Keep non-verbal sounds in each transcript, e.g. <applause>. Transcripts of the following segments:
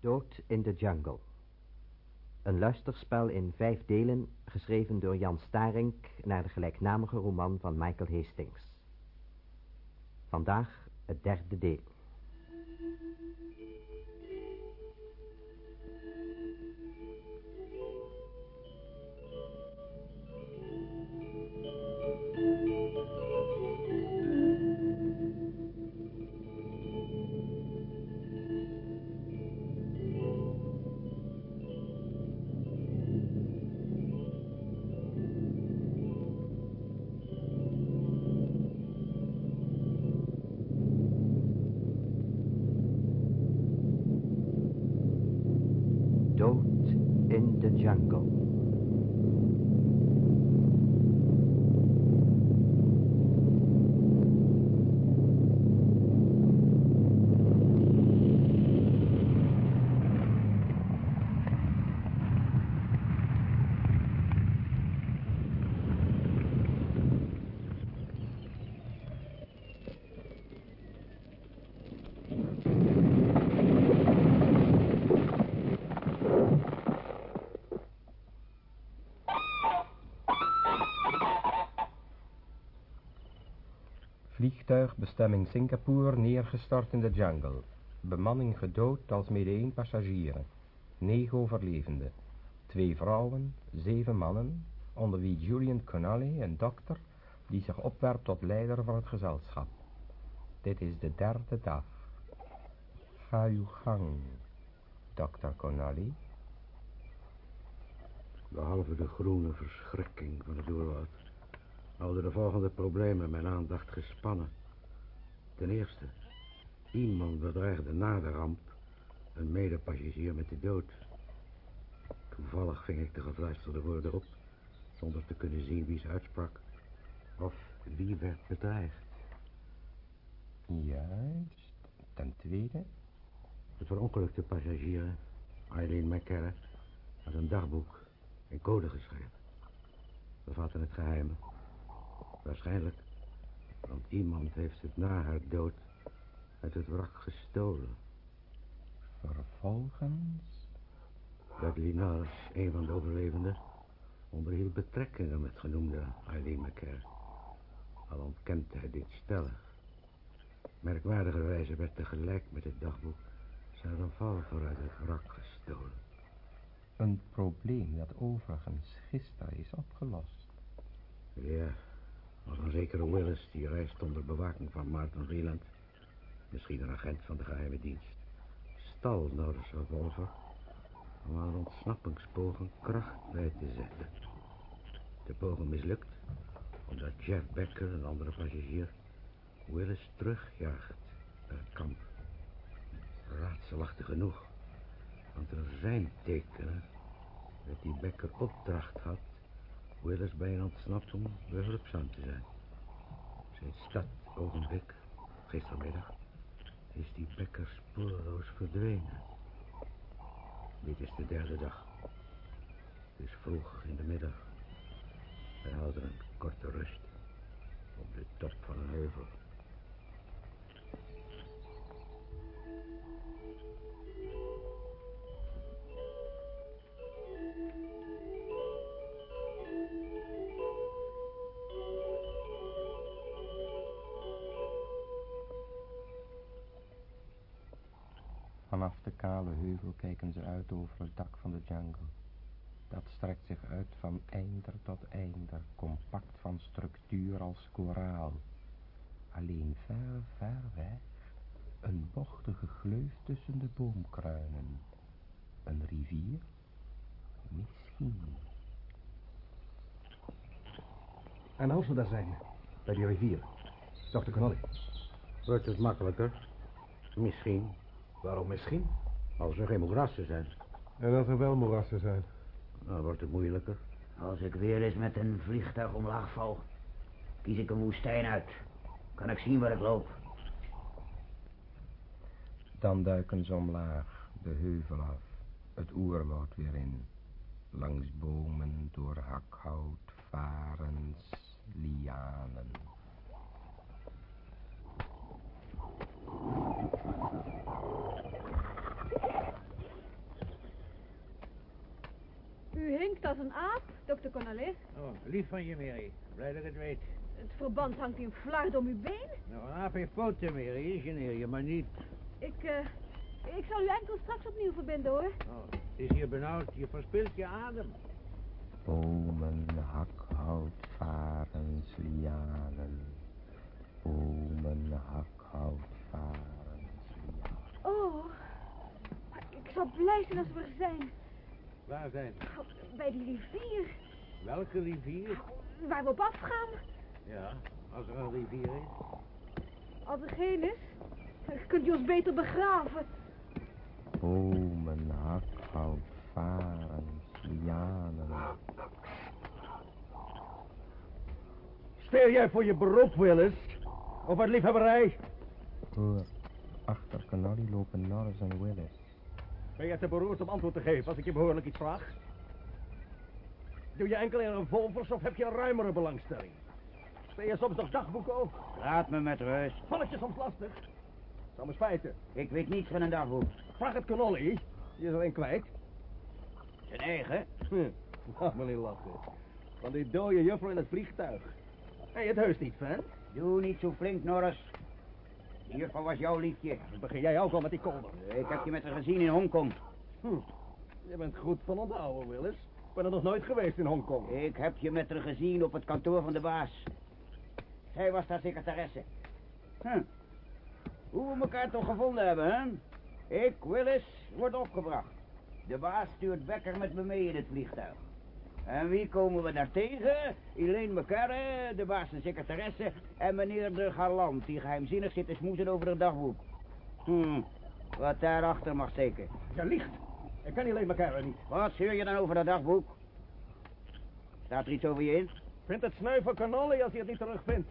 Dood in de Jungle. Een luisterspel in vijf delen, geschreven door Jan Starink naar de gelijknamige roman van Michael Hastings. Vandaag het derde deel. Bestemming Singapore neergestort in de jungle. Bemanning gedood als mede één passagier. Negen overlevenden. Twee vrouwen, zeven mannen, onder wie Julian Connolly, een dokter, die zich opwerpt tot leider van het gezelschap. Dit is de derde dag. Ga uw gang, dokter Connolly. Behalve de groene verschrikking van het oerwoud... houden de volgende problemen mijn aandacht gespannen. Ten eerste, iemand bedreigde na de ramp... een medepassagier met de dood. Toevallig ving ik de gefluisterde woorden op... zonder te kunnen zien wie ze uitsprak... of wie werd bedreigd. Juist. Ten tweede, Het verongelukte passagier, Eileen McCarran... had een dagboek in code geschreven. Bevatte het geheim. Waarschijnlijk, want iemand heeft het na haar dood uit het wrak gestolen. vervolgens... Dudley Norris, een van de overlevenden, onderhield betrekkingen met genoemde Eileen McCare. Al ontkent hij dit stellig. Merkwaardigerwijze werd tegelijk met het dagboek zijn revolver uit het wrak gestolen. Een probleem dat overigens gisteren is opgelost. Ja, als een zekere Willis die reist onder bewaking van Martin Rieland, misschien een agent van de geheime dienst, stal Norris revolver om aan een ontsnappingspoging kracht bij te zetten. De poging mislukt omdat Jeff Becker, een andere passagier, Willis terugjaagt naar het kamp. Raadselachtig genoeg, want er zijn tekenen dat die Becker opdracht had Willis bij een ontsnapping behulpzaam te zijn. Sinds dat ogenblik, gistermiddag, is die Becker spoorloos verdwenen. Dit is de derde dag. Het is vroeg in de middag. Wij houden een korte rust op de top van een heuvel. Vanaf de kale heuvel kijken ze uit over het dak van de jungle. Dat strekt zich uit van einder tot einder, compact van structuur als koraal. Alleen ver, ver weg, een bochtige gleuf tussen de boomkruinen. Een rivier? Misschien. En als we daar zijn, bij die rivier, dokter Connolly. Wordt het makkelijker? Misschien, Waarom misschien? als er geen moerassen zijn. En als er wel moerassen zijn. Dan wordt het moeilijker. Als ik weer eens met een vliegtuig omlaag val, kies ik een woestijn uit. Kan ik zien waar ik loop. Dan duiken ze omlaag, de heuvel af, het oerwoud weer in. Langs bomen, door hakhout, varens, lianen. Als een aap, dokter Connolly. Oh, lief van je, Mary. Blij dat ik het weet. Het verband hangt in flarden om uw been. Nou, een aap heeft poten, Mary. Geneer je maar niet. Ik, eh, ik zal u enkel straks opnieuw verbinden, hoor. Oh, het is hier benauwd. Je verspilt je adem. Bomen, hakhout, varens, lianen. Bomen, hakhout, varens, lianen. Oh, ik zal blij zijn als we er zijn. Waar zijn? Bij die rivier, Welke rivier? waar we op afgaan. Ja, als er een rivier is. Als er geen is, kunt u ons beter begraven. Bomen, hakhout, varens, lianen. Speel jij voor je beroep, Willis? Of wat liefhebberij? Hoor, achter Canali lopen Norris en Willis. Ben jij te beroerd om antwoord te geven als ik je behoorlijk iets vraag? Doe je enkel in revolvers of heb je een ruimere belangstelling? Speel je soms nog dagboeken ook? Laat me met rust. Val het je soms lastig? Zou me spijten. Ik weet niets van een dagboek. Vraag het Connolly. Die is er een kwijt. Zijn eigen? Hm. Nou, meneer lachen. Van die dode juffrouw in het vliegtuig. Hé, het heus niet, vent. Doe niet zo flink, Norris. Juffrouw was jouw liefje. Dan begin jij ook al met die kolder. Ik heb je met haar gezien in Hongkong. Hm. Je bent goed van onthouden, Willis. Ik ben er nog nooit geweest in Hongkong. Ik heb je met haar gezien op het kantoor van de baas. Zij was daar secretaresse. Hm. Hoe we elkaar toch gevonden hebben, hè? Ik, Willis, word opgebracht. De baas stuurt Becker met me mee in het vliegtuig. En wie komen we daar tegen? Elaine McCarre, de baas en secretaresse... en meneer de Galant, die geheimzinnig zit te smoezen over het dagboek. Hm, wat daarachter mag steken. Je liegt. Ik ken alleen elkaar niet. Wat zeur je dan over dat dagboek? Staat er iets over je in? Vindt het sneu van Connolly als hij het niet terugvindt.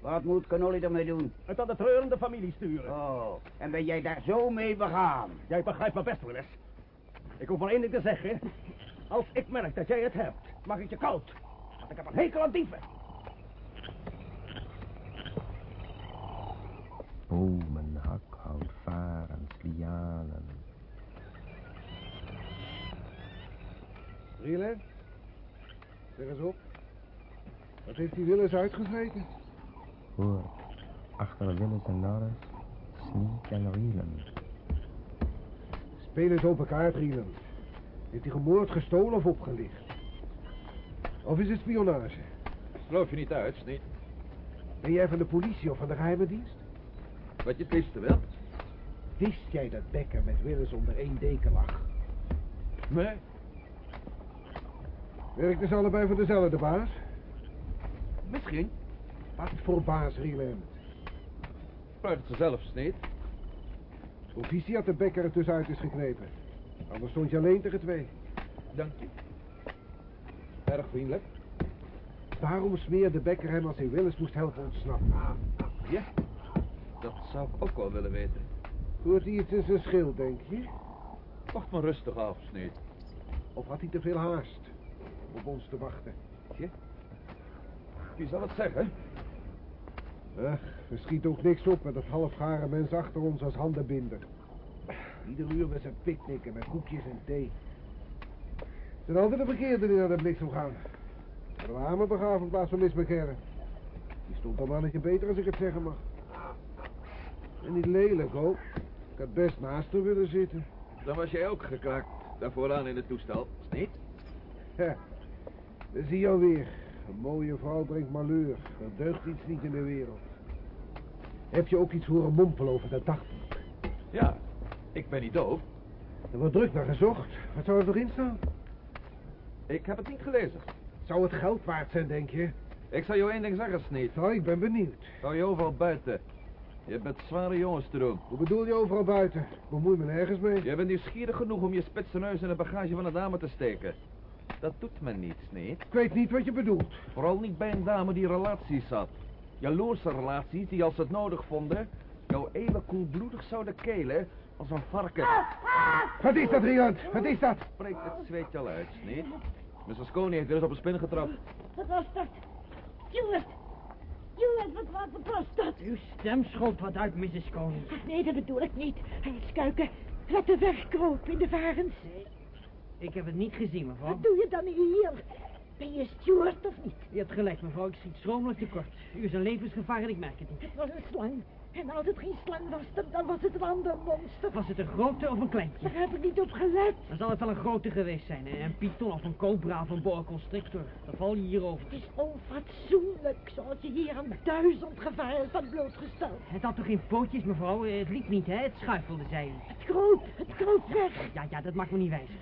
Wat moet Cannoli ermee doen? Het aan de treurende familie sturen. Oh, en ben jij daar zo mee begaan? Jij begrijpt me best, Willis. Ik hoef maar één ding te zeggen. Als ik merk dat jij het hebt, mag ik je koud. Want ik heb een hekel aan dieven. Bomen, hakhout, varens, lianen. Riele? Zeg eens op. Wat heeft die Willis uitgezeten? Hoor, achter Willis en Norris, Sneak en Rielen. Speel eens open kaart, Rielen. Heeft hij gemoord, gestolen of opgelicht? Of is het spionage? Geloof je niet uit, niet? Ben jij van de politie of van de geheime dienst? Wat je wist wel? Wist jij dat Becker met Willis onder één deken lag? Nee. Werkten ze allebei voor dezelfde baas? Misschien. Wat voor baas, Rielen? Fluit het ze zelfs niet. Provisie had de Becker er tussenuit is geknepen. Anders stond je alleen tegen twee. Dank je. Erg vriendelijk. Waarom smeerde Becker hem als hij Willis moest helpen ontsnappen? Ja, dat zou ik ook wel willen weten. Hoort hij iets in zijn schil, denk je? Wacht maar rustig af, Sneed. Of had hij te veel haast om op ons te wachten? Wie zal het zeggen? Ach, er schiet ook niks op met dat halfgare mens achter ons als handenbinder. Ieder uur met zijn picknicken met koekjes en thee. Het zijn altijd de verkeerde die naar de bliksem gaan. Er waren me begraven in plaats van McCarran. Die stond een mannetje beter als ik het zeggen mag. En niet lelijk ook. Ik had best naast haar willen zitten. Dan was jij ook gekraakt. Daar vooraan in het toestel, Sneed. Ja, dat zie je alweer. Een mooie vrouw brengt malheur. Er deugt iets niet in de wereld. Heb je ook iets horen mompelen over dat dagboek? Ja, ik ben niet doof. Er wordt druk naar gezocht. Wat zou er erin staan? Ik heb het niet gelezen. Zou het geld waard zijn, denk je? Ik zal jou één ding zeggen, Sneed. Nou, ik ben benieuwd. Hou je overal buiten. Je met zware jongens te doen. Hoe bedoel je overal buiten? Bemoei me nergens mee. Je bent nieuwsgierig genoeg om je spitse neus in de bagage van een dame te steken. Dat doet men niet, Sneed. Ik weet niet wat je bedoelt. Vooral niet bij een dame die relaties had. Jaloerse relaties die als ze het nodig vonden... jou even koelbloedig zouden kelen als een varken. Wat is dat, Riant? Wat is dat? Spreekt het zweetje al uit, Sneed. Mrs. Coney heeft weer eens op een spin getrapt. Wat was dat? Stuart! Stuart, wat, wat, wat was dat? Uw stem schoot wat uit, Mrs. Koning. Nee, dat bedoel ik niet. Hij is kuiken. Laat de wegkroop in de varens. Ik heb het niet gezien, mevrouw. Wat doe je dan hier? Ben je steward of niet? Je hebt gelijk, mevrouw. Ik schiet schromelijk tekort. U is een levensgevaar en ik merk het niet. Het was een slang. En als het geen slang was, dan, was het een ander monster. Was het een grote of een kleintje? Daar heb ik niet op gelet. Dan zal het wel een grote geweest zijn. hè? Een python of een cobra of een boa constrictor. Dan val je hierover. Het is onfatsoenlijk, zoals je hier aan duizend gevaren van blootgesteld. Het had toch geen pootjes, mevrouw? Het liep niet, hè? Het schuifelde, zei u. Het kroop, het kroop weg. Ja, ja, dat maakt me niet wijzer.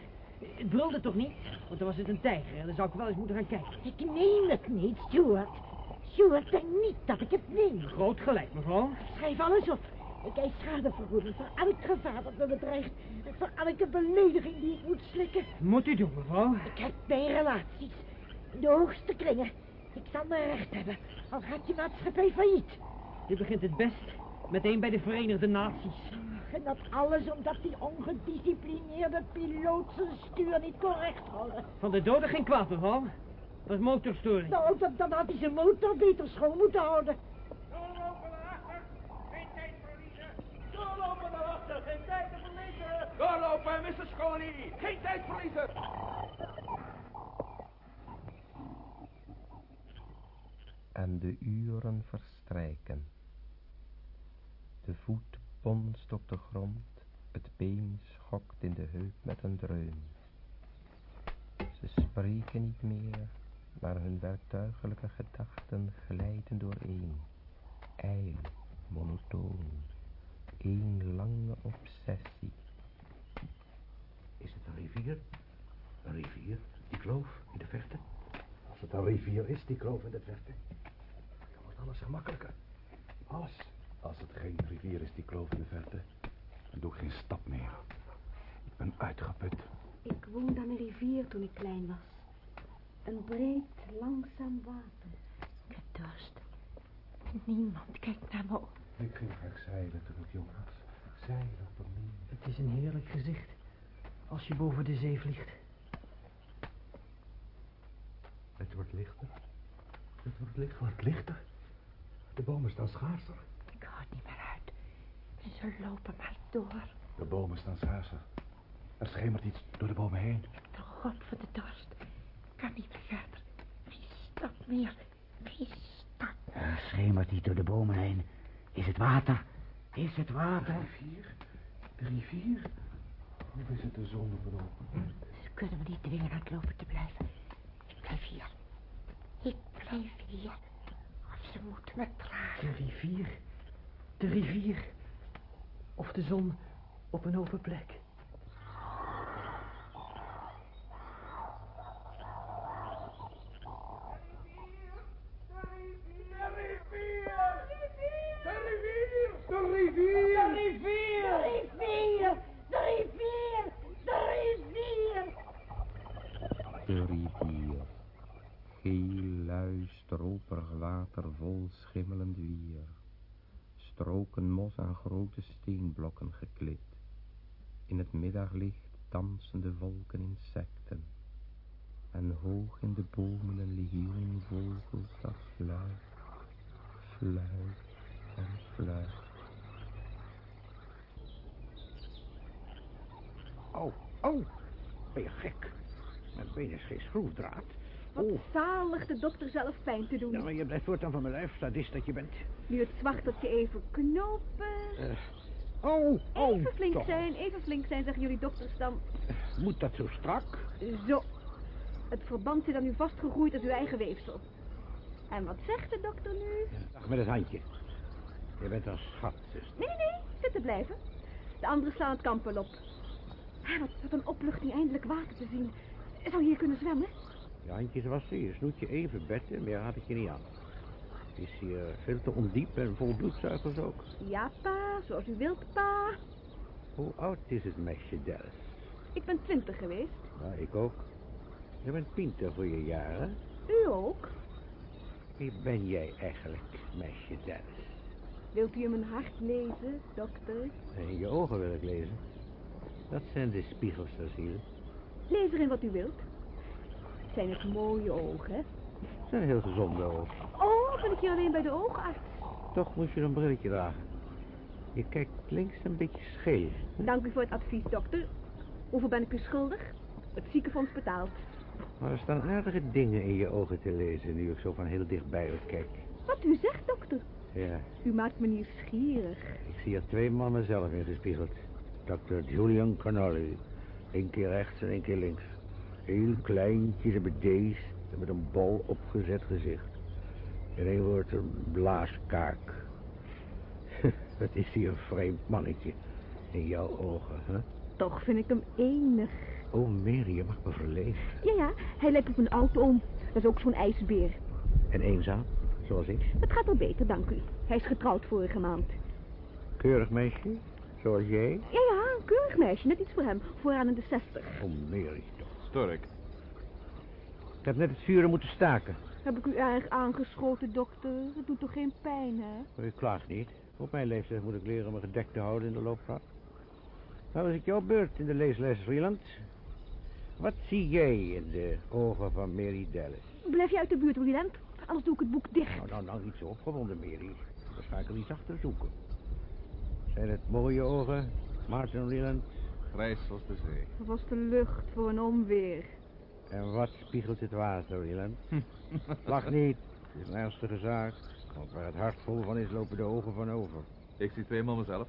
Het brulde toch niet? Want dan was het een tijger en dan zou ik wel eens moeten gaan kijken. Ik neem het niet, Stuart. Stuart, denk niet dat ik het neem. Groot gelijk, mevrouw. Schrijf alles op. Ik eis schadevergoeding voor elk gevaar dat me bedreigt. Voor elke belediging die ik moet slikken. Moet u doen, mevrouw. Ik heb mijn relaties. In de hoogste kringen. Ik zal mijn recht hebben. Al gaat je maatschappij failliet. U begint het best. Meteen bij de Verenigde Naties. En dat alles omdat die ongedisciplineerde piloot zijn stuur niet correct hadden. Van de doden geen kwaad, mevrouw. Dat is motorstoring. Nou, dan, dan had hij zijn motor beter schoon moeten houden. Doorlopen naar achter. Geen tijd verliezen. Doorlopen naar achter. Geen tijd te verliezen. Doorlopen, Mrs. Coney. Geen tijd verliezen. En de uren verstrijken. De voet bonst op de grond, het been schokt in de heup met een dreun. Ze spreken niet meer, maar hun werktuigelijke gedachten glijden dooreen. Ijl, monotoon, één lange obsessie. Is het een rivier? Een rivier? Die kloof in de verte? Als het een rivier is, die kloof in de verte. Dan wordt alles gemakkelijker. Alles. Als het geen rivier is, die kloof in de verte, dan doe ik geen stap meer. Ik ben uitgeput. Ik woonde aan een rivier toen ik klein was. Een breed, langzaam water. Ik heb dorst. Niemand kijkt naar me op. Ik ging graag zeilen toen ik jong was. Zeilen op een meer. Het is een heerlijk gezicht. Als je boven de zee vliegt. Het wordt lichter. Het wordt lichter. wordt lichter. De bomen staan schaarser. Ik hou het niet meer uit. Ze lopen maar door. De bomen staan schaarser. Er schemert iets door de bomen heen. De god voor de dorst. Ik kan niet meer verder. Geen stap meer. Geen stap. Er schemert iets door de bomen heen. Is het water? Is het water? rivier? De rivier? Of is het de zonnebril? Ze kunnen me niet dwingen aan het lopen te blijven. Ik blijf hier. Ik blijf hier. Of ze moeten me dragen. De rivier. De rivier. Of de zon op een open plek. De rivier! De rivier! De rivier! De rivier! De rivier! De rivier. Geel, lui, stroperig water vol schimmelend wier. Stroken mos aan grote steenblokken geklit. In het middaglicht dansende wolken insecten. En hoog in de bomen een legioen vogels dat fluit, fluit en fluit. Oh, oh. Ben je gek? Mijn been is geen schroefdraad. Wat Oh, zalig de dokter zelf pijn te doen. ja, maar je blijft voortaan van mijn lijf, sadist dat je bent. Nu het zwachtertje even knopen. Oh, oh. Even flink toch. zijn, even flink zijn, zeggen jullie dokters dan. Moet dat zo strak? Zo. Het verband zit aan u vastgegroeid als uw eigen weefsel. En wat zegt de dokter nu? Dag met het handje. Je bent een schat, zuster. Nee, nee, nee, zitten blijven. De anderen slaan het kamp wel op. Ah, Wat, wat een opluchting eindelijk water te zien. Zou je hier kunnen zwemmen? Je handjes wassen, je snoetje even betten, meer had ik je niet aan. Het is hier veel te ondiep en vol bloedzuigers ook. Ja, pa, zoals u wilt, pa. Hoe oud is het meisje Dallas? Ik ben twintig geweest. Ja, ik ook. Je bent pinter voor je jaren. U ook. Wie ben jij eigenlijk, meisje Dallas? Wilt u in mijn hart lezen, dokter? In je ogen wil ik lezen. Dat zijn de spiegels ziel. Lees erin wat u wilt. Zijn het mooie ogen, hè? Het zijn heel gezonde ogen. Oh, ben ik hier alleen bij de oogarts. Toch moet je een brilletje dragen. Je kijkt links een beetje scheel. Dank u voor het advies, dokter. Hoeveel ben ik u schuldig? Het ziekenfonds betaalt. Maar er staan aardige dingen in je ogen te lezen... nu ik zo van heel dichtbij u kijk. Wat u zegt, dokter. Ja, U maakt me nieuwsgierig. ik zie er twee mannen zelf ingespiegeld. Dr. Julian Connolly. Eén keer rechts en één keer links. Heel en bedeesd en met een bol opgezet gezicht. In één woord een blaaskaak. <laughs> Wat is hij een vreemd mannetje in jouw ogen, hè? Toch vind ik hem enig. Oh, Mary, je mag me verlezen. Ja, ja, hij lijkt op een auto om. Dat is ook zo'n ijsbeer. En eenzaam, zoals ik. Het gaat al beter, dank u. Hij is getrouwd vorige maand. Keurig meisje, zoals jij. Ja, ja, een keurig meisje. Net iets voor hem. Vooraan in de zestig. Oh, Mary. Stork. Ik heb net het vuren moeten staken. Heb ik u erg aangeschoten, dokter? Het doet toch geen pijn, hè? Maar ik klaag niet. Op mijn leeftijd moet ik leren me gedekt te houden in de loopgraaf. Nou is het jouw beurt in de leesles, Freeland. Wat zie jij in de ogen van Mary Dallas? Blijf je uit de buurt, Wieland. Anders doe ik het boek dicht. Nou, nou, nou, niet zo opgewonden, Mary. Dan ga ik er iets achter zoeken. Zijn het mooie ogen, Martin Leland? Grijs als de zee. Dat was de lucht voor een onweer. En wat spiegelt het water, Leland? <laughs> Lach niet. Het is een ernstige zaak. Want waar het hart vol van is, lopen de ogen van over. Ik zie twee mannen zelf.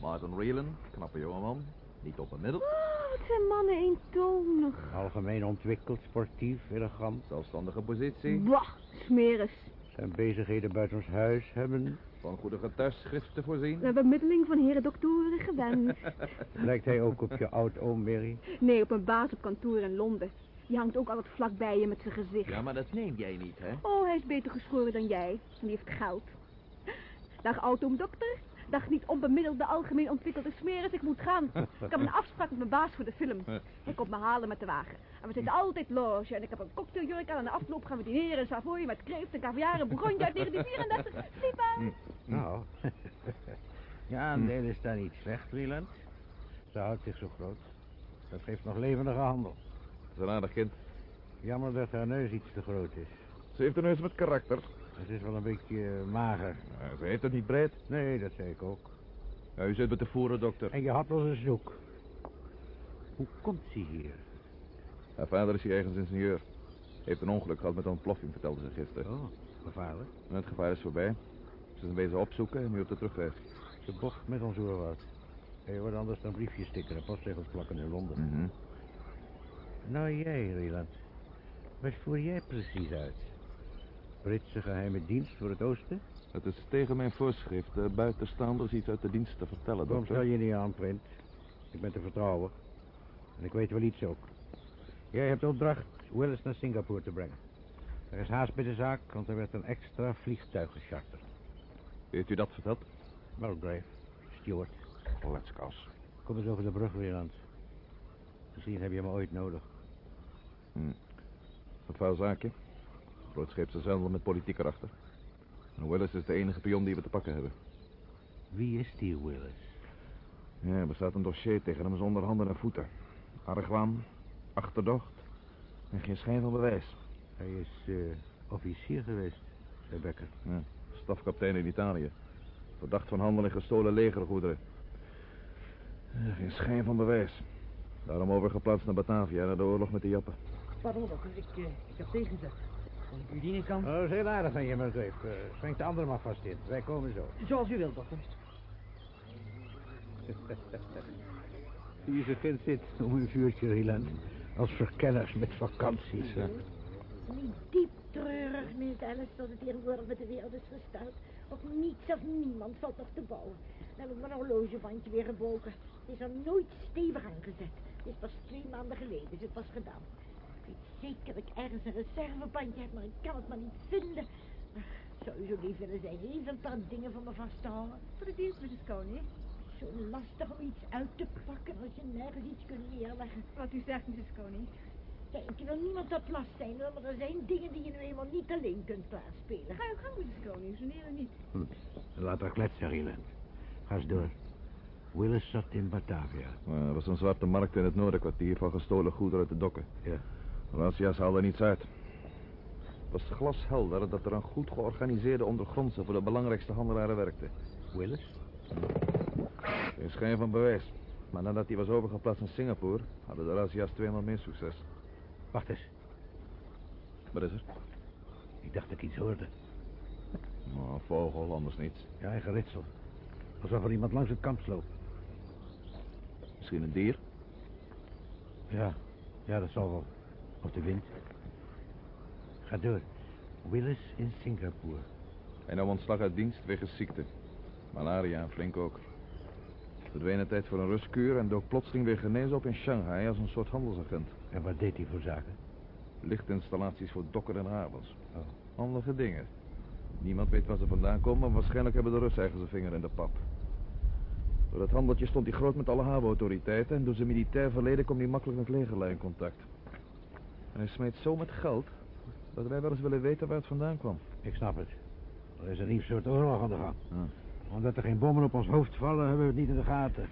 Martin Reelan, knappe jongeman. Niet op een middel. Oh, wat zijn mannen eentonig. Algemeen ontwikkeld, sportief, elegant. Zelfstandige positie. Bah, smeris. Zijn bezigheden buiten ons huis hebben. Van goede getuigschriften voorzien. Naar bemiddeling van heren doktoren gewend. <laughs> Lijkt hij ook op je oud-oom, Mary? Nee, op een baas op kantoor in Londen. Die hangt ook altijd vlak bij je met zijn gezicht. Ja, maar dat neem jij niet, hè? Oh, hij is beter geschoren dan jij. En die heeft geld. Dag, oud-oom dokter. Dag, niet onbemiddelde, algemeen ontwikkelde smeris. Ik moet gaan. Ik heb een <laughs> afspraak met mijn baas voor de film. Hij komt me halen met de wagen. En we zitten altijd loge. En ik heb een cocktailjurk aan. En de afloop gaan we dineren in Savoy met kreeft en caviar en bourgogne uit 1934. Sliepen! <laughs> Nou, <laughs> je aandeel is daar niet slecht, Wieland. Ze houdt zich zo groot. Dat geeft nog levendige handel. Dat is een aardig kind. Jammer dat haar neus iets te groot is. Ze heeft een neus met karakter. Het is wel een beetje eh, mager. Ja, ze heeft het niet breed. Nee, dat zei ik ook. Ja, u zit met de voeren, dokter. En je had wel een zoek. Hoe komt ze hier? Haar vader is hier ergens ingenieur. Heeft een ongeluk gehad met een ontploffing, vertelde ze gisteren. Oh, gevaarlijk. En het gevaar is voorbij. Ze is een wezen opzoeken en nu op de terugreis. Ze bocht met ons oerwoud. Hij wordt anders dan briefjes stikken en postzegels plakken in Londen. Mhm. Nou jij, Rieland. Wat voer jij precies uit? Britse geheime dienst voor het oosten? Het is tegen mijn voorschrift de buitenstaanders iets uit de dienst te vertellen, Waarom stel je niet aan, Print? Ik ben te vertrouwen. En ik weet wel iets ook. Jij hebt opdracht Willis naar Singapore te brengen. Er is haast bij de zaak, want er werd een extra vliegtuig gecharterd. Heeft u dat verteld? Mulgrave, steward. Let's Kom eens over de brug aan. Misschien heb je hem ooit nodig. Hm. Een vuil zaakje. Grootscheepse zendel met politiek erachter. En Willis is de enige pion die we te pakken hebben. Wie is die Willis? Ja, er bestaat een dossier tegen hem zonder handen en voeten. Argwaan, achterdocht en geen schijn van bewijs. Hij is eh, officier geweest, zei Becker. Ja, stafkaptein in Italië. Verdacht van handel in gestolen legergoederen. Ja, geen schijn van bewijs. Daarom overgeplaatst naar Batavia, naar de oorlog met de Jappen. Pardon, dokter, ik, eh, ik heb tegenzet. Als ik u dienen kan. Oh, dat is heel aardig van je, Mulgrave. Uh, schenk de andere maar vast in. Wij komen zo. Zoals u wilt, dokter. <laughs> Hier ze kind zit om een vuurtje, Rieland. Als verkenners met vakanties. hè. Niet diep treurig, meneer Alice, dat het tegenwoordig met de wereld is gesteld. Op niets of niemand valt nog te bouwen. Dan heb ik mijn horlogebandje weer gebroken. Het is er nooit stevig aangezet. Het is pas twee maanden geleden is het was gedaan. Weet zeker dat ik ergens een reservebandje heb, maar ik kan het maar niet vinden. Zou u zo lief willen zijn even een paar dingen van me vast te houden? Voor de dienst, Mrs. Coney. Zo lastig om iets uit te pakken als je nergens iets kunt neerleggen. Wat u zegt, Mrs. Coney. Ja, ik wil niemand tot last zijn, hoor, maar er zijn dingen die je nu eenmaal niet alleen kunt klaarspelen. Ga uw gang, Mrs. Coney. Generen niet. Hm. Laat haar kletsen, Rieland. Ga eens door. Willis zat in Batavia. Maar er was een zwarte markt in het noordenkwartier van gestolen goederen uit de dokken. Ja. Razzia's haalden niets uit. Het was glashelder dat er een goed georganiseerde ondergrondse voor de belangrijkste handelaren werkte. Willis? Geen schijn van bewijs. Maar nadat hij was overgeplaatst in Singapore, hadden de razzia's tweemaal meer succes. Wacht eens. Wat is er? Ik dacht dat ik iets hoorde. Nou, een vogel, anders niets. Ja, hij geritsel. Alsof er iemand langs het kamp sloop. Misschien een dier? Ja, ja, dat zal wel. Of de wind. Ga door. Willis in Singapore. Hij nam ontslag uit dienst wegens ziekte. Malaria, flink ook. Verdween een tijd voor een rustkuur en dook plotseling weer genezen op in Shanghai als een soort handelsagent. En wat deed hij voor zaken? Lichtinstallaties voor dokken en havens. Oh. Handige dingen. Niemand weet waar ze vandaan komen, maar waarschijnlijk hebben de Russen ergens een vinger in de pap. Door dat handeltje stond hij groot met alle havenautoriteiten en door zijn militair verleden kwam hij makkelijk met legerlui in contact. En hij smeet zo met geld dat wij wel eens willen weten waar het vandaan kwam. Ik snap het. Er is een nieuw soort oorlog aan de gang. Ja. Omdat er geen bommen op ons hoofd vallen, hebben we het niet in de gaten.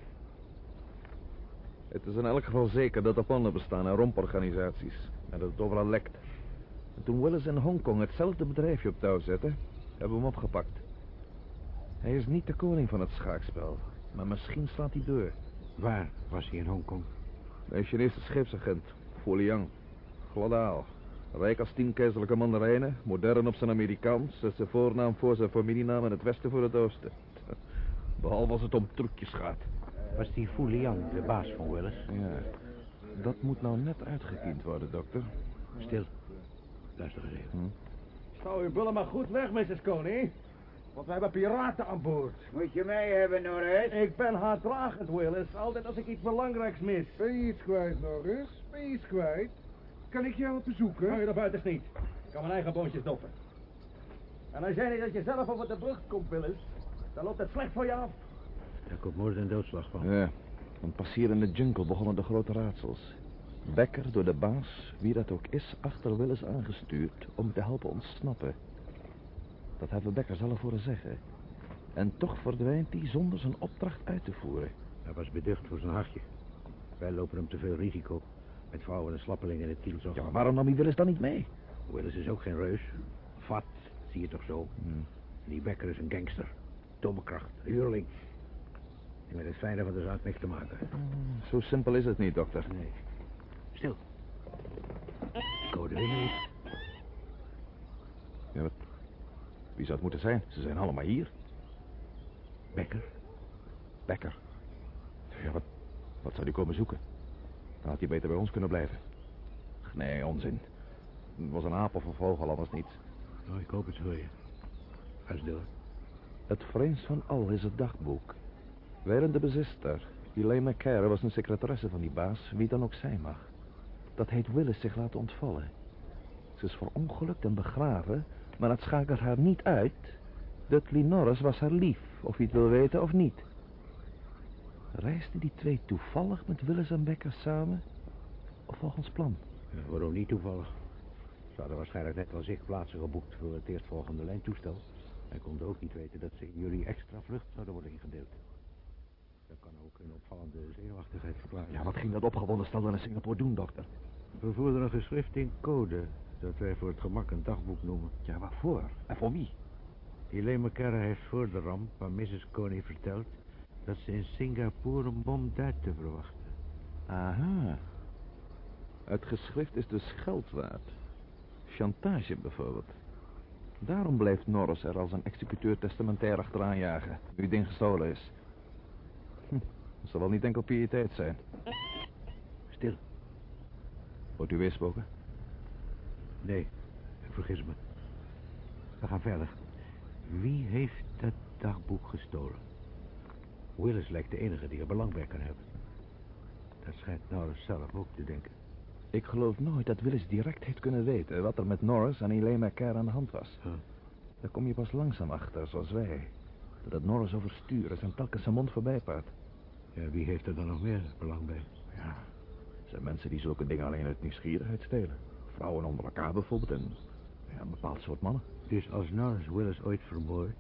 Het is in elk geval zeker dat er plannen bestaan en romporganisaties. En dat het overal lekt. En toen Willis in Hongkong hetzelfde bedrijfje op touw zette, hebben we hem opgepakt. Hij is niet de koning van het schaakspel, maar misschien slaat hij door. Waar was hij in Hongkong? Een Chinese scheepsagent, Fu Liang. Gladaal. Rijk als tien keizerlijke mandarijnen, modern op zijn Amerikaans, zet zijn voornaam voor zijn familienaam in het westen voor het oosten. <laughs> Behalve als het om trucjes gaat. Was die Fu Liang de baas van Willis? Ja, dat moet nou net uitgekiend worden, dokter. Stil. Luister eens even. Hm? Schouw uw bullen maar goed weg, Mrs. Coney. Want we hebben piraten aan boord. Moet je mij hebben, Norris? Ik ben haatdragend, Willis. Altijd als ik iets belangrijks mis. Ben je iets kwijt, Norris? Ben je iets kwijt? Kan ik jou helpen zoeken? Hou je er buiten niet. Ik kan mijn eigen boontjes doppen. En als jij niet dat je zelf over de brug komt, Willis, dan loopt het slecht voor je af. Daar komt moord en doodslag van. Ja, want pas hier in de jungle begonnen de grote raadsels. Becker door de baas, wie dat ook is, achter Willis aangestuurd om te helpen ontsnappen. Dat hebben Becker zelf horen zeggen. En toch verdwijnt hij zonder zijn opdracht uit te voeren. Hij was beducht voor zijn hartje. Wij lopen hem te veel risico. Met vrouwen en slappelingen in het kielzog. Ja, maar waarom nam Willis dan niet mee? Willis is ook geen reus. Vat, zie je toch zo. Hmm. Die Becker is een gangster. Domme kracht, huurling. Die met het fijne van de zaak niks te maken. Zo simpel is het niet, dokter. Nee. Stil. Code niet. Ja, wat? Wie zou het moeten zijn? Ze zijn allemaal hier. Becker? Becker. Ja, wat, wat zou die komen zoeken? Dan had hij beter bij ons kunnen blijven. Nee, onzin. Het was een aap of een vogel, anders niets. Oh, ik hoop het voor je. Ga eens door. Het vreemdst van al is het dagboek. Waarin de bezister, Elaine McCare, was een secretaresse van die baas, wie dan ook zijn mag. Dat heet Willis zich laten ontvallen. Ze is verongelukt en begraven, maar het schakelt haar niet uit. Dudley Norris was haar lief, of je het wil weten of niet. Reisden die twee toevallig met Willis en Becker samen? Of volgens plan? Ja, waarom niet toevallig? Ze hadden waarschijnlijk net wel zichtplaatsen geboekt voor het eerstvolgende lijntoestel. En konden ook niet weten dat ze in jullie extra vlucht zouden worden ingedeeld. Dat kan ook een opvallende zenuwachtigheid verklaren. Ja, wat ging dat opgewonden stel naar Singapore doen, dokter? We voerden een geschrift in code, dat wij voor het gemak een dagboek noemen. Ja, waarvoor? En voor wie? Elaine McCarra heeft voor de ramp aan Mrs. Coney verteld dat ze in Singapore een bom daar te verwachten. Aha. Het geschrift is dus geld waard. Chantage bijvoorbeeld. Daarom blijft Norris er als een executeur testamentair achteraan jagen, nu het ding gestolen is. Hm, dat zal wel niet enkel piëteit zijn. Stil. Wordt u weerspoken? Nee, ik vergis me. We gaan verder. Wie heeft dat dagboek gestolen? Willis lijkt de enige die er belang bij kan hebben. Dat schijnt Norris zelf ook te denken. Ik geloof nooit dat Willis direct heeft kunnen weten wat er met Norris en Elaine McCare aan de hand was. Huh. Daar kom je pas langzaam achter, zoals wij. Dat het Norris overstuur is en telkens zijn mond voorbij praat. Ja, wie heeft er dan nog meer belang bij? Ja, er zijn mensen die zulke dingen alleen uit nieuwsgierigheid stelen. Vrouwen onder elkaar bijvoorbeeld en ja, een bepaald soort mannen. Dus als Norris Willis ooit vermoordt,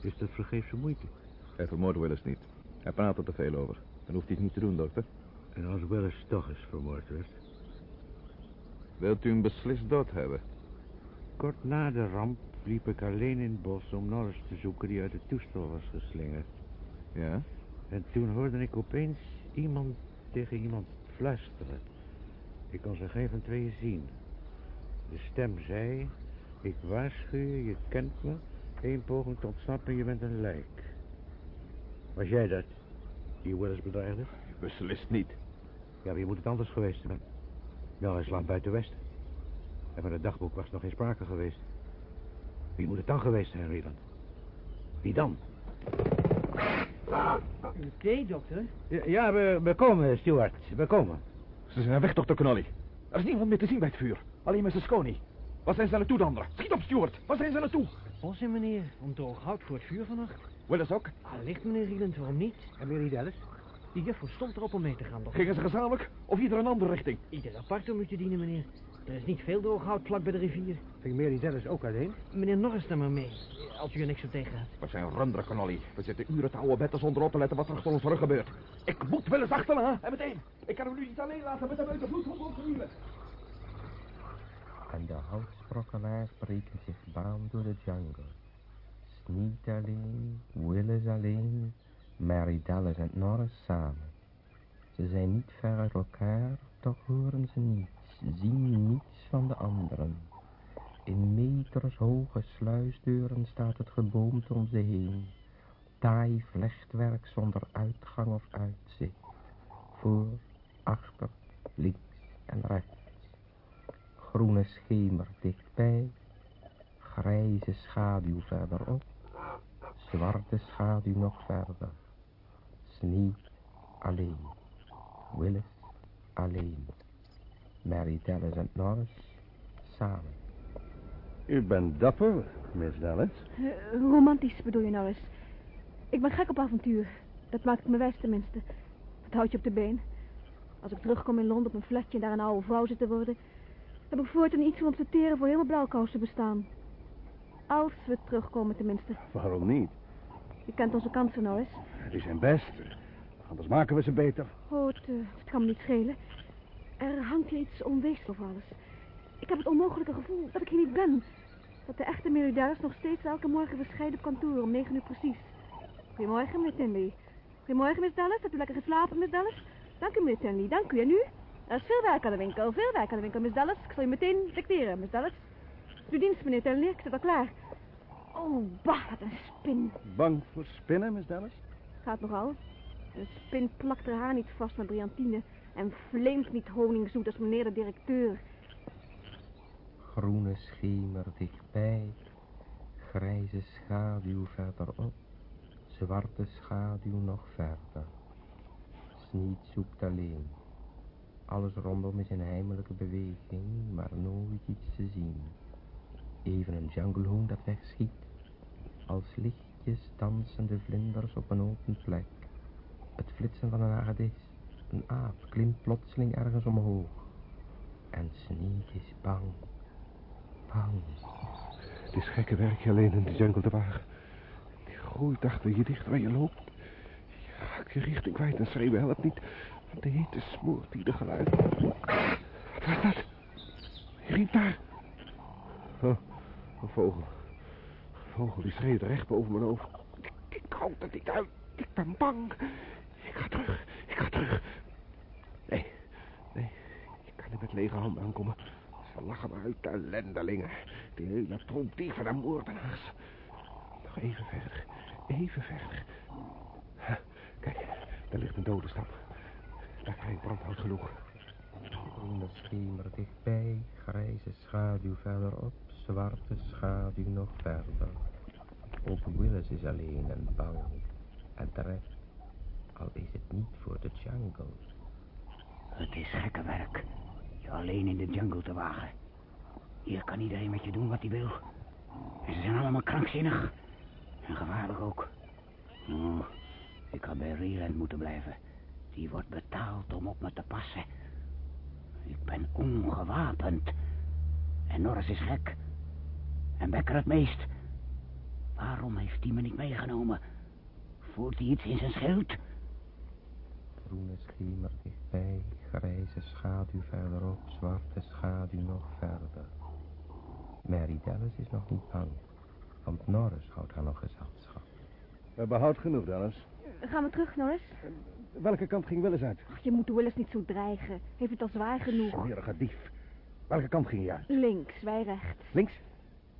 is dat vergeefse moeite. Hij vermoordt Willis niet. Hij praat er te veel over. Dan hoeft hij het niet te doen, dokter. En als Willis toch eens vermoord werd? Wilt u hem beslist dood hebben? Kort na de ramp liep ik alleen in het bos om Norris te zoeken die uit het toestel was geslingerd. Ja? En toen hoorde ik opeens iemand tegen iemand fluisteren. Ik kon ze geen van tweeën zien. De stem zei... Ik waarschuw je, je kent me. Eén poging tot ontsnappen en je bent een lijk. Was jij dat? Die Willis bedreigde? Beslist niet. Ja, wie moet het anders geweest zijn? Wel, hij slaat buiten West. En van het dagboek was nog geen sprake geweest. Wie moet het dan geweest zijn, Rieland? Wie dan? Thee, dokter? Ja, ja, we, we komen, Stuart. We komen. Ze zijn weg, dokter Connolly. Er is niemand meer te zien bij het vuur. Alleen Mrs. Coney. Waar zijn ze naartoe, de anderen? Schiet op, Stuart. Waar zijn ze naartoe? Bos in, meneer. Om droog hout voor het vuur vannacht. Willis ook? Allicht, meneer Rieland, waarom niet? En Mary Dallas? Die juffrouw stond erop om mee te gaan, dokter. Gingen ze gezamenlijk of ieder een andere richting? Ieder apart om u te dienen, meneer. Er is niet veel droog hout vlak bij de rivier. Ging Mary Dallas ook alleen? Meneer Norris dan maar mee, als u er niks op tegen had. We zijn runderen, Connolly. We zitten uren te oude betten zonder op te letten wat er achter ons rug gebeurt. Ik moet Willis achterna, en meteen. Ik kan hem nu niet alleen laten met hem uit de vloed van onze En de houtsprokkelaars breken zich baan door de jungle. Sneed alleen, Willis alleen, Mary Dallas en Norris samen. Ze zijn niet ver uit elkaar, toch horen ze niets, zien niets van de anderen. In meters hoge sluisdeuren staat het geboomte om ze heen. Taai vlechtwerk zonder uitgang of uitzicht. Voor, achter, links en rechts. Groene schemer dichtbij. Grijze schaduw verderop. Zwarte schaduw nog verder. Sneed alleen. Willis alleen. Mary Dallas en Norris samen. U bent dapper, Miss Dallas. Eh, romantisch bedoel je, Norris. Ik ben gek op avontuur. Dat maakt me wijs tenminste. Dat houdt je op de been. Als ik terugkom in Londen op een flatje en daar een oude vrouw zit te worden... heb ik voortaan iets om te teren voor heel blauwkous te bestaan. Als we terugkomen tenminste. Waarom niet? Je kent onze kansen, Norris. Die zijn best. Anders maken we ze beter. Oh, het, het kan me niet schelen. Er hangt iets onwezenlijk voor alles. Ik heb het onmogelijke gevoel dat ik hier niet ben. Dat de echte Dallas nog steeds elke morgen verschijnt op kantoor om negen uur precies. Goedemorgen, meneer Tinley. Goedemorgen, Miss Dallas. Hebt u lekker geslapen, Miss Dallas? Dank u, meneer Tinley. Dank u. En u? Er is veel werk aan de winkel. Veel werk aan de winkel, Miss Dallas. Ik zal je meteen dicteren, Miss Dallas. Uw dienst, meneer Tinley. Ik zit al klaar. Oh, bah, wat een spin. Bang voor spinnen, Miss Dallas? Gaat nogal. Een spin plakt haar haar niet vast met brillantine en vleemt niet honingzoet als meneer de directeur. Groene schemer dichtbij, grijze schaduw verderop, zwarte schaduw nog verder. Sneed zoekt alleen. Alles rondom is in heimelijke beweging, maar nooit iets te zien. Even een junglehoen dat wegschiet, als lichtjes dansende vlinders op een open plek. Het flitsen van een hagedis, een aap klimt plotseling ergens omhoog. En Sneed is bang. Bang. Het is gekke werk je alleen in de jungle te wagen. Die groeit achter je dicht waar je loopt. Je raakt je richting kwijt en schreeuwen helpt niet. Want de hitte smoort ieder geluid. Wat was dat? Je riep daar. Oh, een vogel. Vogel die schreeuwde recht boven mijn hoofd. Ik, ik houd het niet uit. Ik ben bang. Ik ga terug. Ik ga terug. Nee, nee. Ik kan niet met lege handen aankomen. Ze lachen me uit, de ellendelingen. Die hele troep dieven en moordenaars. Nog even verder. Even verder. Ha, kijk, daar ligt een dode stam. Daar krijg brandhout genoeg. Groene schemer dichtbij, grijze schaduw verderop, zwarte schaduw nog verder. Ook Willis is alleen en bang. En terecht, al is het niet voor de jungle. Het is gekke werk. Je alleen in de jungle te wagen. Hier kan iedereen met je doen wat hij wil. Ze zijn allemaal krankzinnig. En gevaarlijk ook. Oh, ik had bij Reland moeten blijven. Die wordt betaald om op me te passen. Ik ben ongewapend. En Norris is gek. En Becker het meest. Waarom heeft hij me niet meegenomen? Voert hij iets in zijn schild? Groene schemer dichtbij, grijze schaduw verderop, zwarte schaduw nog verder. Mary Dallas is nog niet bang, want Norris houdt haar nog gezelschap. We hebben hout genoeg, Dallas. Gaan we terug, Norris? Welke kant ging Willis uit? Ach, je moet Willis niet zo dreigen. Heeft het al zwaar genoeg. Smerige dief. Welke kant ging je uit? Links, wij rechts. Links?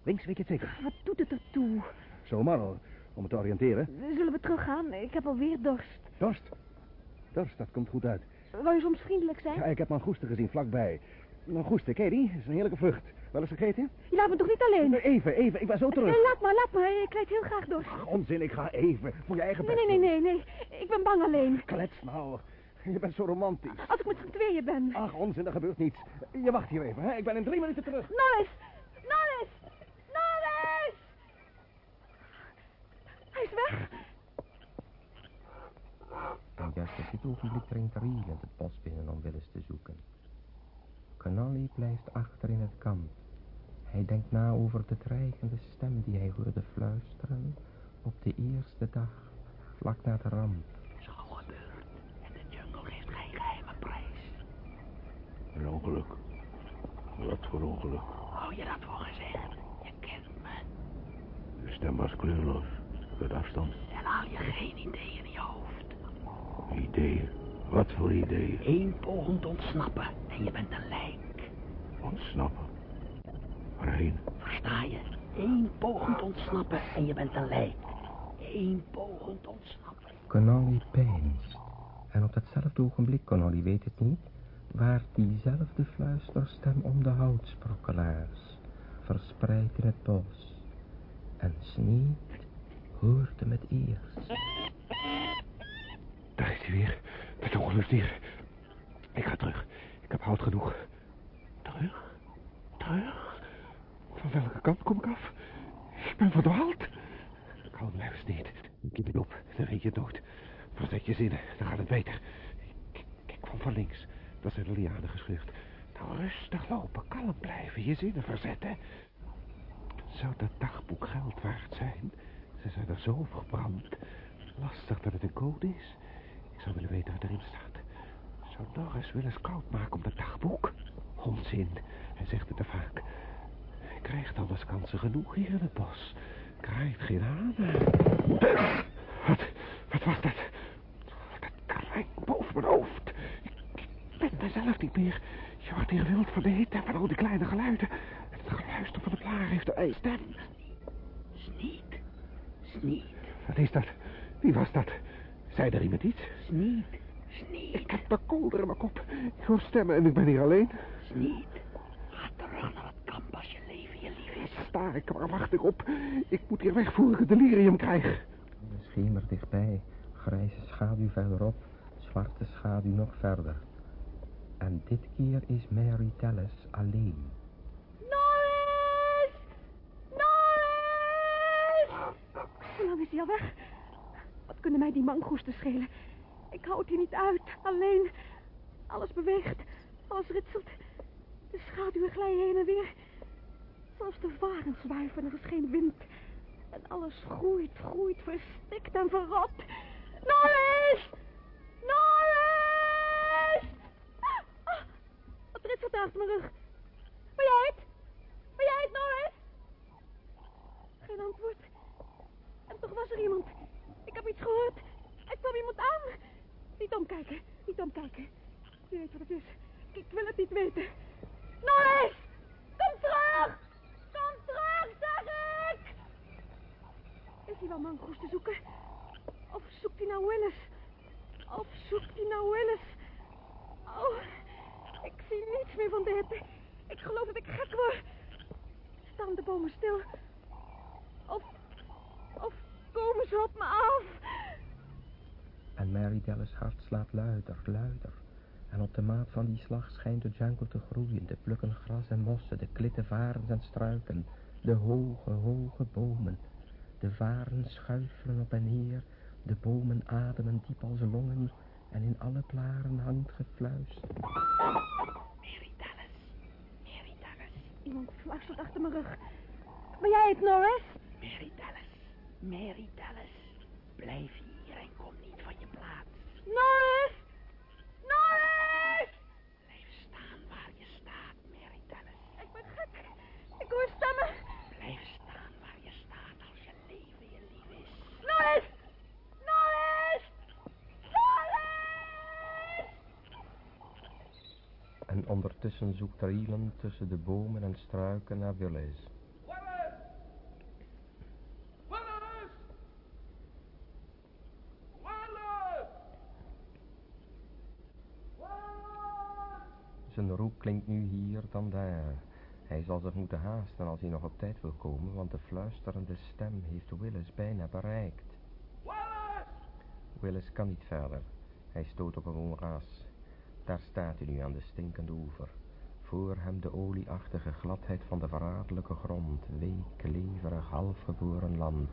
Links, weet je het zeker? Wat doet het ertoe? Zomaar al, om het te oriënteren. Zullen we teruggaan? Ik heb alweer dorst. Dorst? Dorst, dat komt goed uit. Wou je soms vriendelijk zijn? Ja, ik heb mangoesten gezien vlakbij. Mangoesten, ken je die? Dat is een heerlijke vrucht. Wel eens gegeten? Je laat me toch niet alleen? Even, even, ik ben zo terug. Eh, laat maar, laat maar. Ik leid heel graag dorst. Ach, onzin, ik ga even. Voor je eigen Nee, best nee, nee, nee, nee. Ik ben bang alleen. Klets nou. Je bent zo romantisch. Als ik met z'n tweeën ben. Ach, onzin, dat gebeurt niets. Je wacht hier even, hè? Ik ben in drie minuten terug. Norris! Norris! Hij is weg. En juist op dit ogenblik dringt Reland het bos binnen om Willis te zoeken. Connolly blijft achter in het kamp. Hij denkt na over de dreigende stem die hij hoorde fluisteren op de eerste dag, vlak na de ramp. Zo gebeurd. En de jungle geeft geen geheime prijs. Een ongeluk. Wat voor ongeluk. Hou je dat voor gezegd? Je kent me. De stem was kleurloos. Uit afstand. En haal je geen ideeën in je hoofd. Ideeën? Wat voor ideeën? Eén poging te ontsnappen en je bent een lijk. Ontsnappen? Waarheen? Versta je? Eén poging te ontsnappen en je bent een lijk. Eén poging te ontsnappen. Connolly pijnst. En op datzelfde ogenblik, Connolly weet het niet, waart diezelfde fluisterstem om de houtsprokkelaars, verspreid in het bos. En Sneed hoort hem het eerst. Daar is hij weer. Het ongeluksdier. Ik ga terug. Ik heb hout genoeg. Terug? Terug? Van welke kant kom ik af? Ik ben verdwaald. Kalm blijven, Sneed. Keep het op, dan weet je nooit. Verzet je zinnen, dan gaat het beter. Ik, ik kwam van links. Dat zijn de lianen gescheurd. Nou, rustig lopen, kalm blijven, je zinnen verzetten. Zou dat dagboek geld waard zijn? Ze zijn er zo verbrand. Lastig dat het een code is. Ik zou willen weten wat erin staat. Zou Norris willen eens koud maken om dat dagboek? Onzin, hij zegt het te vaak. Hij krijgt anders kansen genoeg hier in het bos. Krijgt geen aan. Wat, wat was dat? Dat karwei boven mijn hoofd. Ik ben mezelf niet meer. Je wordt hier wild hitte en van al die kleine geluiden. En het geluister van de blaar heeft een stem. Sneed. Wat is dat? Wie was dat? Zei er iemand iets? Sneed. Sneed. Ik heb de kolder in mijn kop. Ik hoor stemmen en ik ben hier alleen. Sneed. Ga terug naar het kamp als je leven je lief is. Sta ik, waar wacht ik op? Ik moet hier weg voor ik het delirium krijg. De schemer dichtbij, grijze schaduw verderop, zwarte schaduw nog verder. En dit keer is Mary Dallas alleen. Norris! Norris! Hoe lang is hij al weg? Wat kunnen mij die mangoesten schelen? Ik hou het hier niet uit, alleen. Alles beweegt, alles ritselt. De schaduwen glijden heen en weer. Zelfs de varen zwijven, er is geen wind. En alles groeit, groeit, verstikt en verrot. Norris! Norris! Ah, ah, wat ritselt er achter mijn rug? Ben jij het? Ben jij het, Norris? Geen antwoord. Toch was er iemand. Ik heb iets gehoord. Er kwam iemand aan. Niet omkijken, niet omkijken. Je weet wat het is. Ik wil het niet weten. Norris! Kom terug! Kom terug, zeg ik! Is hij wel mangoes te zoeken? Of zoekt hij naar Willis? Of zoekt hij naar Willis? Oh, ik zie niets meer van de. Ik geloof dat ik gek word. Staan de bomen stil? Of, of komen ze op me af? En Mary Dallas hart slaat luider, luider. En op de maat van die slag schijnt de jungle te groeien. De plukken gras en mossen, de klitten varens en struiken. De hoge, hoge bomen. De varen schuifelen op en neer. De bomen ademen diep als longen. En in alle blaren hangt gefluister. Mary Dallas. Mary Dallas. Iemand fluistert achter mijn rug. Ben jij het, Norris? Mary Dallas. Mary Dallas, blijf hier en kom niet van je plaats. Norris! Norris! Blijf staan waar je staat, Mary Dallas. Ik ben gek. Ik hoor stemmen. Blijf staan waar je staat als je leven je lief is. Norris! Norris! Norris! En ondertussen zoekt Rieland tussen de bomen en struiken naar Willis. Klinkt nu hier dan daar. Hij zal zich moeten haasten als hij nog op tijd wil komen, want de fluisterende stem heeft Willis bijna bereikt. Willis kan niet verder. Hij stoot op een moeras. Daar staat hij nu aan de stinkende oever. Voor hem de olieachtige gladheid van de verraderlijke grond, week, leverig, halfgeboren land.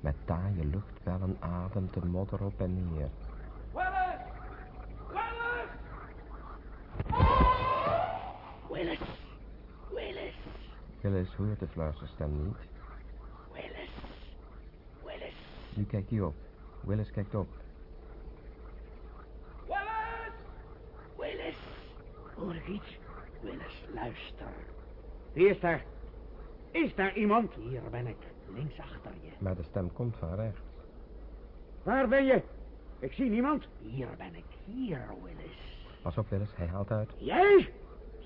Met taaie luchtbellen ademt de modder op en neer. Willis! Willis! Willis hoort de fluisterstem niet. Willis! Willis! Nu kijkt hij op. Willis kijkt op. Willis! Hoor ik iets? Willis, luister. Wie is daar? Is daar iemand? Hier ben ik, links achter je. Maar de stem komt van rechts. Waar ben je? Ik zie niemand. Hier ben ik, hier, Willis. Pas op, Willis, hij haalt uit. Jij?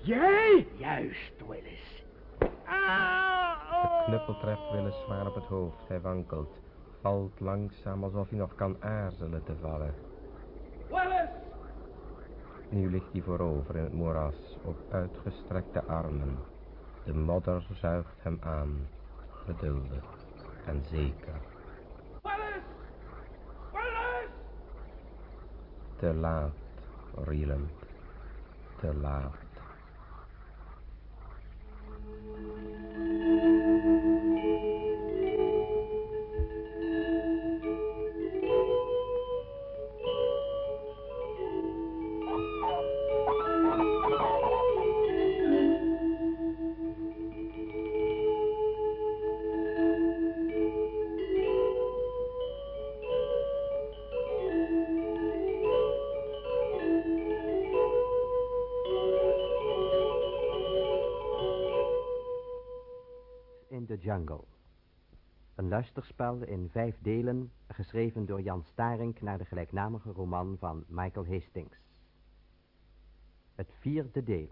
Jij? Juist, Willis. De knuppel treft Willis zwaar op het hoofd. Hij wankelt. Valt langzaam alsof hij nog kan aarzelen te vallen. Willis! Nu ligt hij voorover in het moeras op uitgestrekte armen. De modder zuigt hem aan. Geduldig en zeker. Willis! Willis! Te laat, Rieland. Te laat. Luisterspel in vijf delen, geschreven door Jan Starink naar de gelijknamige roman van Michael Hastings. Het vierde deel.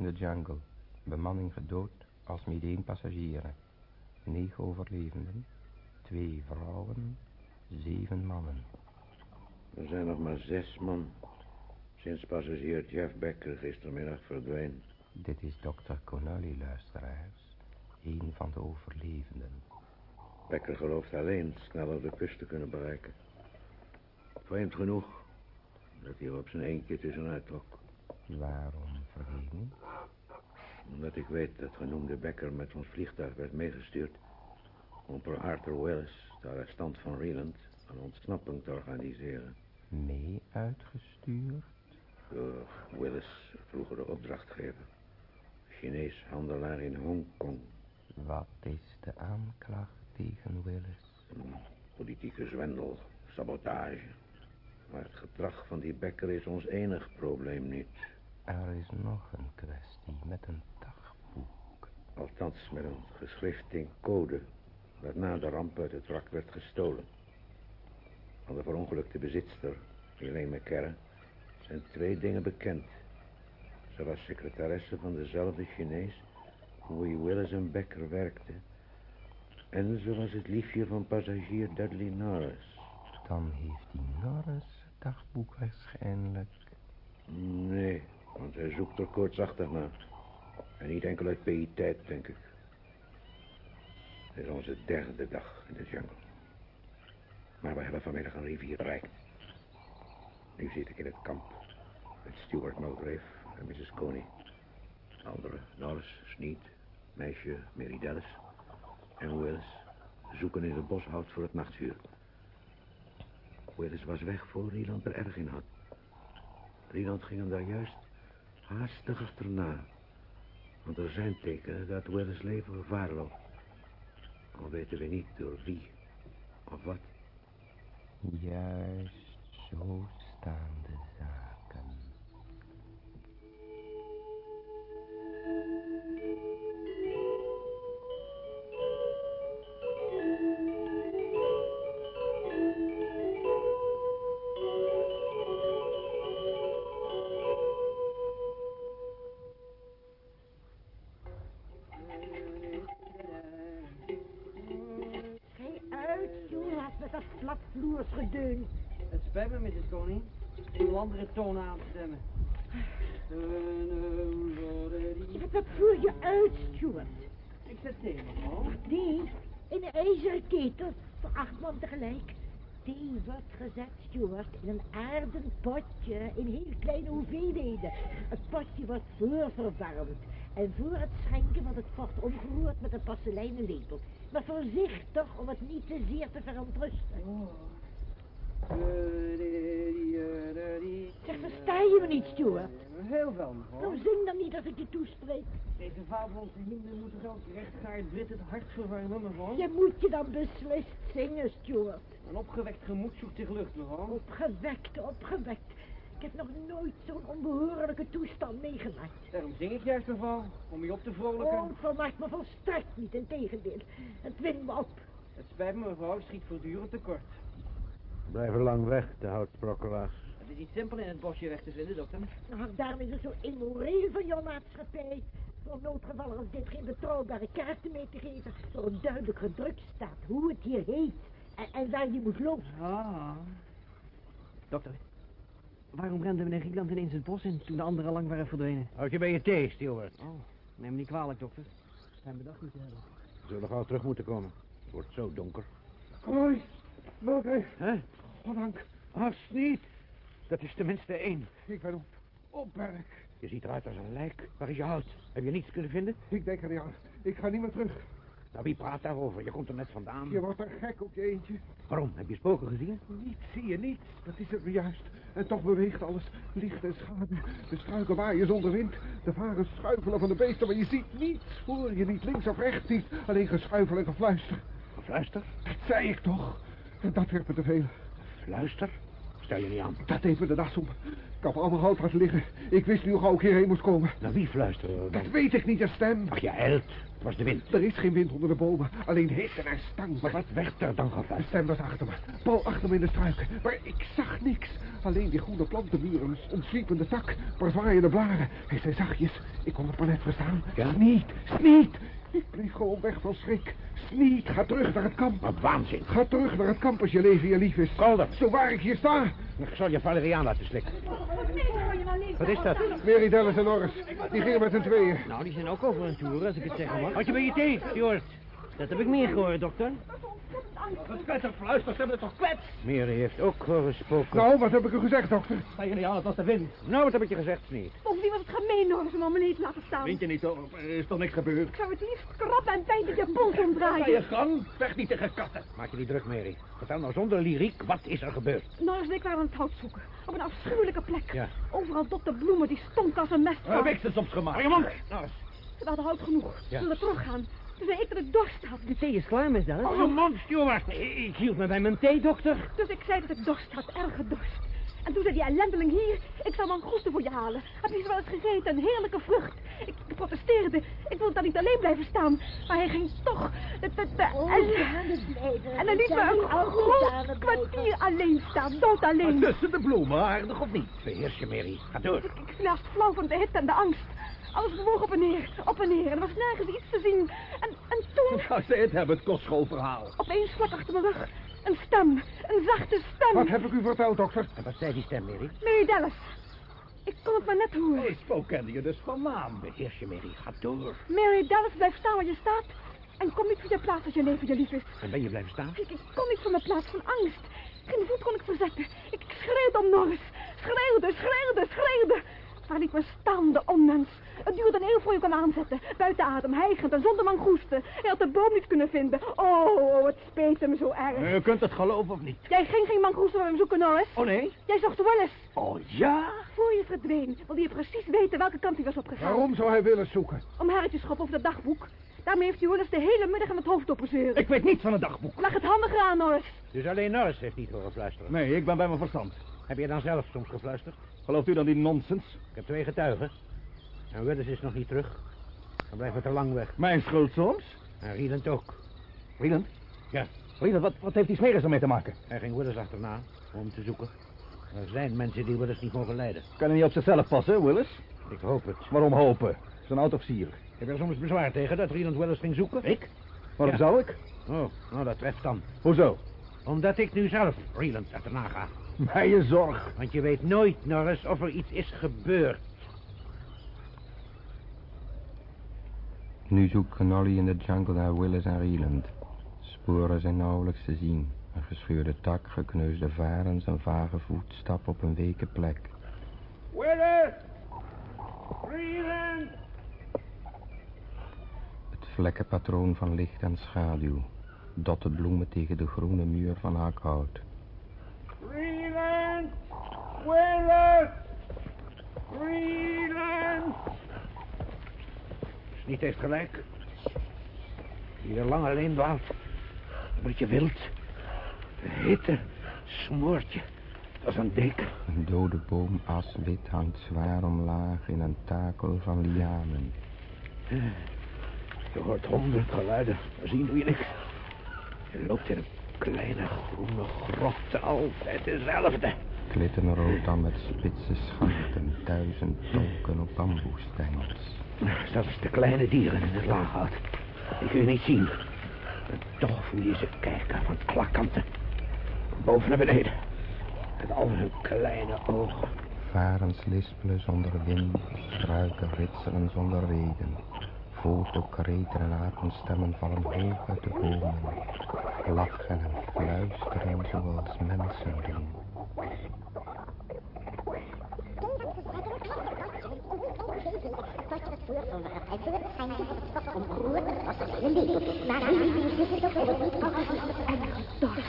In de jungle. Bemanning gedood als één passagieren. Negen overlevenden. Twee vrouwen. Zeven mannen. Er zijn nog maar zes man. Sinds passagier Jeff Becker gistermiddag verdween. Dit is dokter Connolly, luisteraars. Een van de overlevenden. Becker gelooft alleen sneller de kust te kunnen bereiken. Vreemd genoeg dat hij er op zijn eentje tussenuit trok. Waarom Omdat ik weet dat genoemde Becker met ons vliegtuig werd meegestuurd... om voor Arthur Willis, de arrestant van Reland, een ontsnapping te organiseren. Mee uitgestuurd? Door Willis, vroegere opdrachtgever. Chinees handelaar in Hongkong. Wat is de aanklacht tegen Willis? Politieke zwendel, sabotage. Maar het gedrag van die Becker is ons enig probleem niet. Er is nog een kwestie met een dagboek. Althans met een geschrift in code... dat na de ramp uit het wrak werd gestolen. Van de verongelukte bezitster, Elaine McCarran... zijn twee dingen bekend. Ze was secretaresse van dezelfde Chinees wie Willis en Becker werkte. En ze was het liefje van passagier Dudley Norris. Dan heeft die Norris het dagboek waarschijnlijk. Nee, want hij zoekt er koortsachtig naar. En niet enkel uit piëteit, denk ik. Het is onze derde dag in de jungle. Maar we hebben vanmiddag een rivier bereikt. Nu zit ik in het kamp. Met Stuart Mulgrave en Mrs. Coney. Anderen, Norris, Sneed, meisje Mary Dallas en Willis zoeken in het boshout voor het nachtvuur. Willis was weg voor Rieland er erg in had. Rieland ging hem daar juist haastig achterna. Want er zijn tekenen dat Willis leven gevaar loopt. Al weten we niet door wie of wat. Juist zo staan Om een andere toon aan te stemmen. Wat voer je uit, Stuart? Ik zet thee, mevrouw. Die, in een ijzeren ketel, voor acht man tegelijk. Die wordt gezet, Stuart, in een aarden potje, in heel kleine hoeveelheden. Het potje wordt voorverwarmd. En voor het schenken wordt het vocht omgeroerd met een porseleinen lepel. Maar voorzichtig om het niet te zeer te verontrusten. Zeg, versta je me niet, Stuart? Heel wel, mevrouw. Nou, zing dan niet als ik je toespreek. Deze vaderlandse hymne moet toch elk rechtgaard Brit het hart verwarmen, mevrouw? Je moet je dan beslist zingen, Stuart. Een opgewekt gemoed zoekt zich lucht, mevrouw. Opgewekt, opgewekt. Ik heb nog nooit zo'n onbehoorlijke toestand meegemaakt. Daarom zing ik juist, mevrouw. Om je op te vrolijken. Oh, het vermaakt me volstrekt niet, in tegendeel. Het dwingt me op. Het spijt me, mevrouw. Schiet voortdurend tekort. Blijven lang weg, de houtbrokkelaars. Het is niet simpel in het bosje weg te vinden, dokter. Nou, daarom is het zo immoreel van jouw maatschappij. Voor noodgevallen als dit geen betrouwbare kaarten mee te geven. Waarop duidelijk gedrukt staat hoe het hier heet. En, en waar je moet lopen. Ah. Dokter, waarom renden we in Griekenland ineens het bos in toen de anderen lang waren verdwenen? Houd je bij je thee, Stuart. Oh, neem me niet kwalijk, dokter. Zijn bedacht te hebben. We zullen gauw terug moeten komen. Het wordt zo donker. Hoi, Mulgrave. Hè? Goddank. Als niet. Dat is tenminste één. Ik ben op, op werk. Je ziet eruit als een lijk. Waar is je hout? Heb je niets kunnen vinden? Ik denk er niet aan. Ik ga niet meer terug. Nou, wie praat daarover? Je komt er net vandaan. Je wordt er gek op je eentje. Waarom? Heb je spoken gezien? Niets zie je niets. Dat is het juist. En toch beweegt alles. Licht en schaduw. De struiken waaien zonder wind. De varen schuifelen van de beesten, maar je ziet niets. Hoor je niet links of rechts niet. Alleen geschuifel en gefluister. Fluister? Dat zei ik toch. En dat werd me te veel. Fluister? Stel je niet aan. Dat me de das om. Ik had allemaal hout liggen. Ik wist nu gauw ik hierheen moest komen. Nou, wie fluisterde er dan? Dat weet ik niet, een stem. Ach, je eilt. Het was de wind. Er is geen wind onder de bomen. Alleen hitte en stank. Maar wat werd er dan De gefluisterd? stem was achter me. Paul achter me in de struiken. Maar ik zag niks. Alleen die groene plantenmuren, een sliepende tak, paar zwaaiende blaren. Hij zei zachtjes. Ik kon het maar net verstaan. Ja? Sneed, Sneed. Ik bleef gewoon weg van schrik. Sneed, ga terug naar het kamp. Wat waanzin. Ga terug naar het kamp als je leven je lief is. Calder. Zo waar ik hier sta. Ik zal je valeriaan laten slikken. Wat is dat? Mary Dallas en Norris. Die gingen met z'n tweeën. Nou, die zijn ook over een toer, als ik het zeggen mag. Houd je bij je thee, Stuart. Dat heb ik meer gehoord, dokter. Dat fluister, ze hebben het toch kwets? Mary heeft ook gesproken. Nou, wat heb ik u gezegd, dokter? Sta je niet aan, het was de wind. Nou, wat heb ik je gezegd, Sneed? Bovendien was het gemeen nog eens om me niet te laten staan. Vind je niet, hoor? er is toch niks gebeurd? Ik zou het liefst krabben en pijn dat je pols Ga je omdraaien. gang, vecht niet tegen katten. Maak je niet druk, Mary. Vertel nou zonder lyriek, wat is er gebeurd? Norris en ik waren aan het hout zoeken. Op een afschuwelijke plek. Ja. Overal dofte bloemen die stonken als een We mestvaal. hebben ze soms gemaakt. Hou je mond. Nou, We hadden hout genoeg. Ja. Zullen we teruggaan? Toen zei ik dat ik dorst had. De thee is klaar, Miss Dallas. hou je mond, Stuart. Ik, ik hield me bij mijn thee, dokter. Dus ik zei dat ik dorst had, erge dorst. En toen zei die ellendeling hier, ik zal mangoesten voor je halen. Heb je ze wel eens gegeten, een heerlijke vrucht. Ik, ik protesteerde. Ik wilde daar niet alleen blijven staan. Maar hij ging toch... De, de, de, Oh, en, samen blijven. en hij liet me een groot kwartier alleen staan. Dood alleen. Tussen de bloemen, aardig of niet? Verheers je, Mary. Ga door. Ik viel haast flauw van de hitte en de angst. Alles bewoog op en neer, op en neer. En er was nergens iets te zien. En, en toen... Ga zij het hebben, het kostschoolverhaal. Opeens vlak achter mijn rug. Een stem. Een zachte stem. Wat heb ik u verteld, dokter? En wat zei die stem, Mary? Mary Dallas. Ik kon het maar net horen. Oh, zo kende je dus van naam. Beheers je, Mary. Ga door. Mary Dallas, blijf staan waar je staat. En kom niet van je plaats als je leven je lief is. En ben je blijven staan? Ik, ik kon niet van mijn plaats van angst. Geen voet kon ik verzetten. Ik schreeuwde om Norris. Schreeuwde, schreeuwde, schreeuwde. Maar liet me staan, de onmens. Het duurde een eeuw voor je kon aanzetten. Buiten adem, hijgend en zonder mangoesten. Hij had de boom niet kunnen vinden. Oh, oh, het speet hem zo erg. Je kunt het geloven of niet? Jij ging geen mangoesten bij hem zoeken, Norris. Oh, nee? Jij zocht Willis. Oh, ja? Voor je verdween wilde je precies weten welke kant hij was opgegaan. Waarom zou hij willen zoeken? Om herretjes te schoppen over dat dagboek. Daarmee heeft hij Willis de hele middag in het hoofd opgezeuren. Ik weet niets van het dagboek. Lag het handiger aan, Norris. Dus alleen Norris heeft niet horen fluisteren. Nee, ik ben bij mijn verstand. Heb je dan zelf soms gefluisterd? Gelooft u dan die nonsens? Ik heb twee getuigen. En Willis is nog niet terug. Dan blijven we te lang weg. Mijn schuld soms? En Rieland ook. Rieland? Ja, Rieland, wat, wat heeft die smeris ermee te maken? hij ging Willis achterna om hem te zoeken. Er zijn mensen die Willis niet mogen leiden. Kan hij niet op zichzelf passen, Willis? Ik hoop het. Waarom hopen? Zijn oud-officier. Heb je er soms bezwaar tegen dat Rieland Willis ging zoeken? Ik? Waarom Ja. zou ik? Oh, nou dat treft dan. Hoezo? Omdat ik nu zelf Rieland achterna ga. Mij je zorg. Want je weet nooit, Norris, of er iets is gebeurd. Nu zoekt Connolly in de jungle naar Willis en Rieland. Sporen zijn nauwelijks te zien. Een gescheurde tak, gekneusde varens, een vage voetstap op een weke plek. Willis! Rieland! Het vlekkenpatroon van licht en schaduw. Dotte bloemen tegen de groene muur van hakhout. Rieland! Willis! Rieland! Is niet echt gelijk. Die er lang alleen blijft. Word je wild. De hitte smoort je. Als een deken. Een dode boom aswit hangt zwaar omlaag in een takel van lianen. Je hoort honderd geluiden, maar zien doe je niks. Je loopt in een kleine groene grot, altijd dezelfde. Klittenrood dan met spitse schachten, duizend tolken op bamboestengels. Zelfs de kleine dieren in het laaghout. Die kun je niet zien. En toch voel je ze kijken van alle kanten. Van boven naar beneden. Met al hun kleine ogen. Varens lispelen zonder wind, struiken ritselen zonder reden. Vogelkreten en apenstemmen vallen hoog uit de bomen. Lachen en fluisteren zoals mensen doen. Dorst.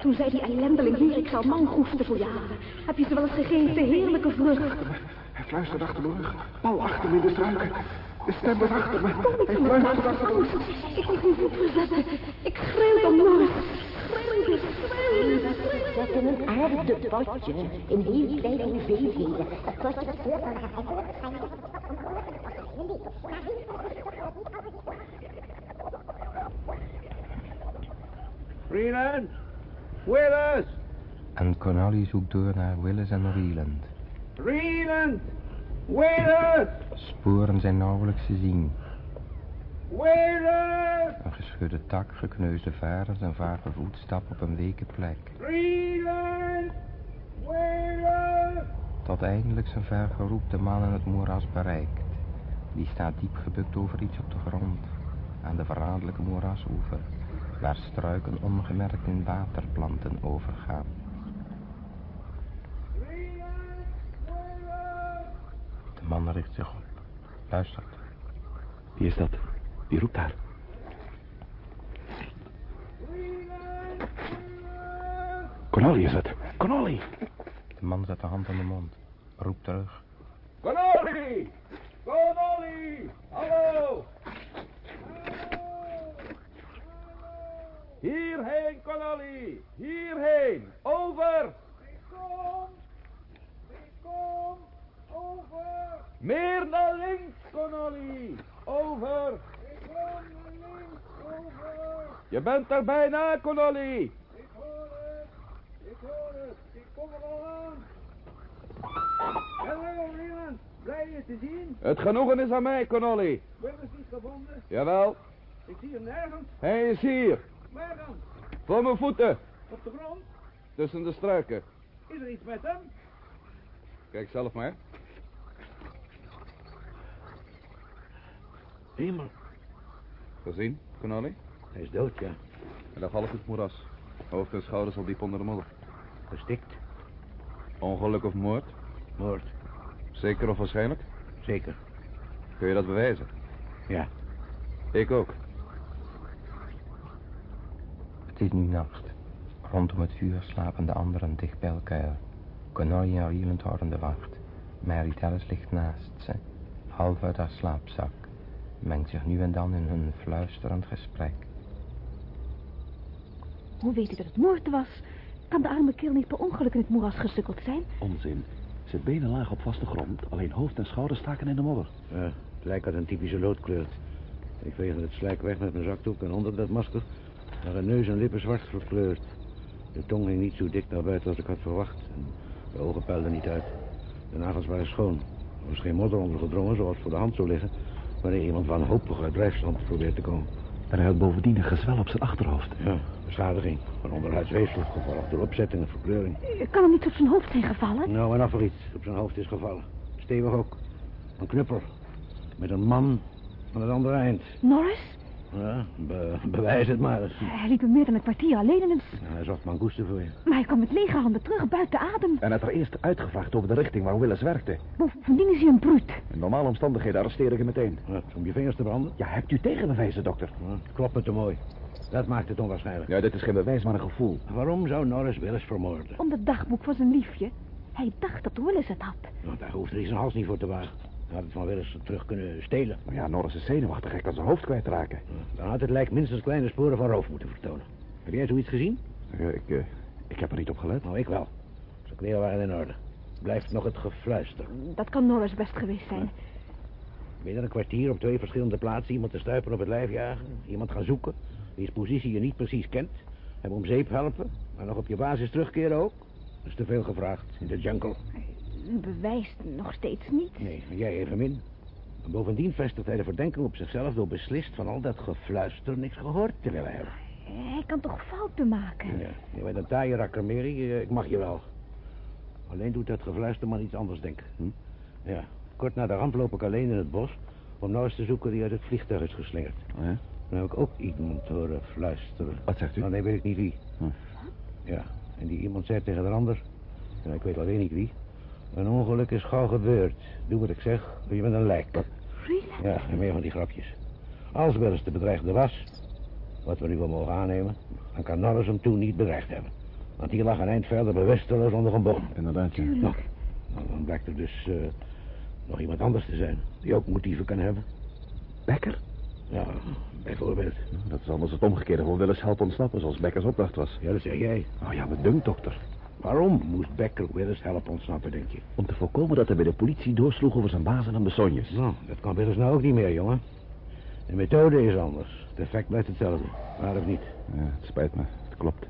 Toen zei die ellendeling hier, ik zal mangoesten voor je halen. Heb je ze wel eens gegeten? Heerlijke vrucht. Hij fluistert achter mijn rug. Pal achter me in de struiken. De stem was achter me. Hij fluistert achter me. Ik kon geen voet verzetten. Ik schreeuwde om Norris. Schreeuwde, schreeuwde, schreeuwde. Zetten een aardepotje in heel kleine hoeveelheden. Het potje dat vuur Rieland! Willis! En Connolly zoekt door naar Willis en Rieland. Rieland! Willis! Sporen zijn nauwelijks te zien. Willis! Een geschudde tak, gekneusde varens en vage voetstap op een weke plek. Rieland! Willis! Tot eindelijk zijn ver geroepte man in het moeras bereikt. Die staat diep gebukt over iets op de grond. Aan de verraderlijke moerasoever. Waar struiken ongemerkt in waterplanten overgaan. De man richt zich op. Luistert. Wie is dat? Wie roept daar? Connolly is het. Connolly. De man zet de hand aan de mond. Roept terug. Connolly! Connolly! Hallo! Hierheen, Connolly! Hierheen! Over! Ik kom! Ik kom! Over! Meer naar links, Connolly. Over. Ik kom naar links, over. Je bent er bijna, Connolly. Ik hoor het. Ik hoor het. Ik kom er al aan. Hallo, iemand. Blij je te zien. Het genoegen is aan mij, Connolly. Willis niet gevonden. Jawel, Ik zie hem nergens. hij is hier. Waar dan? Voor mijn voeten. Op de grond. Tussen de struiken. Is er iets met hem? Kijk zelf maar. Hemel, Gezien, Connolly? hij is dood, ja. Hij lag half in het moeras. Hoofd en schouders al diep onder de modder. Gestikt. Ongeluk of moord? Moord. Zeker of waarschijnlijk? Zeker. Kun je dat bewijzen? Ja. Ik ook. Het is nu nacht. Rondom het vuur slapen de anderen dicht bij elkaar. Connolly en Rieland houden de wacht. Mary Tellis ligt naast ze, half uit haar slaapzak. Mengt zich nu en dan in hun fluisterend gesprek. Hoe weet u dat het moord was? Kan de arme kerel niet per ongeluk in het moeras gesukkeld zijn? Onzin. Zijn benen lagen op vaste grond, alleen hoofd en schouders staken in de modder. Ja, het lijk had een typische loodkleur. Ik veegde het slijk weg met mijn zakdoek en onder dat masker waren neus en lippen zwart verkleurd. De tong hing niet zo dik naar buiten als ik had verwacht. En de ogen peilden niet uit. De nagels waren schoon. Er was geen modder onder gedrongen zoals voor de hand zou liggen... wanneer iemand wanhopig uit drijfstand probeert te komen. En hij had bovendien een gezwel op zijn achterhoofd. Ja, beschadiging van onderhuids weefsel, gevolgd door opzetting en verkleuring. Kan hem niet op zijn hoofd zijn gevallen? Nou, en af er iets op zijn hoofd is gevallen. Stevig ook. Een knuppel. Met een man van het andere eind. Norris? Ja, be- bewijs het maar eens. Hij liep er meer dan een kwartier alleen in een... Ja, hij zocht mangoesten voor je. Maar hij kwam met lege handen terug, buiten adem. En had er eerst uitgevraagd over de richting waar Willis werkte. Bovendien is hij een bruut. In normale omstandigheden arresteer ik hem meteen. Wat, om je vingers te branden? Ja, hebt u tegenbewijzen, dokter? Ja, klopt me te mooi. Dat maakt het onwaarschijnlijk. Ja, dit is geen bewijs, maar een gevoel. Waarom zou Norris Willis vermoorden? Om het dagboek van zijn liefje. Hij dacht dat Willis het had. Want daar hoeft hij zijn hals niet voor te wagen. Hij had het van Willis terug kunnen stelen. Maar ja, Norris is zenuwachtig. Hij kan zijn hoofd kwijtraken. Ja, Dan had het lijk minstens kleine sporen van roof moeten vertonen. Heb jij zoiets gezien? Ja, ik, eh, ik heb er niet op gelet. Nou, ik wel. Zijn kleren waren in orde. Blijft nog het gefluister. Dat kan Norris best geweest zijn. Binnen een kwartier op twee verschillende plaatsen iemand te stuipen op het lijf jagen. Iemand gaan zoeken. Wiens positie je niet precies kent. Hem om zeep helpen. Maar nog op je basis terugkeren ook. Dat is te veel gevraagd in de jungle. U bewijst nog steeds niet. Nee, jij evenmin. En bovendien vestigt hij de verdenking op zichzelf door beslist van al dat gefluister niks gehoord te willen hebben. Hij kan toch fouten maken? Ja, je bent een taaie rakker, Mary. Eh, Ik mag je wel. Alleen doet dat gefluister maar iets anders denken. Hm? Ja, kort na de ramp loop ik alleen in het bos... om nou eens te zoeken die uit het vliegtuig is geslingerd. Oh, ja? Dan heb ik ook iemand horen fluisteren. Wat zegt u? Nou, nee, weet ik niet wie. Hm. Ja, en die iemand zei tegen de ander... en ik weet alweer niet wie... een ongeluk is gauw gebeurd. Doe wat ik zeg, je bent een lijk. Really? Ja, en meer van die grapjes. Als Willis de bedreigde was... wat we nu wel mogen aannemen... dan kan Norris hem toen niet bedreigd hebben. Want die lag een eind verder bewusteloos onder een boom. Inderdaad, ja. Nou, nou, dan blijkt er dus eh, nog iemand anders te zijn... die ook motieven kan hebben. Becker? Ja, bijvoorbeeld. Dat is anders het omgekeerde van Willis helpen ontsnappen, zoals Beckers opdracht was. Ja, dat zeg jij. Oh ja, wat dunkt, dokter. Waarom moest Becker Willis helpen ontsnappen, denk je? Om te voorkomen dat hij bij de politie doorsloeg over zijn bazen en besonjes. Nou, dat kan Willis nou ook niet meer, jongen. De methode is anders. Het effect blijft hetzelfde. Waar of niet? Ja, het spijt me. Het klopt.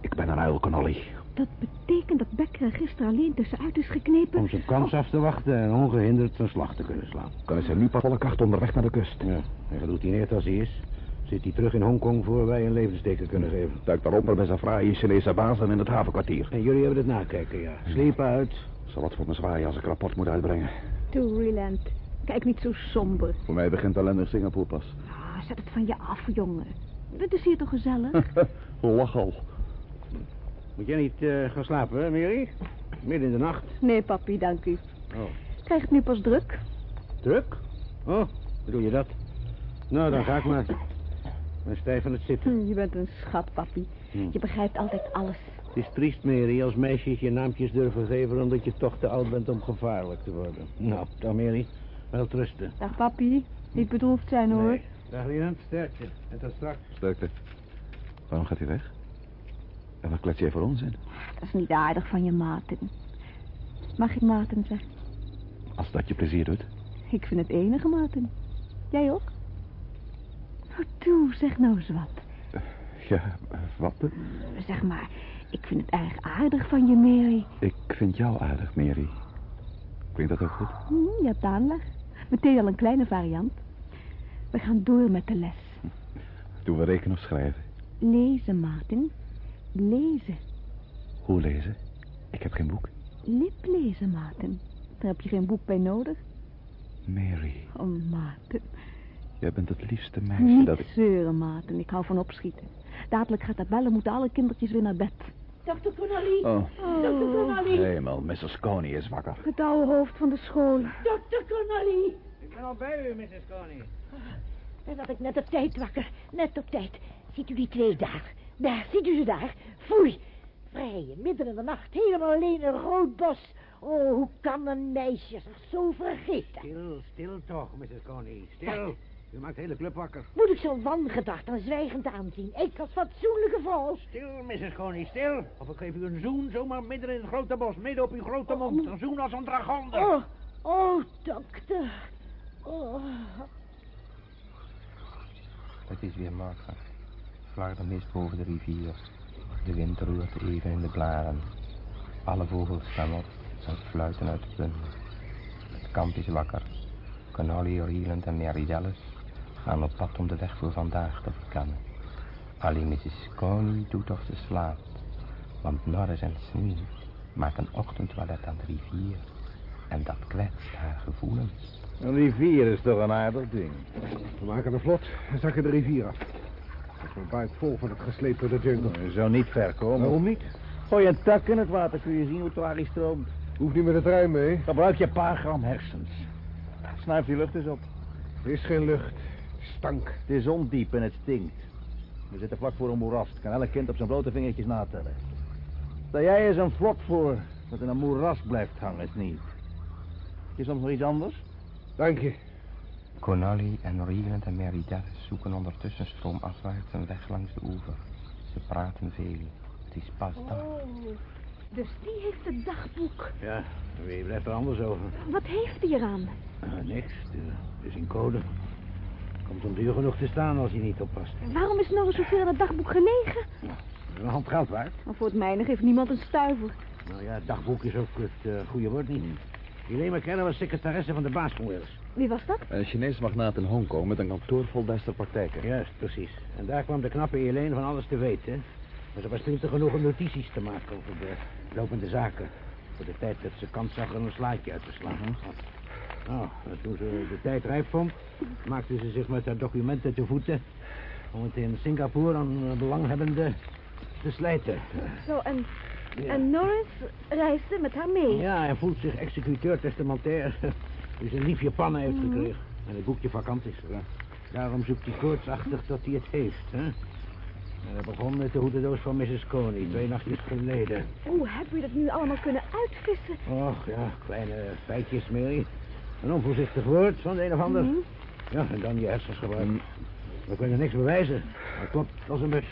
Ik ben een uil, Connolly. Dat betekent dat Becker er gisteren alleen tussenuit is geknepen. Om zijn kans af te wachten en ongehinderd zijn slag te kunnen slaan. Kan hij zijn nu pas volle kracht onderweg naar de kust. Ja, en geroutineerd als hij is, zit hij terug in Hongkong voor wij een levensteken kunnen geven. Duikt daaronder bij zijn fraaie Chinese bazen in het havenkwartier. En jullie hebben het nakijken, ja. Slepen uit. Zal wat voor me zwaaien als ik rapport moet uitbrengen. Toe, Reland. Kijk niet zo somber. Voor mij begint ellendig Singapore pas. Ah, zet het van je af, jongen. Het is hier toch gezellig? <laughs> Lach al. Moet jij niet eh, gaan slapen, hè, Mary? Midden in de nacht. Nee, papi, dank u. Oh. Krijg het nu pas druk? Druk? Oh, bedoel je dat? Nou, dan ga ik maar. Ik ben stijf van het zitten. Hm, je bent een schat, papi. Hm. Je begrijpt altijd alles. Het is triest, Mary, als meisjes je naampjes durven geven... omdat je toch te oud bent om gevaarlijk te worden. Nou, dan Mary, wel trusten. Dag, papi. Niet bedroefd zijn, hoor. Nee. Dag, Lienand. Sterkte. En tot straks. Sterkte. Waarom gaat hij weg? En wat klets jij voor onzin? Dat is niet aardig van je, Maarten. Mag ik Maarten zeggen? Als dat je plezier doet. Ik vind het enige, Maarten. Jij ook? Nou, toe, zeg nou eens wat. Ja, wat? Zeg maar, ik vind het erg aardig van je, Mary. Ik vind jou aardig, Mary. Klinkt dat ook goed? Hm, je hebt aanleg. Meteen al een kleine variant. We gaan door met de les. Doen we rekenen of schrijven? Lezen, Maarten. Lezen. Hoe lezen? Ik heb geen boek. Liplezen, Maarten. Daar heb je geen boek bij nodig. Mary, Oh, Maarten. jij bent het liefste meisje Niet dat ik... zeuren, Maarten. Ik hou van opschieten. Dadelijk gaat het bellen, moeten alle kindertjes weer naar bed. Dokter Connolly. Oh, Dokter Connolly. hemel, Mrs. Coney is wakker. Het oude hoofd van de school. Dokter Connolly. Ik ben al bij u, Mrs. Coney. En dat ik net op tijd wakker. Net op tijd. Ziet u die twee daar? Daar, ziet u ze daar? Foei. Vrijen, midden in de nacht, helemaal alleen een rood bos. Oh, hoe kan een meisje zich zo vergeten? Stil, stil toch, Mrs. Coney. Stil. U maakt de hele club wakker. Moet ik zo'n wangedacht en zwijgend aanzien? Ik als fatsoenlijke vrouw. Stil, Mrs. Coney, stil. Of ik geef u een zoen, zomaar midden in het grote bos, midden op uw grote mond. Een zoen als een dragonder. Oh, oh, dokter. Oh. Het is weer morgen. De mist boven de rivier. De wind roert even in de blaren. Alle vogels staan op en fluiten uit de punten. Het kamp is wakker. Connolly, Rieland en Mary Dallas gaan op pad om de weg voor vandaag te verkennen. Alleen Mrs. Coney doet of ze slaapt. Want Norris en Smee maken ochtendtoilet aan de rivier. En dat kwetst haar gevoelens. Een rivier is toch een aardig ding. We maken een vlot en zakken de rivier af. Ik mijn buik vol van het gesleep door de jungle. Je zou niet ver komen. Waarom niet? Gooi een tak in het water, kun je zien hoe het stroomt. Hoeft niet met het ruim mee. Gebruik je een paar gram hersens. Snuif die lucht eens op. Er is geen lucht. Stank. Het is ondiep en het stinkt. We zitten vlak voor een moeras. Kan elk kind op zijn blote vingertjes natellen. Stel jij eens een vlot voor dat in een moeras blijft hangen, is niet. Is soms nog iets anders? Dank je. Connolly en Rieland en Mary Dallas zoeken ondertussen stroomafwaarts een weg langs de oever. Ze praten veel. Het is pas dag. Oh, dus die heeft het dagboek. Ja, wie blijft er anders over? Wat heeft hij eraan? Ah, niks, het is in code. Komt om duur genoeg te staan als je niet oppast. Waarom is Norris zoveel in het dagboek gelegen? Een hand geld waard. Maar voor het mijne geeft niemand een stuiver. Nou ja, het dagboek is ook het eh, goede woord niet. Helene McKenna was secretaresse van de baas van Willis. Wie was dat? Een Chinese magnaat in Hongkong met een kantoor vol beste praktijken. Juist, precies. En daar kwam de knappe Helene van alles te weten. Maar ze was pinter genoeg om notities te maken over de lopende zaken. Voor de tijd dat ze kans zag er een slaatje uit te slaan. Nou, en toen ze de tijd rijp vond, maakte ze zich met haar documenten te voeten... om het in Singapore aan eh, belanghebbenden te slijten. Zo, en, en Norris reisde met haar mee. Ja, en voelt zich executeur testamentair. Die zijn lief Japan heeft gekregen. En het boekje vakant is. Ja. Daarom zoekt hij koortsachtig dat hij het heeft. Hè? En dat begon met de hoedendoos van Mrs. Coney, twee nachtjes geleden. Hoe heb je dat nu allemaal kunnen uitvissen? Och, ja, kleine feitjes, Mary. Een onvoorzichtig woord van de een of ander. Mhm. Ja, en dan je hersens gebruiken. We kunnen niks bewijzen. Maar klopt als een bus.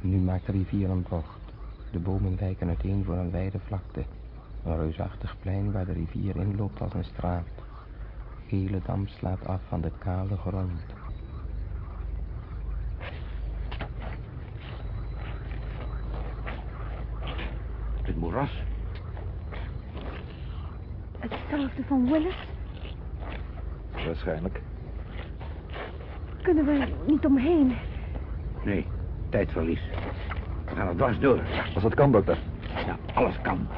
Nu maakt de rivier een bocht. De bomen wijken uiteen voor een wijde vlakte. Een reusachtig plein waar de rivier inloopt als een straat. Gele dam slaat af van de kale grond. Het moeras. Hetzelfde van Willis. Waarschijnlijk. Kunnen we er niet omheen? Nee, tijdverlies. We gaan er dwars door. Als dat kan, dokter. Ja, alles kan.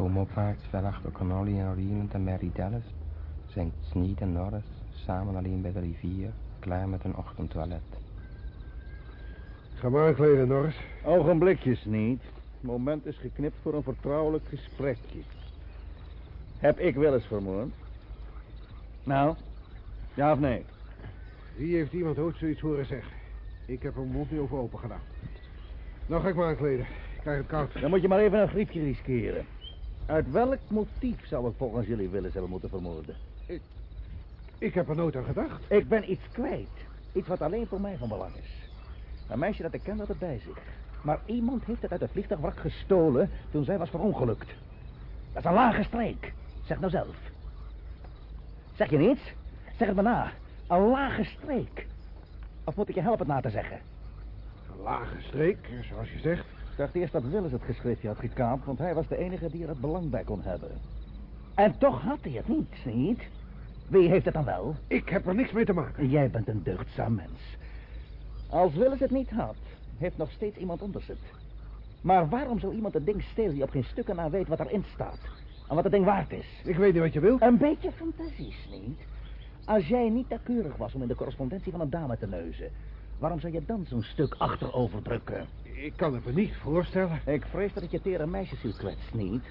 Stroomopwaarts ver achter Connolly en Rieland en Mary Dallas zijn Sneed en Norris samen alleen bij de rivier, klaar met hun ochtendtoilet. Ga maar aankleden, Norris. Ogenblikjes niet. Het moment is geknipt voor een vertrouwelijk gesprekje. Heb ik wel eens vermoord? Nou, ja of nee? Wie heeft iemand ooit zoiets horen zeggen? Ik heb hem mond niet over open gedaan. Nou ga ik me aankleden. Ik krijg het koud. Dan moet je maar even een griepje riskeren. Uit welk motief zou ik volgens jullie Willis hebben moeten vermoorden? Ik heb er nooit aan gedacht. Ik ben iets kwijt. Iets wat alleen voor mij van belang is. Een meisje dat ik ken had het bij zich. Maar iemand heeft het uit het vliegtuigwrak gestolen toen zij was verongelukt. Dat is een lage streek. Zeg nou zelf. Zeg je niets? Zeg het maar na. Een lage streek. Of moet ik je helpen het na te zeggen? Een lage streek, zoals je zegt. Ik dacht eerst dat Willis het geschriftje had gekaapt, want hij was de enige die er het belang bij kon hebben. En toch had hij het niet, niet? Wie heeft het dan wel? Ik heb er niks mee te maken. Jij bent een deugdzaam mens. Als Willis het niet had, heeft nog steeds iemand anders het. Maar waarom zou iemand een ding stelen die op geen stukken na weet wat erin staat? En wat het ding waard is? Ik weet niet wat je wilt. Een beetje fantasie, niet? Als jij niet nauwkeurig was om in de correspondentie van een dame te neuzen... waarom zou je dan zo'n stuk achterover drukken? Ik kan het me niet voorstellen. Ik vrees dat het je tere meisjesziel kwetst, niet?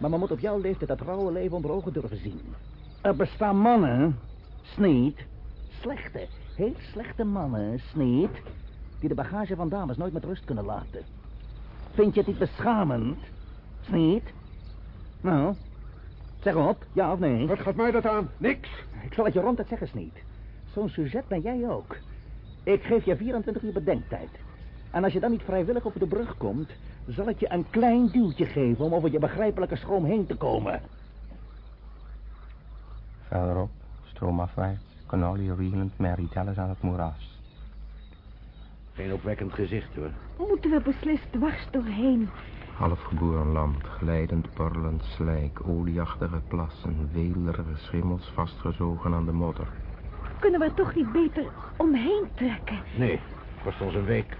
Maar men moet op jouw leeftijd dat rauwe leven onder ogen durven zien. Er bestaan mannen, Sneed, slechte, heel slechte mannen, Sneed, die de bagage van dames nooit met rust kunnen laten. Vind je het niet beschamend, Sneed? Nou, zeg op, ja of nee? Wat gaat mij dat aan? Niks. Ik zal het je ronduit zeggen, Sneed. Zo'n sujet ben jij ook. Ik geef je 24 uur bedenktijd. En als je dan niet vrijwillig over de brug komt... zal ik je een klein duwtje geven om over je begrijpelijke schroom heen te komen. Verderop, stroomafwaarts, Connolly rielend Mary Dallas aan het moeras. Geen opwekkend gezicht, hoor. Moeten we beslist dwars doorheen? Halfgeboren land, glijdend borrelend slijk, olieachtige plassen, weelderige schimmels vastgezogen aan de modder. Kunnen we er toch niet beter omheen trekken? Nee, kost ons een week.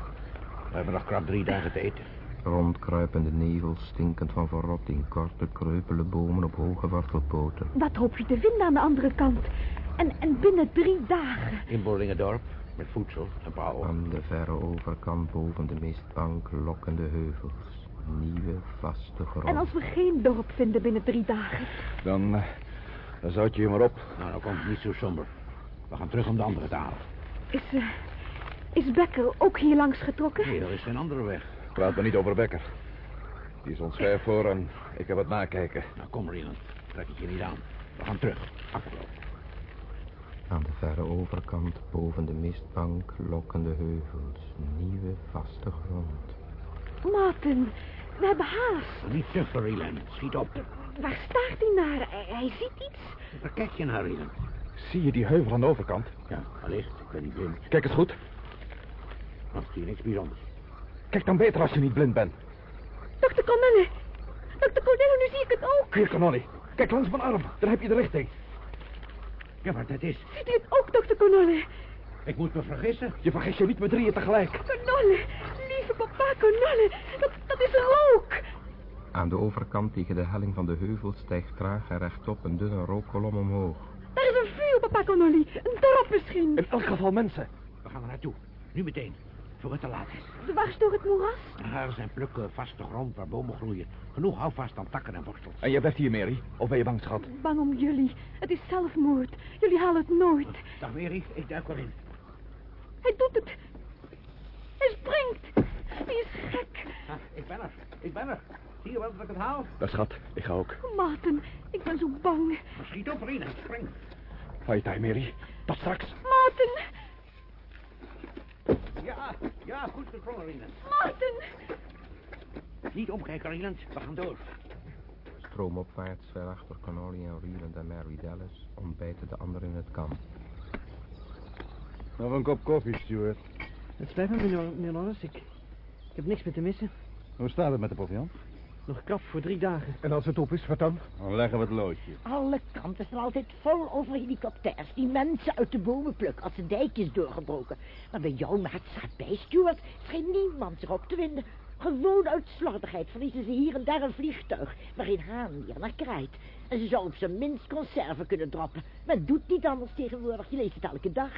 We hebben nog krap drie dagen te eten. Rondkruipende nevel, stinkend van verrotting, korte, kreupele bomen op hoge wortelpoten. Wat hoop je te vinden aan de andere kant? En, en binnen drie dagen? In Bollingendorp, met voedsel en. Aan de verre overkant boven de mistbank lokkende heuvels. Nieuwe, vaste grond. En als we geen dorp vinden binnen drie dagen? Dan, eh, dan zout je je maar op. Nou, dan komt het niet zo somber. We gaan terug om de andere te halen. Is, eh, is Becker ook hier langs getrokken? Nee, er is geen andere weg. Praat maar niet over Becker. Die is ons schijf voor en ik heb het nakijken. Nou, kom Rieland. Trek het je niet aan. We gaan terug. Akkerloop. Aan de verre overkant, boven de mistbank, lokkende heuvels. Nieuwe, vaste grond. Martin, we hebben haast. Niet zuchten, Rieland. Schiet op. Waar staart hij naar? Hij, hij ziet iets. Waar kijk je naar, Rieland? Zie je die heuvel aan de overkant? Ja, allicht. Ik ben niet blind. Kijk eens goed. Nou, zie je niks bijzonders. Kijk dan beter als je niet blind bent. Dokter Connelle. Dokter Connelle, nu zie ik het ook. Hier, Connolly. Kijk langs mijn arm. Dan heb je de richting. Ja, maar dat is... Ziet u het ook, dokter Connelle? Ik moet me vergissen. Je vergis je niet met drieën tegelijk. Connelle, lieve papa Connelle. Dat, dat is rook. Aan de overkant tegen de helling van de heuvel stijgt traag en rechtop een dunne rookkolom omhoog. Daar is een vuur, papa Connolly. Een dorp misschien. In elk geval mensen. We gaan er naartoe. Nu meteen. Voor het te laat is. Dwars door het moeras? Er zijn plukken vaste grond waar bomen groeien. Genoeg houvast aan takken en wortels. En jij blijft hier, Mary? Of ben je bang, schat? Bang om jullie. Het is zelfmoord. Jullie halen het nooit. Dag Mary, ik duik erin. Hij doet het. Hij springt. Hij is gek. Ik ben er. Ik ben er. Zie je wel dat ik het haal? Ja, schat. Ik ga ook. Martin, ik ben zo bang. Schiet op, Rina. Spring. Hou je tijd, Mary. Tot straks. Martin. Ja, ja, goed gesprongen, Rina. Martin. Niet omkijken, Rieland. We gaan door. Stroomopwaarts, ver achter Connolly en Rieland en Mary Dallas, ontbijten de anderen in het kamp. Nog een kop koffie, Stuart. Het spijt me, meneer, meneer Norris. Ik, ik heb niks meer te missen. Hoe staat het met de proviant? Nog krap voor drie dagen. En als het op is, wat dan? Dan leggen we het loodje. Alle kanten staan altijd vol over helikopters die mensen uit de bomen plukken als de dijk is doorgebroken. Maar bij jou maakt staat bij, Stuart, schijnt niemand zich op te winden. Gewoon uit slordigheid verliezen ze hier en daar een vliegtuig waarin haan hier naar kraait. En ze zou op zijn minst conserven kunnen droppen. Men doet niet anders tegenwoordig, je leest het elke dag.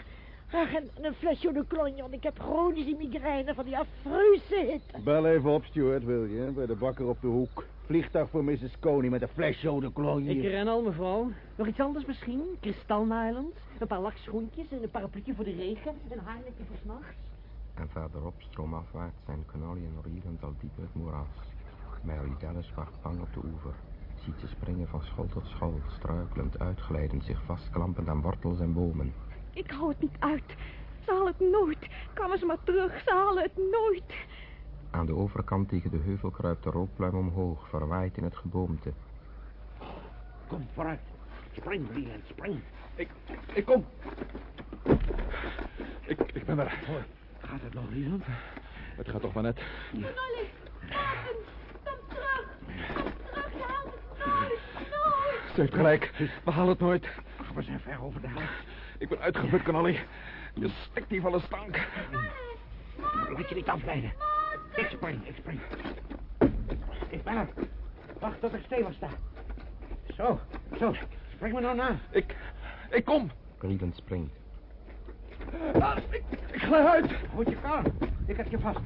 Ach, en en een flesje de klonje, want ik heb chronische migraine van die afreuse hitte. Bel even op, Stuart, wil je? Bij de bakker op de hoek. Vliegtuig voor Mrs. Coney met een fles de klonje. Ik ren al, mevrouw. Nog iets anders misschien? Kristalnylons? Een paar lakschoentjes en een parapluutje voor de regen? Een haarnetje voor s'nachts? En verderop, stroomafwaarts, zijn Connolly en Rieland al diep in het moeras. Mary Dallas wacht bang op de oever. Ziet ze springen van school tot school, struikelend, uitglijdend, zich vastklampend aan wortels en bomen. Ik hou het niet uit. Ze halen het nooit. Kwamen ze maar terug. Ze halen het nooit. Aan de overkant tegen de heuvel kruipt de rookpluim omhoog, verwaaid in het geboomte. Kom, vooruit. Spring, Leland, spring. Ik, ik kom. Ik, ik ben er. Gaat het nog, Leland? Het gaat toch maar net. Nolly, Maarten, kom terug. Kom terug, je haalt het nooit, nooit. Ze heeft gelijk. We halen het nooit. Ach, we zijn ver over de helft. Ik ben uitgeput, Connolly. Je stikt hier van de stank. Laat je niet afleiden. Ik spring, ik spring. Ik ben er. Wacht tot ik stevig sta. Zo, zo. Spring me nou na. Ik, ik kom. Rieland springt. Ah, ik, ik glij uit. Houd je kalm. Ik heb je vast.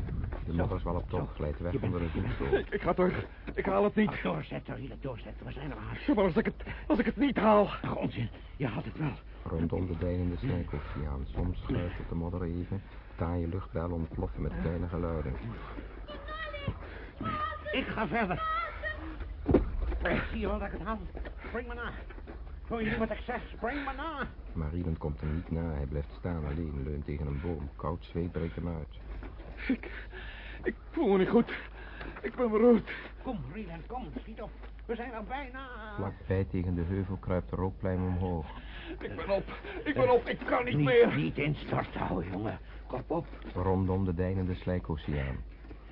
De modder zwalpt op, glijdt weg onder een voetstoel. Ik, ik ga terug. Ik haal het niet. Ach, doorzetten, Rieland, doorzetten. We zijn er haast. Maar als ik het, als ik het niet haal. Ach, onzin. Je haalt het wel. Rondom de deinende snijkoceaan. Soms schuift het de modder even. Taaie luchtbellen ontploffen met kleine geluiden. Ik ga verder. Ik zie je wel dat ik het haal. Spring me na. Hoor je niet wat ik zeg? Spring me na. Maar Rieland komt hem niet na. Hij blijft staan alleen, leunt tegen een boom. Koud zweet breekt hem uit. Ik, ik voel me niet goed. Ik ben beroerd. Kom, Rieland, kom. Schiet op. We zijn er bijna. Vlakbij tegen de heuvel kruipt de rookpluim omhoog. Ik ben op. Ik ben op. Ik kan niet, niet meer. Niet instorten, ouwe jongen. Kop op. Rondom de deinende slijkoceaan.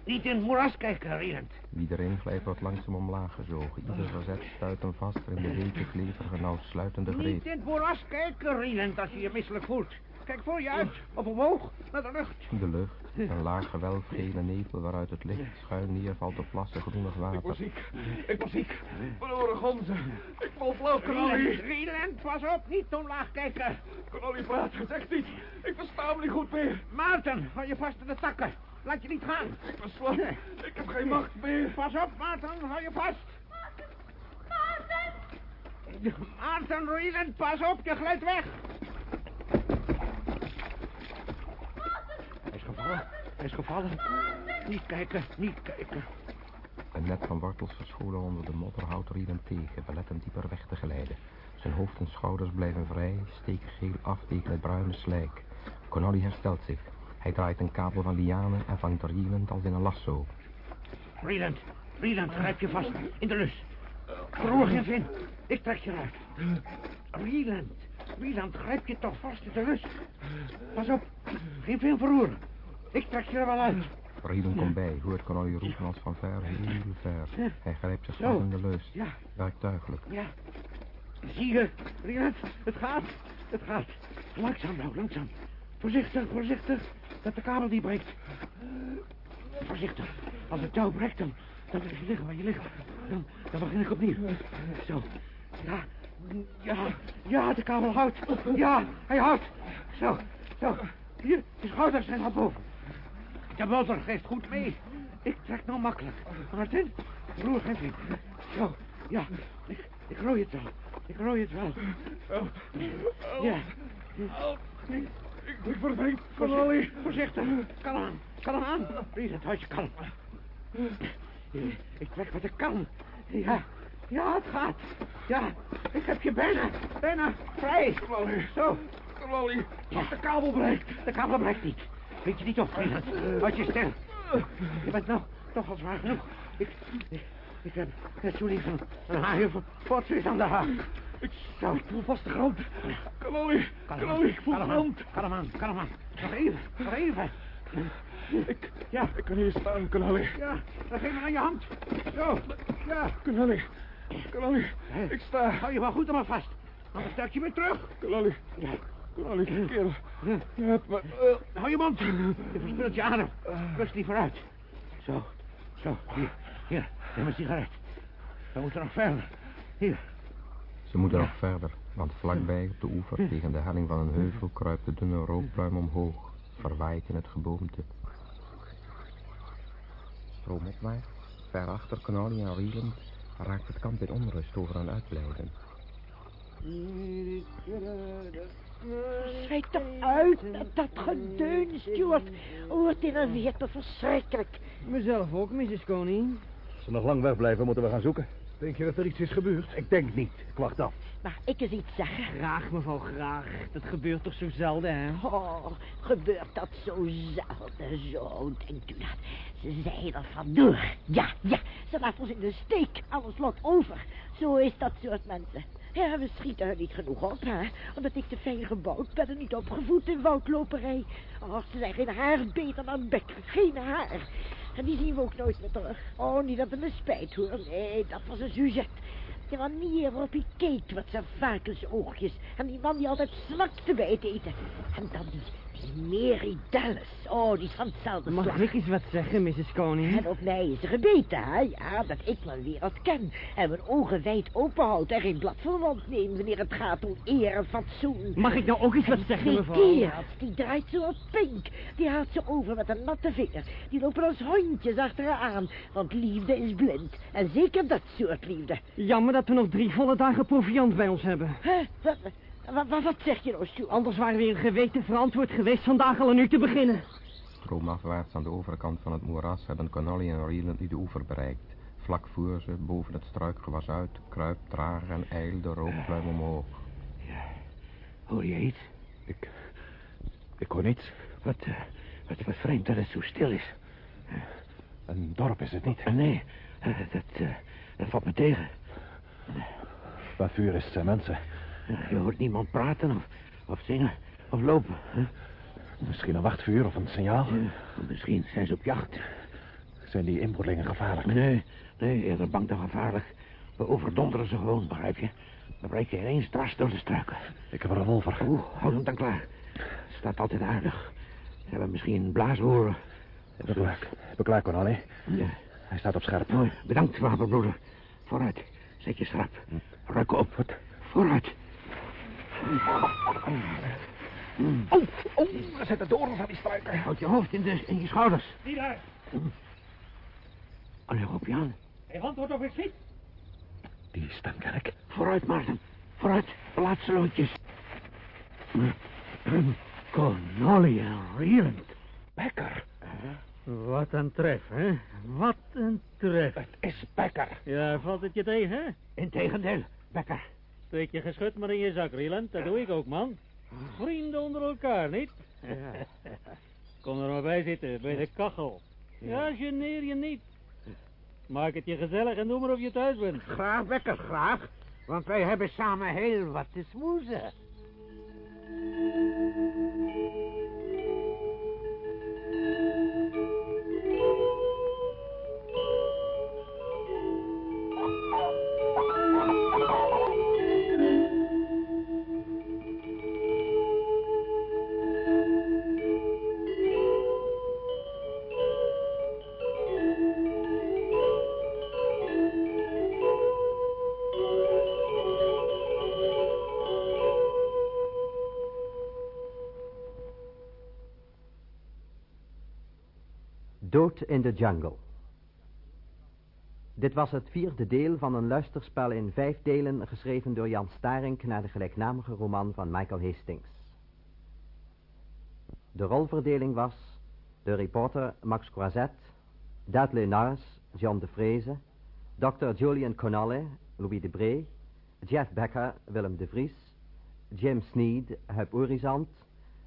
Niet in het moeras kijken, Rieland. Wie erin glijdt wordt langzaam omlaag gezogen. Ieder verzet stuit hem vast in de weken kleverige nauw sluitende Niet greep. in het moeras kijken, Rieland, als je je misselijk voelt. Kijk voor je uit. Op omhoog, naar de lucht. De lucht, een laag gewelf gele nevel waaruit het licht schuin neervalt op plassen groenig Ik word water. ziek. Ik word ziek. Verloren gonzen. Ik val flauw, Connolly. Rieland, Rieland, pas op. Niet omlaag kijken. Connolly praat gezegd niet. Ik versta hem niet goed meer. Maarten, hou je vast in de takken. Laat je niet gaan. Ik ben slap. Ik heb geen macht meer. Pas op, Maarten, hou je vast. Maarten, Maarten, Rieland, pas op, je glijdt weg. Hij is gevallen. Hij is gevallen. Niet kijken, niet kijken. Een net van wortels verscholen onder de modder houdt Rieland tegen, belet hem dieper weg te glijden. Zijn hoofd en schouders blijven vrij, steken geel af tegen het bruine slijk. Connolly herstelt zich. Hij draait een kabel van lianen en vangt Rieland als in een lasso. Rieland, Rieland, grijp je vast. In de lus. Verroer geen vin. Ik trek je eruit. Rieland, Rieland, grijp je toch vast in de lus. Pas op, geen vin verroeren. Ik trek je er wel uit. Rieland komt bij, hoort Connolly roepen als van ver, heel ver. Hij grijpt zich vast in de leus. Ja. Werktuigelijk. Ja. Zie je, het gaat. Het gaat. Langzaam nou, langzaam. Voorzichtig, voorzichtig. Dat de kabel niet breekt. Voorzichtig. Als het touw breekt, dan, dan blijf je liggen waar je ligt. Dan, dan begin ik opnieuw. Zo. Ja. Ja. Ja, de kabel houdt. Ja, hij houdt. Zo. Zo. Hier, de schouders zijn al boven. De motor geeft goed mee. Ik trek nou makkelijk. Martin, roer geen vlieg. Zo. Ja. Ik, ik rooi het wel. Ik rooi het wel. Ja. Ik, ik verdrink, Voorzichtig, voorzichtig. Kalm aan, kalm aan. Riet, houd je kalm. Ik trek wat ik kan. Ja, ja, het gaat. Ja, ik heb je bijna, bijna vrij. Zo, ja, de kabel breekt. De kabel breekt niet. Weet je niet Riet. Houd je stil. Je bent nou toch al zwaar genoeg. Ik, ik, ik heb net zo lief een, een haaier van aan de haak. Ik, Zo. ik voel vast de grond. Connolly. Connolly, ik voel aan, grond. kalm aan, kalm aan. Nog even, nog even. Ik, Ja, ik kan hier staan, Connolly. ja, dan geef me aan je hand. Zo, ja. Connolly. Connolly, ik sta. Hou je wel goed aan me vast. Anders duik je weer terug. Ja. Connolly, kerel. Je hebt me... eh, Hou je mond. Je verspilt je adem. Rust die vooruit. Zo, zo, hier, hier. Neem een sigaret. We moeten nog verder. Hier. Ze moeten nog verder, want vlakbij op de oever tegen de helling van een heuvel kruipt de dunne rookpluim omhoog, verwaaid in het geboomte. Stroomopwaarts, ver achter Connolly en Rieland, raakt het kamp in onrust over een uitblijven. Schijt toch uit met dat gedeun, Stuart. Hoort in een weer te verschrikkelijk. Mezelf ook, Mrs. Koning. Als ze nog lang wegblijven, moeten we gaan zoeken. Denk je dat er iets is gebeurd? Ik denk niet. Ik wacht af. Maar ik eens iets zeggen? Graag, mevrouw, graag. Dat gebeurt toch zo zelden, hè? Oh, gebeurt dat zo zelden zo, denkt u dat? Ze zijn er vandoor. Ja, ja, ze laten ons in de steek. Alles loopt over. Zo is dat soort mensen. Ja, we schieten er niet genoeg op, hè? Omdat ik te fijn gebouwd ben en niet opgevoed in woudloperij. Oh, ze zijn geen haar beter dan Becker. Geen haar. En die zien we ook nooit meer terug. Oh, niet dat het me spijt, hoor. Nee, dat was een sujet. Die manier waarop hij keek met zijn varkensoogjes. En die man die altijd snakte bij het eten. En dan die Mary Dallas. Oh, die is van hetzelfde Mag slag. ik eens wat zeggen, Mrs. Koning? En op mij is er gebeten, hè? Ja, dat ik mijn wereld ken. En mijn ogen wijd open houd en geen blad voor mond neem... wanneer het gaat om eer en fatsoen. Mag ik nou ook eens wat En zeggen, die mevrouw? kerels, die draait zo op pink. Die haalt ze over met een natte vinger. Die lopen als hondjes achter haar aan. Want liefde is blind. En zeker dat soort liefde. Jammer dat we nog drie volle dagen proviand bij ons hebben. Hè? Wat, wat, wat, wat zeg je nou, Stu? Anders waren we in geweten verantwoord geweest vandaag al een uur te beginnen. Stroomafwaarts aan de overkant van het moeras hebben Connolly en Reeland nu de oever bereikt. Vlak voor ze, boven het struikgewas uit, kruipt traag en ijl de rookpluim omhoog. Hoor je iets? Ik... Ik hoor niets. Wat, eh, wat, wat vreemd dat het zo stil is. Een dorp is het niet? Nee, eh, dat, eh, dat valt me tegen. Wat vuur is het, mensen? Je hoort niemand praten of, of zingen of lopen. Hè? Misschien een wachtvuur of een signaal? misschien zijn ze op jacht. Zijn die inboorlingen gevaarlijk? Nee, nee, eerder bang dan gevaarlijk. We overdonderen ze gewoon, begrijp je? Dan breek je ineens dwars door de struiken. Ik heb een revolver. Oeh, houd hem dan klaar. Staat altijd aardig. Ze hebben misschien blaashoren. Heb ik klaar, heb ik klaar, Connolly? Ja. Hij staat op scherp. Mooi, bedankt, wapenbroeder. Vooruit, zet je schrap. Ruik op. Vooruit. Oh, oh, daar zitten de oren van die struiken. Houd je hoofd in, de, in je schouders. Die daar. Allee, roep je aan. Hij antwoordt of ik schiet. Die stem ken ik. Vooruit, Maarten. Vooruit, laatste loodjes. Connolly en Reeland. Becker. Wat een tref, hè? Wat een tref. Het is Becker. Ja, valt het je tegen, hè? Integendeel, Becker. Steek je geschut maar in je zak, Rieland. Dat doe ik ook, man. Vrienden onder elkaar, niet? <laughs> Kom er maar bij zitten, bij de kachel. Ja, geneer je niet. Maak het je gezellig en doe maar of je thuis bent. Graag, Becker, graag. Want wij hebben samen heel wat te smoezen. In de Jungle. Dit was het vierde deel van een luisterspel in vijf delen geschreven door Jan Starink naar de gelijknamige roman van Michael Hastings. De rolverdeling was de reporter Max Croisette, Dudley Nars, John de Vreese, Dr. Julian Connolly, Louis de Bree, Jeff Becker, Willem de Vries, Jim Sneed, Huip Orizant,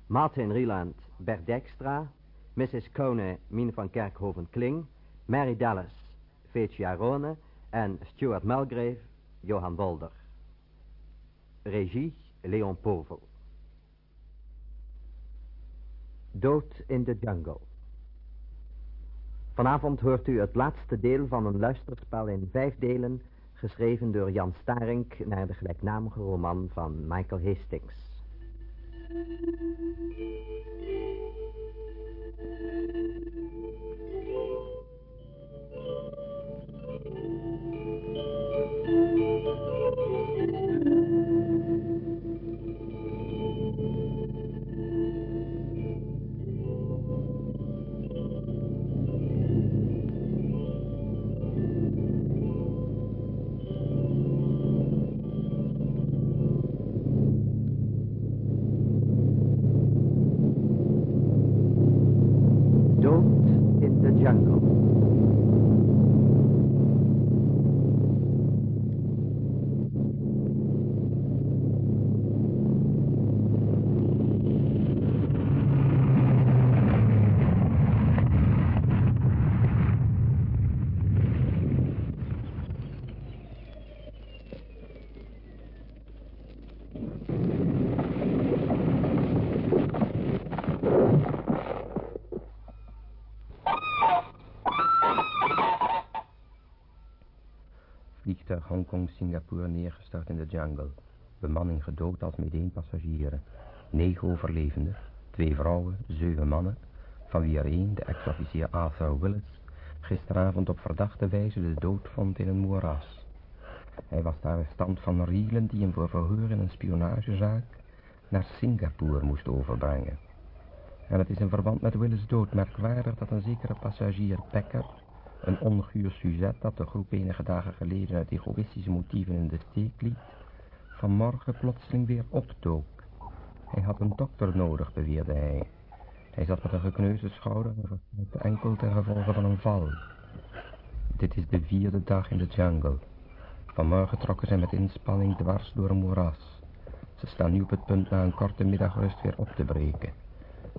Martin Rieland, Bert Dijkstra, Mrs. Kone, Mien van Kerkhoven-Kling, Mary Dallas, Veetje Rone en Stuart Melgrave, Johan Wolder. Regie, Leon Povel. Dood in de Jungle. Vanavond hoort u het laatste deel van een luisterspel in vijf delen, geschreven door Jan Starink naar de gelijknamige roman van Michael Hastings. Hongkong Singapore neergestort in de jungle. Bemanning gedood als medeenpassagieren. Negen overlevenden, twee vrouwen, zeven mannen, van wie er één, de ex-officier Arthur Willis, gisteravond op verdachte wijze de dood vond in een moeras. Hij was de arrestant van Rielen die hem voor verhoor in een spionagezaak naar Singapore moest overbrengen. En het is in verband met Willis dood merkwaardig dat een zekere passagier Becker, een onguur sujet dat de groep enige dagen geleden uit egoïstische motieven in de steek liet, vanmorgen plotseling weer opdook. Hij had een dokter nodig, beweerde hij. Hij zat met een gekneusde schouder en gekneusde enkel ten gevolge van een val. Dit is de vierde dag in de jungle. Vanmorgen trokken zij met inspanning dwars door een moeras. Ze staan nu op het punt na een korte middagrust weer op te breken.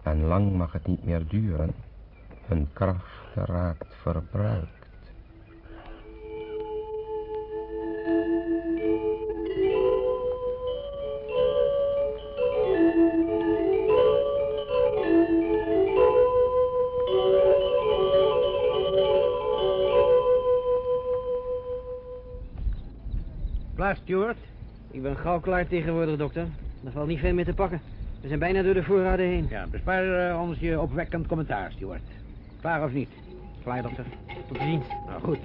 En lang mag het niet meer duren. Hun kracht raakt verbruikt. Klaar, Stuart? Ik ben gauw klaar tegenwoordig, dokter. Er valt niet veel meer te pakken. We zijn bijna door de voorraden heen. Ja, bespaar eh, ons je opwekkend commentaar, Stuart. Klaar of niet? Klaar, dokter? Tot ziens. Nou, goed.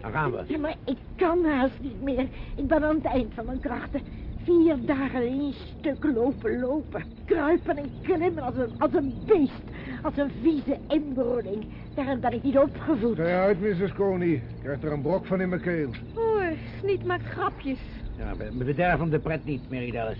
Dan gaan we. Ja, maar ik kan haast niet meer. Ik ben aan het eind van mijn krachten. Vier dagen in een stuk lopen, lopen. Kruipen en klimmen als een, als een beest. Als een vieze inbroeding. Daarom ben ik niet opgevoed. Ga uit, Mrs. Coney. Ik krijg er een brok van in mijn keel. Oei, Sniet maakt grapjes. Ja, we, we bederven de pret niet, Mary Dallas.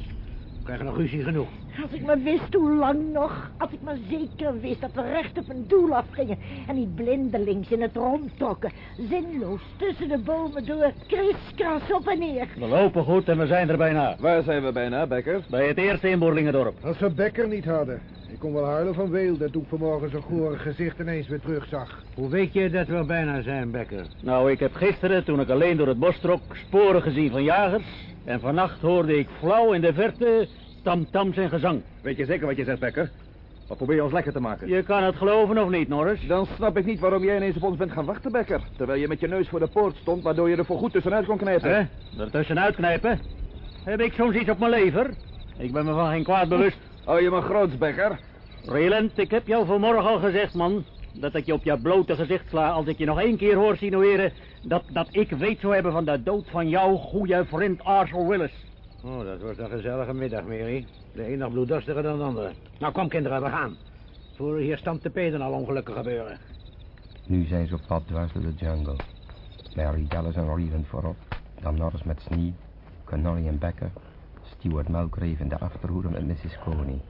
We krijgen nog ruzie genoeg. Als ik maar wist hoe lang nog. Als ik maar zeker wist dat we recht op een doel afgingen. En niet blindelings in het rond trokken. Zinloos tussen de bomen door. Kriskras op en neer. We lopen goed en we zijn er bijna. Waar zijn we bijna, Becker? Bij het eerste inboorlingendorp. Als we Becker niet hadden. Ik kon wel huilen van weelde toen ik vanmorgen zijn gore gezicht ineens weer terugzag. Hoe weet je dat we bijna zijn, Becker? Nou, ik heb gisteren, toen ik alleen door het bos trok, sporen gezien van jagers. En vannacht hoorde ik flauw in de verte tamtams en gezang. Weet je zeker wat je zegt, Becker? Of probeer je ons lekker te maken? Je kan het geloven of niet, Norris? Dan snap ik niet waarom jij ineens op ons bent gaan wachten, Becker. Terwijl je met je neus voor de poort stond, waardoor je er voor goed tussenuit kon knijpen. Hè? Er tussenuit knijpen? Heb ik soms iets op mijn lever? Ik ben me van geen kwaad bewust. <laughs> Oh, je mag groots, Becker. Relent, ik heb jou vanmorgen al gezegd, man. Dat ik je op je blote gezicht sla als ik je nog één keer hoor sinueren... dat, dat ik weet zou hebben van de dood van jouw goede vriend Arthur Willis. Oh, dat wordt een gezellige middag, Mary. De een nog bloeddorstige dan de andere. Nou, kom kinderen, we gaan. Voor hier stamt de peden al ongelukken gebeuren. Nu zijn ze op pad dwars door de jungle. Mary Dallas en Reven voorop. Dan Norris met Snee, Connolly en Becker. Stuart Melkrave in de achterhoede met Mrs. Coney.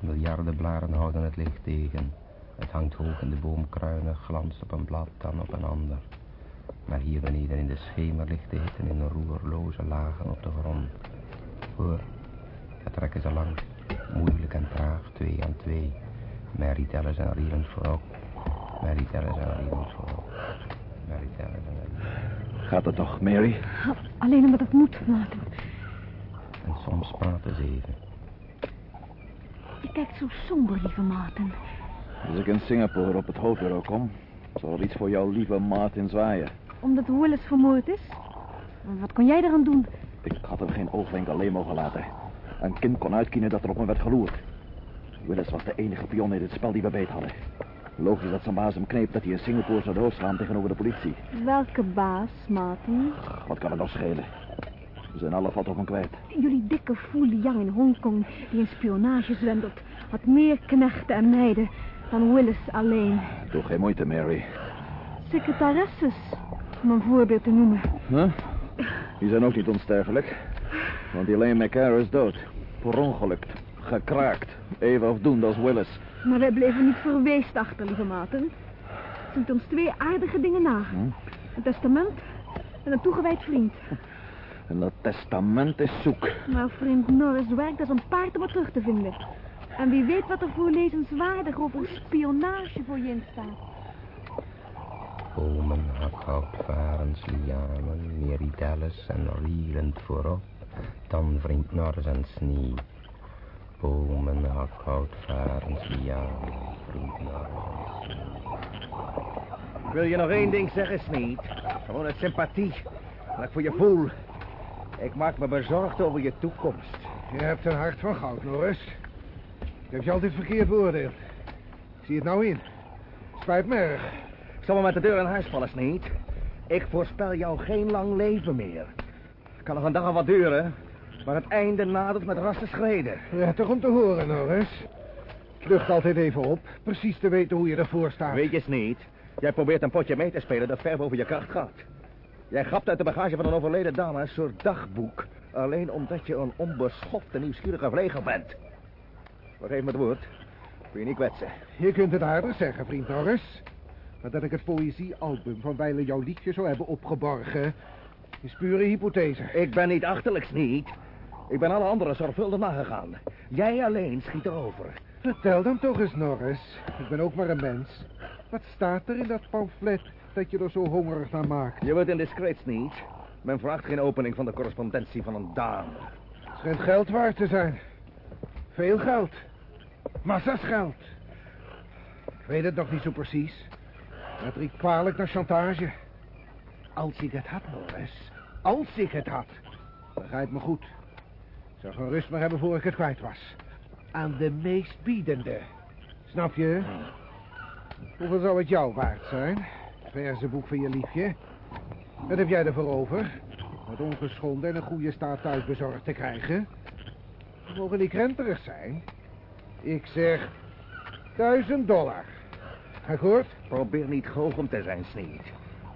Miljarden blaren houden het licht tegen. Het hangt hoog in de boomkruinen, glanst op een blad, dan op een ander. Maar hier beneden in de schemer ligt de hitte in roerloze lagen op de grond. Hoor, daar trekken ze langs. Moeilijk en traag, twee aan twee. Mary Dallas en Rieland voorop. Mary Dallas en Rieland voorop. Mary en Rieland. Gaat het toch, Mary? Alleen omdat het moet, Maarten. En soms praten ze even. Je kijkt zo somber, lieve Maarten. Als ik in Singapore op het hoofdbureau kom, zal er iets voor jouw lieve Martin zwaaien. Omdat Willis vermoord is? Wat kon jij eraan doen? Ik had hem geen oogwenk alleen mogen laten. Een kind kon uitkiezen dat er op me werd geloerd. Willis was de enige pion in dit spel die we beet hadden. Logisch dat zijn baas hem kneep dat hij in Singapore zou doodgaan tegenover de politie. Welke baas, Maarten? Wat kan het nog schelen? We zijn alle vat op hem kwijt. Jullie dikke Fu Yang in Hongkong, die in spionage zwendelt, had meer knechten en meiden dan Willis alleen. Doe geen moeite, Mary. Secretaresses, om een voorbeeld te noemen. Huh? Die zijn ook niet onsterfelijk. Want die Lane McCarr is dood. Verongelukt. Gekraakt. Even afdoende als Willis. Maar wij bleven niet verweest achter, lieve Maarten. Ze ons twee aardige dingen na. Een testament en een toegewijd vriend. En dat testament is zoek. Maar vriend Norris werkt als een paard om het terug te vinden. En wie weet wat er voor lezenswaardig over spionage voor je in staat. Bomen, hakhout, varens, lianen, Mary Dallas en rielend voorop. Dan vriend Norris en Snee. Bomen, hakhout, varens, lianen, vriend Norris en Wil je nog één ding zeggen, Sneed? Gewoon uit sympathie. Wat ik voor je voel. Ik maak me bezorgd over je toekomst. Je hebt een hart van goud, Norris. Ik heb je altijd verkeerd beoordeeld. Ik zie het nou in. Spijt me erg. Ik me met de deur in huis vallen, Sneed. Ik voorspel jou geen lang leven meer. Het kan nog een dag of wat duren, maar het einde nadert met rassen schreden. Prettig om te horen, Norris. Het lucht altijd even op. Precies te weten hoe je ervoor staat. Weet je, Sneed? Jij probeert een potje mee te spelen dat ver boven je kracht gaat. Jij grapt uit de bagage van een overleden dame een soort dagboek. Alleen omdat je een onbeschofte, nieuwsgierige vleger bent. Vergeef me het woord. Kun je niet kwetsen. Je kunt het aardig zeggen, vriend Norris. Maar dat ik het poëziealbum van wijlen jouw liedje zou hebben opgeborgen... is pure hypothese. Ik ben niet achterlijk, Sneed. Ik ben alle anderen zorgvuldig nagegaan. Jij alleen schiet erover. Vertel dan toch eens, Norris. Ik ben ook maar een mens. Wat staat er in dat pamflet dat je er zo hongerig naar maakt? Je wordt indiscreet, Sneed. Men vraagt geen opening van de correspondentie van een dame. Het schijnt geld waard te zijn. Veel geld. Massa's geld. Ik weet het nog niet zo precies. Maar het riekt kwalijk naar chantage. Als ik het had, Norris. Als ik het had. Begrijp me goed. Ik zou geen rust meer hebben voor ik het kwijt was. Aan de meest biedende. Snap je? Hoeveel zou het jou waard zijn? Het verzenboek van je liefje. Wat heb jij ervoor over? Het ongeschonden en een goede staat thuis bezorgd te krijgen? Mogen die krenterig zijn? Ik zeg... Duizend dollar. Akkoord? Probeer niet goochem te zijn, Sneed.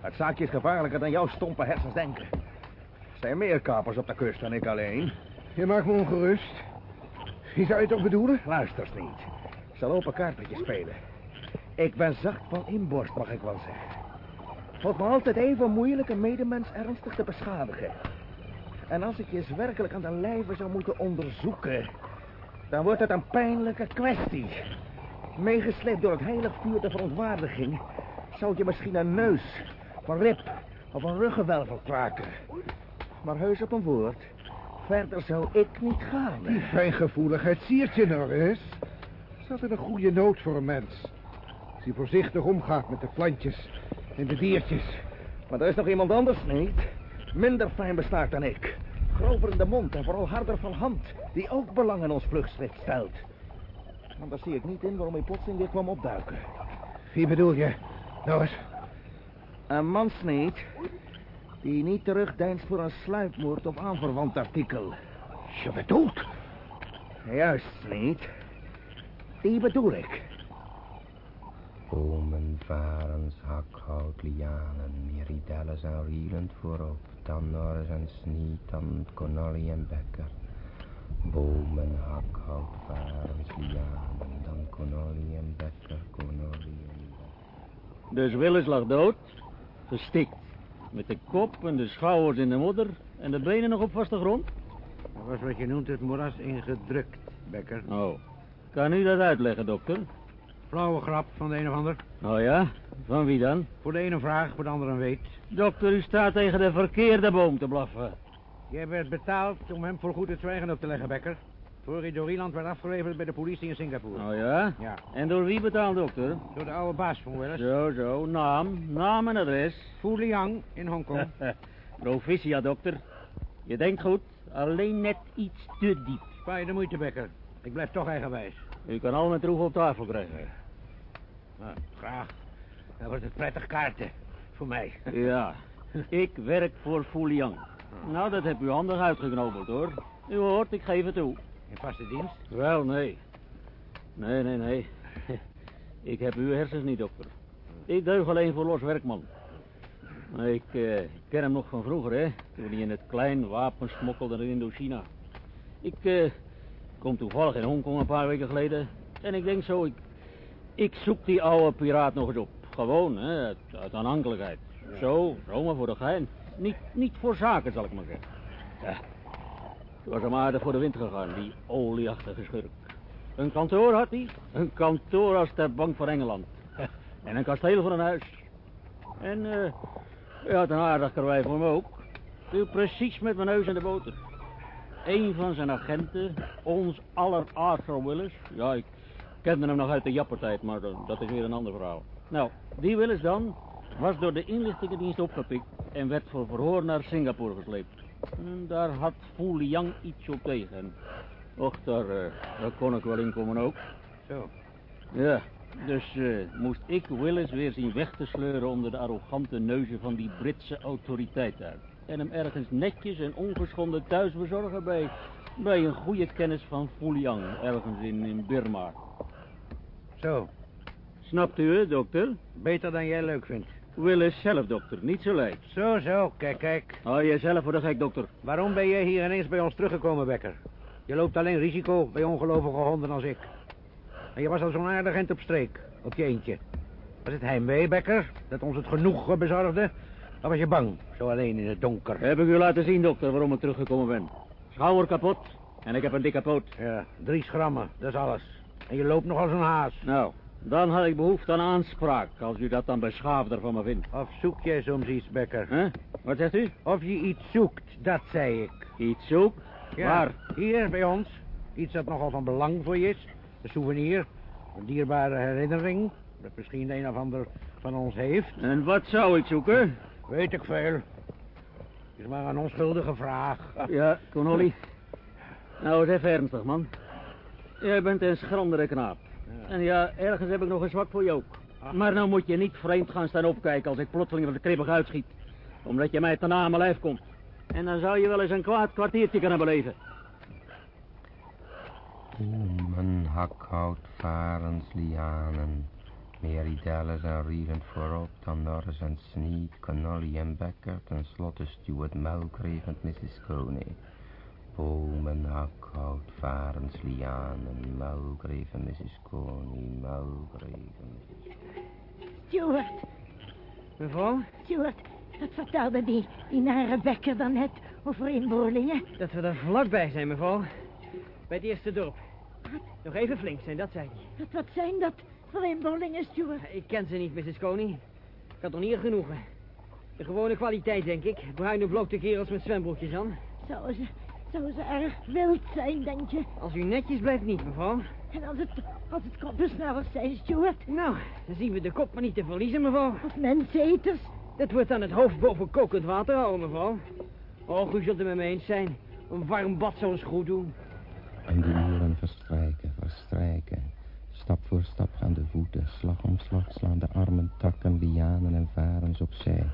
Het zaakje is gevaarlijker dan jouw stompe hersens denken. Er zijn meer kapers op de kust dan ik alleen. Je maakt me ongerust. Wie zou je toch bedoelen? Luister, Sneed. Ik zal open kaart met je spelen. Ik ben zacht van inborst, mag ik wel zeggen. Het valt me altijd even moeilijk een medemens ernstig te beschadigen. En als ik je eens werkelijk aan de lijve zou moeten onderzoeken... dan wordt het een pijnlijke kwestie. Meegesleept door het heilig vuur de verontwaardiging... zou je misschien een neus, of een lip of een ruggenwelvel kraken. Maar heus op een woord... verder zou ik niet gaan. Die fijngevoeligheid siert je, Norris. Is altijd een goede nood voor een mens. Als hij voorzichtig omgaat met de plantjes en de diertjes. Maar er is nog iemand anders, niet? Minder fijn bestaat dan ik. Grover in de mond en vooral harder van hand. Die ook belang in ons vluchtschrift stelt. Maar daar zie ik niet in waarom hij plotseling weer kwam opduiken. Wie bedoel je, Norris? Een man, Sneed, die niet terugdeinst voor een sluipmoord of aanverwant artikel. Je bedoelt? Juist, Sneed. Die bedoel ik. Bomen, varens, hakhout, lianen, miridelles en rielend voorop, dan Norris en Sneed, dan Connolly en Becker. Bomen, hakhout, varens, lianen, dan Connolly en Becker, Connolly. Dus Willis lag dood, gestikt. Met de kop en de schouders in de modder en de benen nog op vaste grond. Dat was wat je noemt het moeras ingedrukt, Becker. Oh, kan u dat uitleggen, dokter? Flauwe grap van de een of ander. Oh ja? Van wie dan? Voor de ene vraag, voor de andere een weet. Dokter, u staat tegen de verkeerde boom te blaffen. Jij werd betaald om hem voor goed het zwijgen op te leggen, Becker. Voor hij door Ierland werd afgeleverd bij de politie in Singapore. Oh ja? Ja. En door wie betaald, dokter? Door de oude baas van Willis. Zo, zo. Naam, naam en adres. Fu Liang in Hongkong. <laughs> Proficia, dokter. Je denkt goed, alleen net iets te diep. Spaar je de moeite, Becker. Ik blijf toch eigenwijs. U kan al met troef op tafel krijgen. Nou, graag. Dan wordt het prettig kaarten. Voor mij. Ja, <laughs> ik werk voor Fuliang. Nou, dat heb u handig uitgeknopeld, hoor. U hoort, ik geef het toe. In vaste dienst? Wel, nee. Nee, nee, nee. <laughs> Ik heb uw hersens niet, dokter. Ik deug alleen voor los werkman. Maar Ik eh, ken hem nog van vroeger, hè. Toen hij in het klein wapen smokkelde naar Indochina. Ik eh, kom toevallig in Hongkong een paar weken geleden. En ik denk zo, ik, ik zoek die oude piraat nog eens op. Gewoon, hè, uit, uit aanhankelijkheid. Zo, zomaar voor de gein. Niet, niet voor zaken, zal ik maar zeggen. Ja, het was hem aardig voor de wind gegaan, die olieachtige schurk. Een kantoor had hij. Een kantoor als de Bank van Engeland. <laughs> En een kasteel voor een huis. En eh hij had een aardig karwei voor me ook. Viel precies met mijn neus in de boter. Een van zijn agenten, ons aller Arthur Willis. Ja, ik kende hem nog uit de jappertijd, maar dat is weer een ander verhaal. Nou, die Willis dan was door de inlichtingendienst opgepikt en werd voor verhoor naar Singapore gesleept. En daar had Fu Liang iets op tegen. Och, daar, eh, daar kon ik wel in komen ook. Zo. Ja, dus eh, moest ik Willis weer zien weg te sleuren onder de arrogante neuzen van die Britse autoriteiten. uit. En hem ergens netjes en ongeschonden thuis bezorgen bij, bij een goede kennis van Fu Liang, ergens in, in Birma. Zo. Snapt u het, dokter? Beter dan jij leuk vindt. Willis zelf, dokter, niet zo lijp. Zo, zo. Kijk, kijk. Oh, jij zelf voor de gek, dokter. Waarom ben jij hier ineens bij ons teruggekomen, Becker? Je loopt alleen risico bij ongelovige honden als ik. En je was al zo'n aardig eind op streek, op je eentje. Was het heimwee, Becker, dat ons het genoeg bezorgde? Of was je bang, zo alleen in het donker? Heb ik u laten zien, dokter, waarom ik teruggekomen ben. Schouder kapot en ik heb een dikke poot. Ja, drie schrammen, dat is alles. En je loopt nog als een haas. Nou, dan had ik behoefte aan aanspraak, als u dat dan beschaafder van me vindt. Of zoek jij soms iets, Becker? Huh? Wat zegt u? Of je iets zoekt, dat zei ik. Iets zoek? Ja, Waar? hier bij ons. Iets dat nogal van belang voor je is. Een souvenir, een dierbare herinnering. Dat misschien een of ander van ons heeft. En wat zou ik zoeken? Weet ik veel. Is maar een onschuldige vraag. <laughs> Ja, Connolly. Nou, eens even ernstig, man. Jij bent een schrandere knaap. En ja, ergens heb ik nog een zwak voor je ook. Maar nou moet je niet vreemd gaan staan opkijken als ik plotseling de kribbig uitschiet. Omdat je mij ten aan mijn lijf komt. En dan zou je wel eens een kwaad kwartiertje kunnen beleven. Oemen, hakhout, varens, lianen. Meridelles en Rielend voorop, Norris en Sneed, Connolly en Becker, ten slotte Stuart en Mrs. Coney. Bomen, hakhout, varens, lianen, Mulgrave en Mrs. Coney, Mulgrave en Mrs. Stuart, Mevrouw, Stuart, wat vertelde die, die nare Becker dan net over inboorlingen? dat we er vlakbij zijn, mevrouw. Bij het eerste dorp. Nog even flink zijn, dat zei hij. Wat, wat zijn dat voor inboorlingen, Stuart? Ik ken ze niet, Mrs. Coney. Ik had nog niet genoegen. De gewone kwaliteit, denk ik. Bruine blote kerels met zwembroekjes aan. Zouden ze, zouden ze erg wild zijn, denk je? Als u netjes blijft niet, mevrouw. En als het, als het koppensnellers zijn, Stuart? Nou, dan zien we de kop maar niet te verliezen, mevrouw. Of menseters? Dat wordt aan het hoofd boven kokend water houden, mevrouw. Och, u zult het met me eens zijn. Een warm bad zou ons goed doen. En de uren verstrijken, verstrijken. Stap voor stap gaan de voeten, slag om slag slaan de armen, takken, lianen en varens opzij.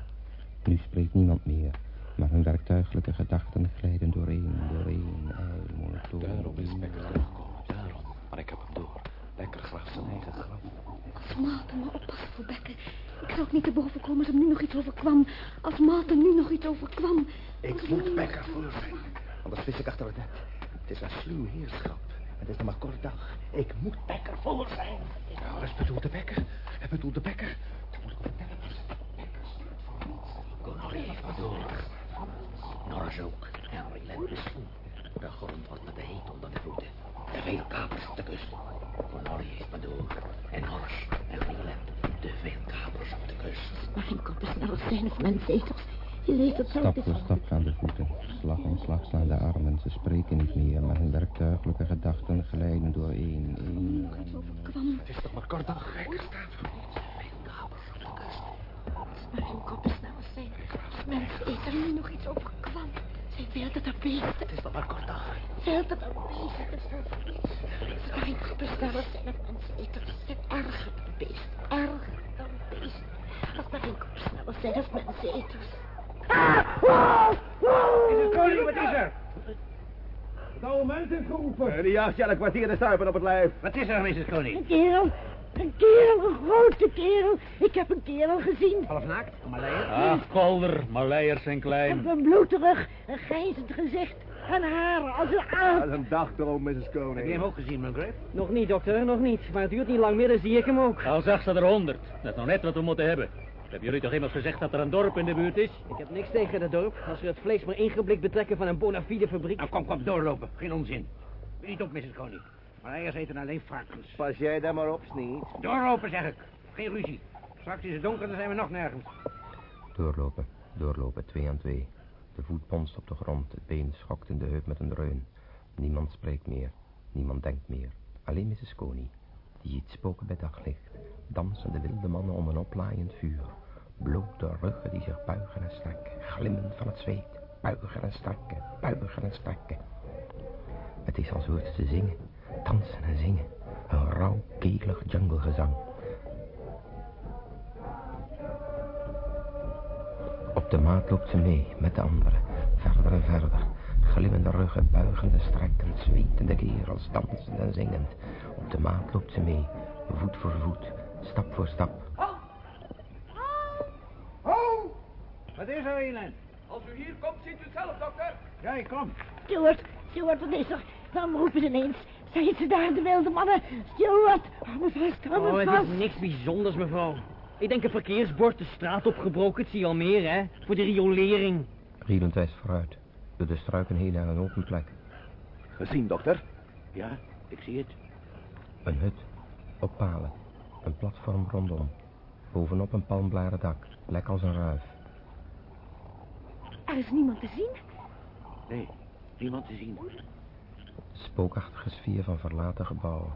Nu spreekt niemand meer, maar hun werktuigelijke gedachten glijden doorheen, doorheen, ei, monotoon. Daarom is Becker teruggekomen, daarom. Maar ik heb hem door. Becker graaft zijn eigen graf. Als Maarten maar oppassen voor Bekker. Ik zou ook niet te boven komen als hem nu nog iets overkwam. Als Maarten nu nog iets overkwam. Ik moet Becker voorbrengen, anders vis ik achter het net. Het is een sluw heerschap. Het is nog maar kort dag. Ik moet Becker voor zijn. Nou, bedoelt de Bekker? Het bedoelt de Bekker. Dat moet ik vertellen. Connolly heeft me door. Norris ook. En is voet. De grond wordt met de heet onder de voeten. Te veel kapers op de kust. Connolly heeft me door. En Norris en Ryland. Te veel kapers op de kust. Maar geen koppensnellers zijn of menseters. Je leest het Stap voor stap gaan de voeten, slag om slag slaan de armen. Ze spreken niet meer, maar hun werktuigelijke gedachten glijden doorheen, één. Het is toch maar kort dag. Bekker Maar geen koppensnellers zijn. Als menseter nu nog iets overkwam. Zijn wilde beesten. Het is nog maar kort dag. Wilde beesten. Maar geen koppensnellers zijn of menseters. Zijn erger dan beesten. Erger dan beesten. Als maar geen koppensnellers zijn of menseters. Is het koning, wat is er? Het oude mens heeft geroepen. Die jaagt je elk kwartier de stuipen op het lijf. Wat is er, Mrs. Koning? Een kerel, een kerel, een grote kerel. Ik heb een kerel gezien. Half naakt, Malaya. Ach, kolder, Maleiers zijn Met klein. een bloederig, een grijzend gezicht en haren als een aap. Dat is een dagdroom, Mrs. Heb je Koning. hem ook gezien, Mulgrave? Nog niet, dokter, nog niet. Maar het duurt niet lang meer, dan zie ik hem ook. Al zag ze er honderd. Dat is nog net wat we moeten hebben. Heb jullie toch immers gezegd dat er een dorp in de buurt is? Ik heb niks tegen dat dorp. Als we het vlees maar ingeblikt betrekken van een bona fide fabriek. Nou, kom, kom, doorlopen. Geen onzin. Niet op, Mrs. Koning. Maleiers eten alleen varkens. Pas jij daar maar op, Sneed. Doorlopen, zeg ik. Geen ruzie. Straks is het donker, dan zijn we nog nergens. Doorlopen, doorlopen, twee aan twee. De voet bonst op de grond, het been schokt in de heup met een dreun. Niemand spreekt meer, niemand denkt meer. Alleen Mrs. Coney, die ziet spoken bij daglicht. Dansen de wilde mannen om een oplaaiend vuur. Blote ruggen die zich buigen en strekken, glimmend van het zweet. Buigen en strekken, buigen en strekken. Het is als hoort ze zingen, dansen en zingen. Een rauw, kelig junglegezang. Op de maat loopt ze mee met de anderen, verder en verder. Glimmende ruggen, buigende strekkend, zwetende kerels, dansend en zingend. Op de maat loopt ze mee, voet voor voet, stap voor stap. Ho! Wat is er, Elend? Als u hier komt, ziet u het zelf, dokter. Jij, kom. Stuart, Stuart, wat is er? Waarom roepen ze ineens? Zijn ze daar, de wilde mannen? Stuart, hou me vast, hou me Oh, het is niks bijzonders, mevrouw. Ik denk een verkeersbord de straat opgebroken. Het zie je al meer, hè? Voor de riolering. Rielend wijst vooruit, door de struiken heen naar een open plek. Gezien, dokter? Ja, ik zie het. Een hut, op palen, een platform rondom. Bovenop een palmbladen dak, lek als een ruif. Er is niemand te zien. Nee, niemand te zien. Spookachtige sfeer van verlaten gebouwen.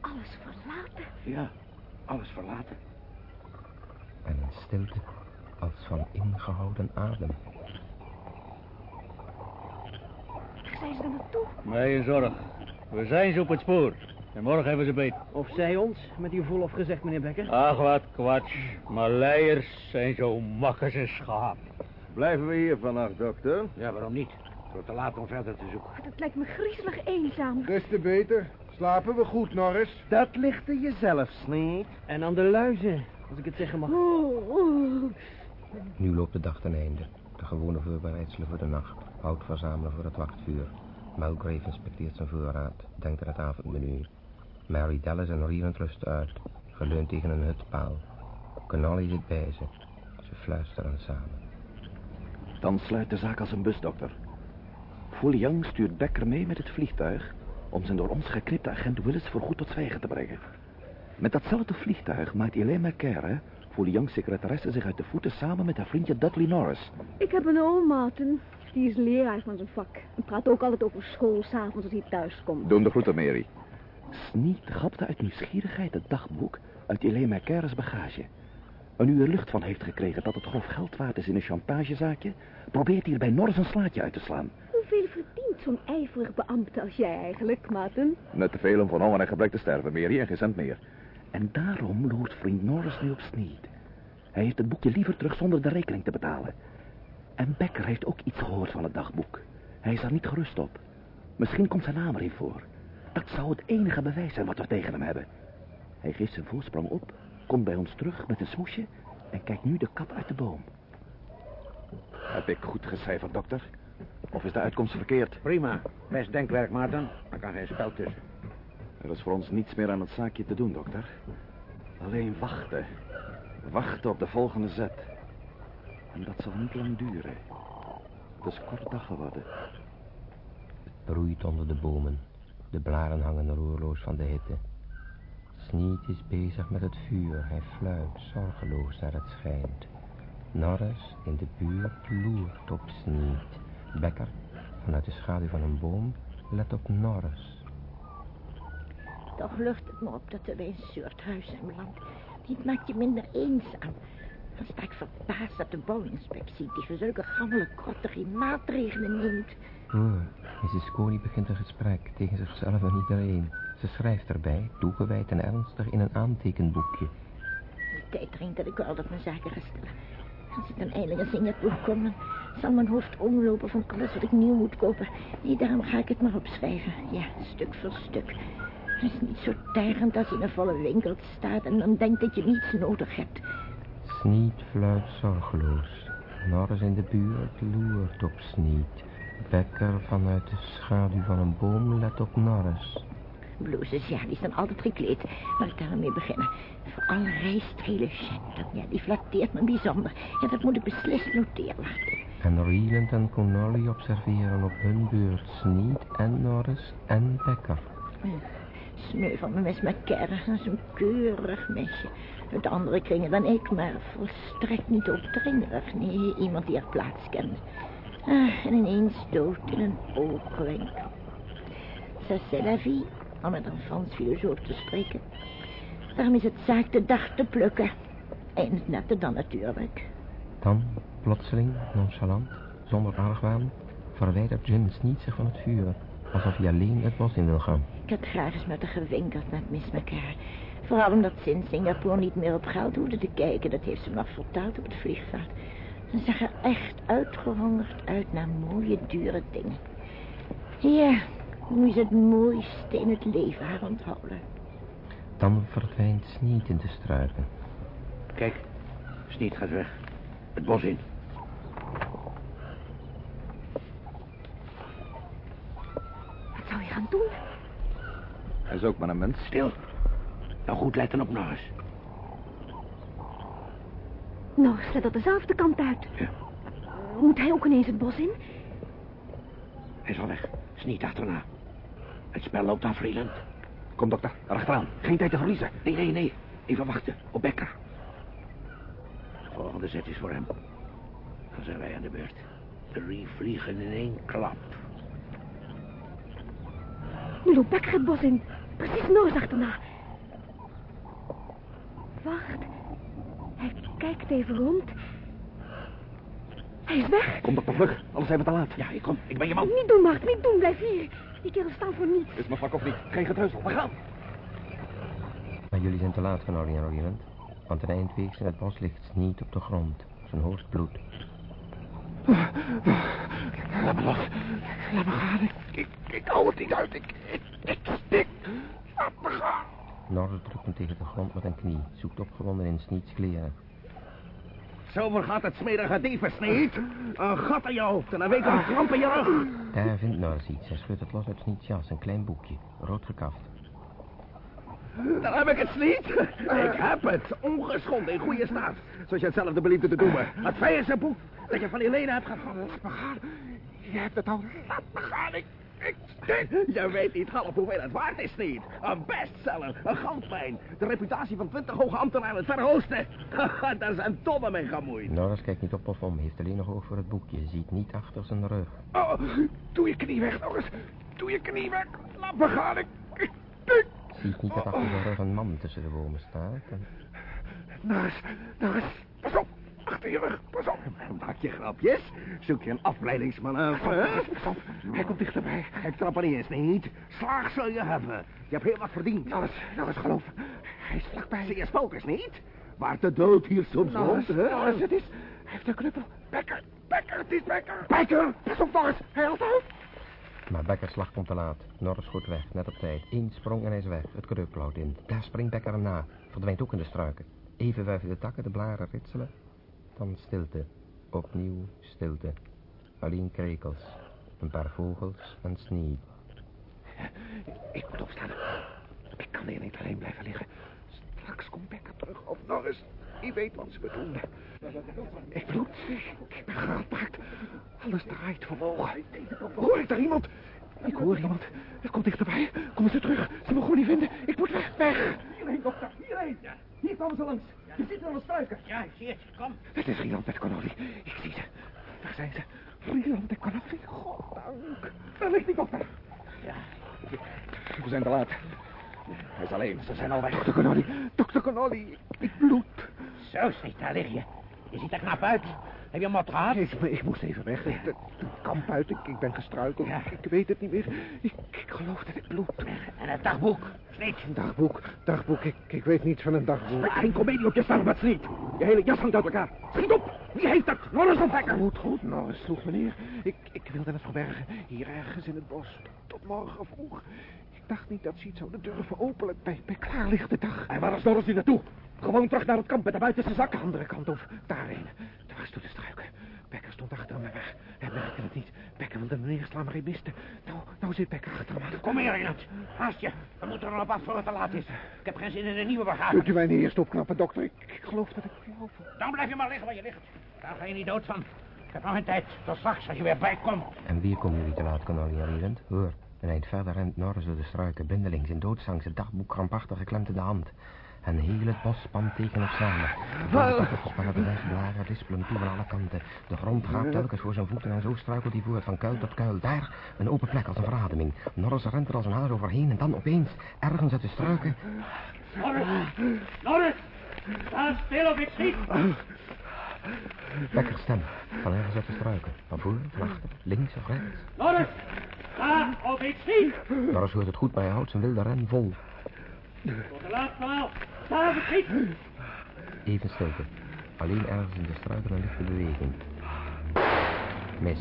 Alles verlaten. Ja, alles verlaten. En een stilte als van ingehouden adem. Waar zijn ze dan naartoe? Nee, je zorg. We zijn ze op het spoor. En morgen hebben ze beet. Of zij ons, met uw verlof gezegd, meneer Becker. Ach, wat kwats. Maar leiers zijn zo makkers en schaap. Blijven we hier vannacht, dokter? Ja, waarom niet? Het wordt te laat om verder te zoeken. Dat lijkt me griezelig eenzaam. Des te beter. Slapen we goed, Norris? Dat ligt er jezelf, Sneed. En aan de luizen, als ik het zeggen mag. Nu loopt de dag ten einde. De gewone voorbereidselen voor de nacht. Hout verzamelen voor het wachtvuur. Mulgrave inspecteert zijn voorraad. Denkt aan het avondmenu. Mary Dallas en Rielend rusten uit. Geleund tegen een hutpaal. Connolly zit bij ze. Ze fluisteren samen. Dan sluit de zaak als een bus, dokter. Fouliang stuurt Becker mee met het vliegtuig... om zijn door ons geknipte agent Willis voorgoed tot zwijgen te brengen. Met datzelfde vliegtuig maakt Elaine McCarre... Fouliang's secretaresse zich uit de voeten samen met haar vriendje Dudley Norris. Ik heb een oom, Maarten. Die is leraar van zijn vak. En praat ook altijd over school s'avonds als hij thuis komt. Doe hem de groeten, Mary. Sneed grapte uit nieuwsgierigheid het dagboek uit Elaine McCarre's bagage. En nu er lucht van heeft gekregen dat het grof geld waard is in een chantagezaakje... probeert hij er bij Norris een slaatje uit te slaan. Hoeveel verdient zo'n ijverig beambte als jij eigenlijk, Maarten? Net te veel om van honger en gebrek te sterven, Mary, en geen cent meer. En daarom loert vriend Norris nu op Sneed. Hij heeft het boekje liever terug zonder de rekening te betalen. En Becker heeft ook iets gehoord van het dagboek. Hij is er niet gerust op. Misschien komt zijn naam erin voor. Dat zou het enige bewijs zijn wat we tegen hem hebben. Hij geeft zijn voorsprong op, komt bij ons terug met een smoesje... en kijkt nu de kat uit de boom. Heb ik goed gecijferd, dokter? Of is de uitkomst verkeerd? Prima. Best denkwerk, Maarten. Er kan geen spel tussen. Er is voor ons niets meer aan het zaakje te doen, dokter. Alleen wachten. Wachten op de volgende zet. En dat zal niet lang duren. Het is kort dag geworden. Het broeit onder de bomen. De blaren hangen roerloos van de hitte. Sneed is bezig met het vuur. Hij fluit zorgeloos naar het schijnt. Norris in de buurt loert op Sneed. Becker, vanuit de schaduw van een boom, let op Norris. Toch lucht het me op dat we bij een soort huis zijn beland. Dit maakt je minder eenzaam. Dan sta ik verbaasd dat de bouwinspectie tegen zulke gammele krotten geen maatregelen neemt. Hmm, Mrs. Coney begint een gesprek tegen zichzelf en iedereen. Ze schrijft erbij, toegewijd en ernstig, in een aantekenboekje. De tijd dringt dat ik wel op mijn zaken ga stellen. Als ik dan eindelijk in kom, dan zal mijn hoofd omlopen van alles wat ik nieuw moet kopen. Nee, daarom ga ik het maar opschrijven. Ja, stuk voor stuk. Het is niet zo tergend als je in een volle winkel staat en dan denkt dat je niets nodig hebt. Sneed fluit zorgeloos. Norris in de buurt loert op Sneed. Becker vanuit de schaduw van een boom let op Norris. Blouses, ja, die staan altijd gekleed. Laat ik daar mee beginnen. Vooral rijstgele Shenton, ja, die flatteert me bijzonder. Ja, dat moet ik beslist noteren. En Rieland en Connolly observeren op hun beurt Sneed en Norris en Becker. Sneu van mijn mes met kerren, dat is een keurig mesje. Het andere kringen dan ik, maar volstrekt niet opdringerig. Nee, iemand die haar plaats kent. Ah, en ineens dood in een oogwenk. Ça c'est la vie, om met een Frans filosoof te spreken. Daarom is het zaak de dag te plukken. En het nette dan natuurlijk. Dan, plotseling, nonchalant, zonder argwaan, verwijdert Jim Sneed zich van het vuur. Alsof hij alleen het bos in wil gaan. Ik had graag eens met haar gewinkeld met Miss. Vooral omdat ze in Singapore niet meer op geld hoefde te kijken. Dat heeft ze me nog verteld op het vliegveld. Ze zag er echt uitgehongerd uit naar mooie, dure dingen. Ja, nu is het mooiste in het leven haar onthouden. Dan verdwijnt Sneed in de struiken. Kijk, Sneed gaat weg. Het bos in. Wat zou je gaan doen? Hij is ook maar een mens. Stil. Nou goed letten op Norris. Norris zet er dezelfde kant uit. Ja. Moet hij ook ineens het bos in? Hij is al weg. Sneed achterna. Het spel loopt af, Freeland. Kom, dokter. Erachteraan. Geen tijd te verliezen. Nee, nee, nee. Even wachten. Op Becker. De volgende zet is voor hem. Dan zijn wij aan de beurt. Drie vliegen in één klap. Nu loopt Becker het bos in. Precies Norris achterna. Wacht. Hij kijkt even rond. Hij is weg. Kom, dokter, vlug. Anders zijn we te laat. Ja, ik kom. Ik ben je man. Niet doen, Mark. Niet doen. Blijf hier. Die kerels staan voor niets. Is me vlak of niet? Geen geteuzel. We gaan. Maar jullie zijn te laat van Orient Roland. Want een eindweegs in het bos ligt Sneed op de grond. Zijn hoofd bloed. Laat me los. Laat me gaan. Ik, ik, ik hou het niet uit. Ik, ik, ik stik. Laat me gaan. Norris drukt hem tegen de grond met een knie. Zoekt opgewonden in Sneeds kleren. Zo vergaat het smerige dieversneed. Een gat in je hoofd en een week een kramp in je rug. Daar vindt Norris iets. Hij schudt het los uit Sneeds jas. Een klein boekje. Rood gekaft. Dan heb ik het niet. Ik heb het. Ongeschonden in goede staat. Zoals je hetzelfde beliefde te doen. <laughs> Het boek dat je van Helene hebt gevonden. Je hebt het al. Laat me gaan. Ik, ik Je weet niet half hoeveel het waard is niet. Een bestseller, een goudmijn. De reputatie van twintig hoge ambtenaren het Verre Oosten. <laughs> Daar zijn tonnen mee gemoeid. Norris kijkt niet op of om. Heeft alleen nog oog voor het boekje. Ziet niet achter zijn rug. Oh, doe je knie weg, eens. Doe je knie weg. Laat me gaan. Ik, ik, ik. Ziet niet dat achter zijn rug een man tussen de bomen staat. En... Norris, Norris, pas op. Achter je rug, pas op. Maak je grapjes? Zoek je een afleidingsmanoeuvre? Pas op, hij komt dichterbij. Ik trap er eens niet. Slaag zul je hebben. Je hebt heel wat verdiend. Norris, Norris, geloof. Hij is vlakbij. Zie je spokers niet? Waar de dood hier soms woont, hè? Norris, het is... Hij heeft een knuppel. Bekker, Bekker, het is Bekker. Bekker, pas op, Norris. Hij haalt uit. Maar Beckers slag komt te laat. Norris goed weg, net op tijd. Eén sprong en hij is weg. Het kreuploot in. Daar springt Becker hem na. Verdwijnt ook in de struiken. Even wuiven de takken, de blaren ritselen. Stilte. Opnieuw stilte. Alleen krekels. Een paar vogels en sneeuw. <laughs> Ik moet opstaan. Ik kan hier niet alleen blijven liggen. Straks komt Becker terug. Of Norris. Wie weet wat ze me doen. Ik bloed. Ik ben geradbraakt. Alles draait vermogen. Hoor ik daar iemand? Ik hoor iemand. Het komt dichterbij. Komen ze terug. Ze mogen me niet vinden. Ik moet weg. Weg. Hierheen, dokter. Hierheen. Hier komen ze langs. Je ziet wel een struiken. Ja, ik zie het. Kom. Het is Rieland met Connolly. Ik zie ze. Daar zijn ze. Rieland met Connolly. Goddank. Daar ligt die dokter. Ja. We zijn te laat. Hij is alleen. Ze zijn al weg. Dokter Connolly. Dokter Connolly. Ik bloed. Zo, Sneed, daar lig je. Je ziet er knap uit. Heb je een mot gehad? Ik, ik moest even weg. Het, het kamp uit. Ik, ik ben gestruikeld. Ik weet het niet meer. Ik, ik geloof dat ik bloed. En het dagboek? Sneed. Een dagboek, dagboek. Ik, ik weet niet van een dagboek. Geen komedie op je Sneed. Je hele jas hangt uit elkaar. Schiet op! Wie heeft dat? Norris of Becker? Goed, goed. Norris sloeg meneer. Ik, ik wilde het verbergen. Hier ergens in het bos. Tot morgen vroeg. Ik dacht niet dat ze iets zouden durven openen bij, bij klaarlichte dag. En waar is Norris nu naartoe? Gewoon terug naar het kamp met de buitenste zak. Andere kant of daarheen. Dwars door de struiken. Bekker stond achter me, maar hij merkte het niet. Bekker wilde me neerslaan, maar hij miste. Nou, nou zit Bekker achter me. Kom hier, Rinald. Haast je. We moeten er nog op af voor het te laat is. Ik heb geen zin in een nieuwe bagage. Kunt u mij niet eerst opknappen, dokter? Ik, ik geloof dat ik val. Dan blijf je maar liggen waar je ligt. Daar ga je niet dood van. Ik heb nog geen tijd. Tot straks, als je weer bijkomt. En weer komen jullie te laat, Rierend. Hoor, een eind verder rent Norris door de struiken, blindelings in doodsangst, het dagboek krampachtig geklemd in de hand. En heel het bos spant tegen op samen. De weg, blaren rispelen toe van alle kanten. De grond gaat telkens voor zijn voeten en zo struikelt hij voort van kuil tot kuil. Daar, een open plek als een verademing. Norris rent er als een haas overheen en dan opeens, ergens uit de struiken... Norris! Norris! Sta stil of ik schiet! Bekkers stem. Van ergens uit de struiken. Van voor, van achter, links of rechts. Norris! Sta of ik schiet! Norris hoort het goed, maar hij houdt zijn wilde ren vol. Tot de laatste maal. Sta of ik schiet! Even stilte. Alleen ergens in de struiken een lichte beweging. Mis.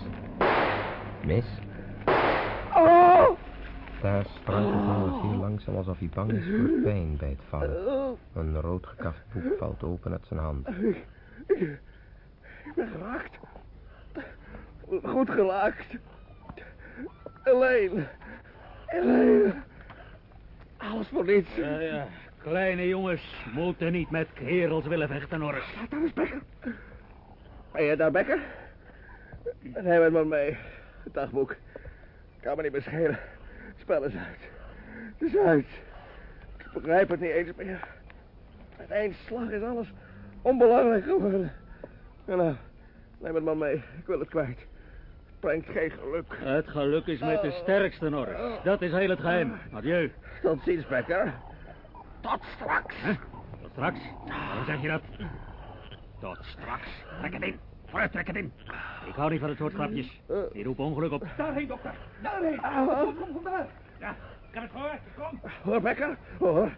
Mis. Oh! Daar struikelt Norris heel langzaam alsof hij bang is voor pijn bij het vallen. Een rood gekaft boek valt open uit zijn hand. Ik, ben geraakt. Goed geraakt. Alleen. Alleen. Alles voor niets. Ja, ja. Kleine jongens moeten niet met kerels willen vechten, Norris. Daar is Becker. Ben je daar, Becker? Neem het maar mee. Het dagboek. Kan me niet meer schelen. Het spel is uit. Het is uit. Ik begrijp het niet eens meer. Met één slag is alles onbelangrijk geworden. Nou, neem het maar mee. Ik wil het kwijt. Het brengt geen geluk. Het geluk is met de sterkste, Norris. Dat is heel het geheim. Adieu. Tot ziens, Becker. Tot straks. Tot straks? Waarom zeg je dat? Tot straks. Trek het in. Vooruit, trek het in. Ik hou niet van het soort grapjes. Die roepen ongeluk op. Daarheen, dokter. Daarheen. Kom, kom, kom daar. Ja, ik heb het gehoord. Kom. Hoor, Becker. Hoor.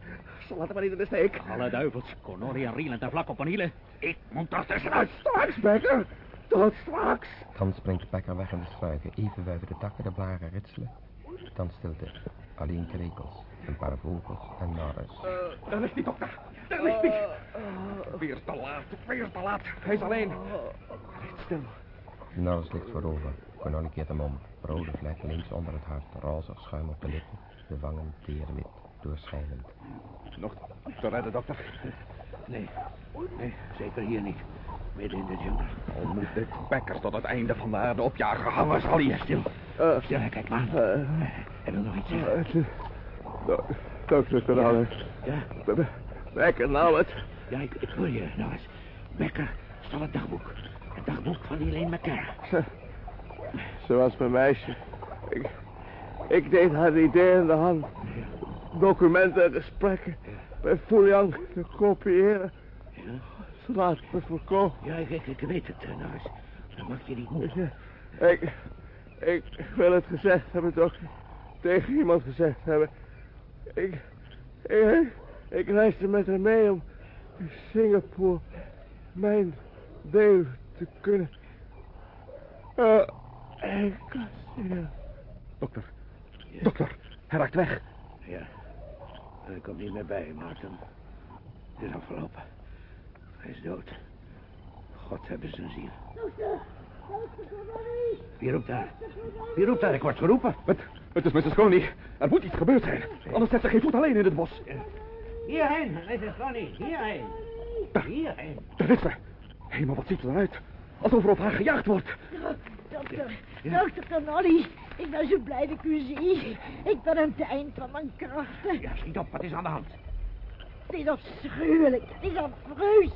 Ze laten me niet in de steek. Alle duivels. Connolly en Rieland en vlak op een hielen. Ik moet er tussenuit. Straks, Becker. Tot straks. Dan springt Becker weg in de struiken. Even wuiven de takken de blaren ritselen. Dan stilte. Alleen krekels. Een paar vogels en Norris. Uh, daar ligt die dokter. Daar ligt hij. Weer te laat. Weer te laat. Hij is alleen. Ligt stil. Norris ligt voorover. Connolly keert hem om. Rode vlek links onder het hart. Roze schuim op de lippen. De wangen teer wit. Doorschijnend. Nog te redden, dokter? Nee. Nee, zeker hier niet. Midden in de jungle. Al moet de bekkers tot het einde van de aarde opjagen. Hou eens al hier stil. Uh, stil, kijk maar. Uh, Hij wil nog iets zeggen. Uh, dokter Connolly. Ja? Bekker, nou het. Ja, ik, ik hoor je nou eens. Bekker stal het dagboek. Het dagboek van Elaine McCarra. Ze, ze was mijn meisje. Ik, ik deed haar ideeën in de hand. Documenten en gesprekken. Bij Foulian te kopiëren. Ja? Ze laat me voorkomen. Ja, ik, ik, ik weet het, nou eens. Dan mag je niet moe. Ik, ik wil het gezegd hebben, dokter. Tegen iemand gezegd hebben. Ik, ik, ik reisde met haar mee om in Singapore mijn deel te kunnen. Uh, ik ja. Dokter, dokter, hij raakt weg. Ja, hij komt niet meer bij, Maarten. Het is afgelopen. Hij is dood. God hebben zijn ziel. Wie roept daar? Wie roept daar? Ik word geroepen. Het, het is Mrs. Coney. Er moet iets gebeurd zijn. Anders zet ze geen voet alleen in het bos. Hierheen, Mrs. Connie. Hierheen. Hierheen. Daar is ze. Hemel, wat ziet ze eruit. Alsof er op haar gejaagd wordt. Dokter, dokter Connolly. Ik ben zo blij dat ik u zie. Ik ben aan het eind van mijn krachten. Ja, schiet op. Wat is aan de hand? Het is afschuwelijk. Het is afreus.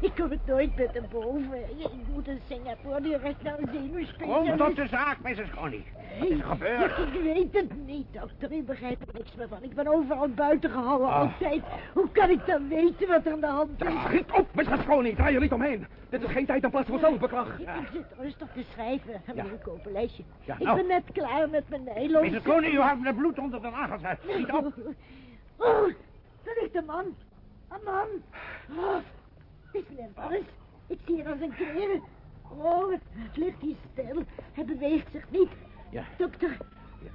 Ik kom het nooit met hem boven. Ik moet in Singapore direct naar een zenuwspecialist. Kom tot de zaak, Mrs. Connie. Wat is er gebeurd? Ik weet het niet, dokter. U begrijpt er niks meer van. Ik ben overal buiten gehouden, Ah. altijd. Hoe kan ik dan weten wat er aan de hand is? Schiet op, Mrs. Coney. Draai er niet omheen. Dit is geen tijd en plaats voor zelfbeklag. Ik, ik zit rustig te schrijven. Ja. een kopen lijstje. Ja, ik ben net klaar met mijn Nederlands. Mrs. Connie, u heeft het bloed onder de nagels. Schiet op. Oh, daar ligt een man. Een man. Oh, het meneer Norris. Ik zie hier aan zijn kleren. Oh, het, het ligt hier stil. Hij beweegt zich niet. Ja. Dokter,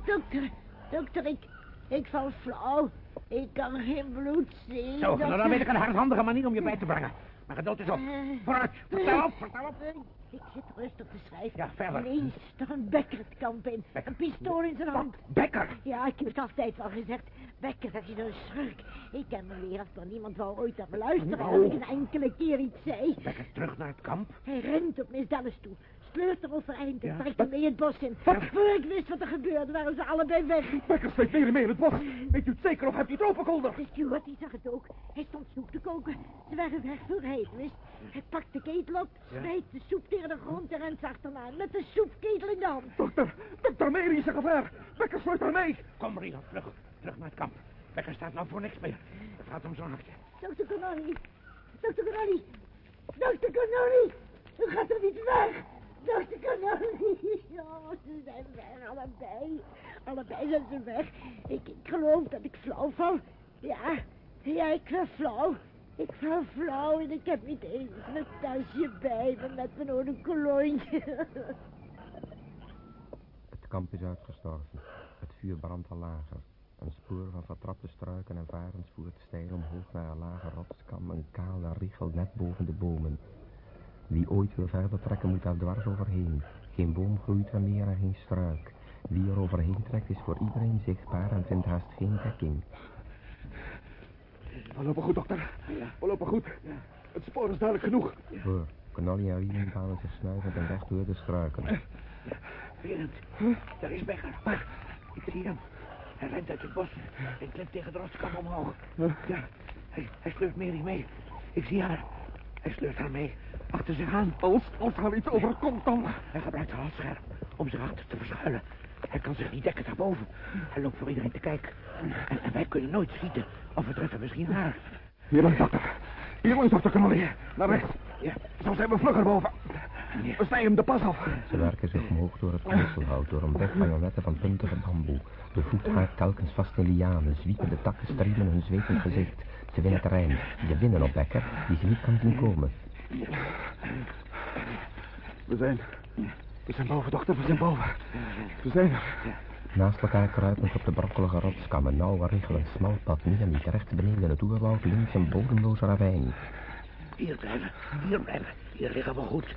dokter, dokter, ik, ik val flauw. Ik kan geen bloed zien. Zo, nou, dan dokter. weet ik een hardhandige manier om je bij te brengen. Maar geduld is op. Eh, Vooruit, vertel op, vertel op. Ik zit rustig te schrijven. Ja, verder. Ineens een Bekker het kamp in. Een pistool in zijn hand. Bekker? Ja, ik heb het altijd wel gezegd. Bekker, dat is een schurk. Ik ken me weer als er niemand wou ooit naar me luisteren. Nou. Als ik een enkele keer iets zei. Bekker terug naar het kamp. Hij rent op Miss Dallas toe. Sleurt er overeind en Ja. trekt hem mee het bos in. Voor ik wist wat er gebeurde, waren ze allebei weg. Bekker steekt weer mee in het bos. Weet u het zeker of hebt u het openkolder? De steward die zag het ook. Hij stond soep te koken. Ze waren weg voor hij het wist. Hij pakt de ketel op, smijt de soep tegen de grond en rent achterna met de soepketel in de hand. Dokter, dokter Mary is een gevaar. Bekker sluit haar mee. Kom, Rieland, terug. Terug naar het kamp. Bekker staat nou voor niks meer. gaat om zo'n hartje. Dokter Connolly. Dokter Connolly. Dokter Connolly. U gaat er niet weg. Dokter Connolly. Oh, ze zijn weg, allebei. Allebei zijn ze weg. Ik, ik geloof dat ik flauw val. Ja, ja, ik val flauw. Ik val flauw en ik heb niet eens mijn tasje bij me met mijn oude koloontje. Het kamp is uitgestorven. Het vuur brandt al lager. Een spoor van vertrapte struiken en varens voert steil omhoog naar een lage rotskam, een kale richel net boven de bomen. Wie ooit wil verder trekken moet daar dwars overheen. Geen boom groeit er meer en geen struik. Wie er overheen trekt is voor iedereen zichtbaar en vindt haast geen dekking. We lopen goed, dokter. We lopen goed. Het spoor is duidelijk genoeg. Voor, Connolly en Riemen banen zich snuivend en weg door de struiken. Verend, daar is Becker. Ik zie hem. Hij rent uit het bos en klimt tegen de rotskam omhoog. Ja, hij, hij sleurt Mary mee. Ik zie haar. Hij sleurt haar mee. Achter zich aan. Als, als haar iets overkomt dan. Hij gebruikt haar halsscherm om zich achter te verschuilen. Hij kan zich niet dekken daarboven. Hij loopt voor iedereen te kijken. En, en wij kunnen nooit schieten. Of we treffen misschien haar. Hier langs, dokter. Hier langs, dokter Connolly. Naar rechts. Ja. Zo zijn we vlugger boven. We snijden hem de pas af. Ze werken zich omhoog door het knutselhout, door een weg bajonetten van puntige bamboe. De voet haakt telkens vast in lianen, zwiepende takken strielen hun zwetend gezicht. Ze winnen terrein. Ze winnen op Becker, die ze niet kan zien komen. We zijn... We zijn boven, dokter. We zijn boven. We zijn er. Naast elkaar kruipend op de brokkelige rotskam, een nauwe richel, een smal pad, meer niet. Rechts beneden het oerwoud, links een bodemloze ravijn. Hier blijven, hier blijven. Hier liggen we goed.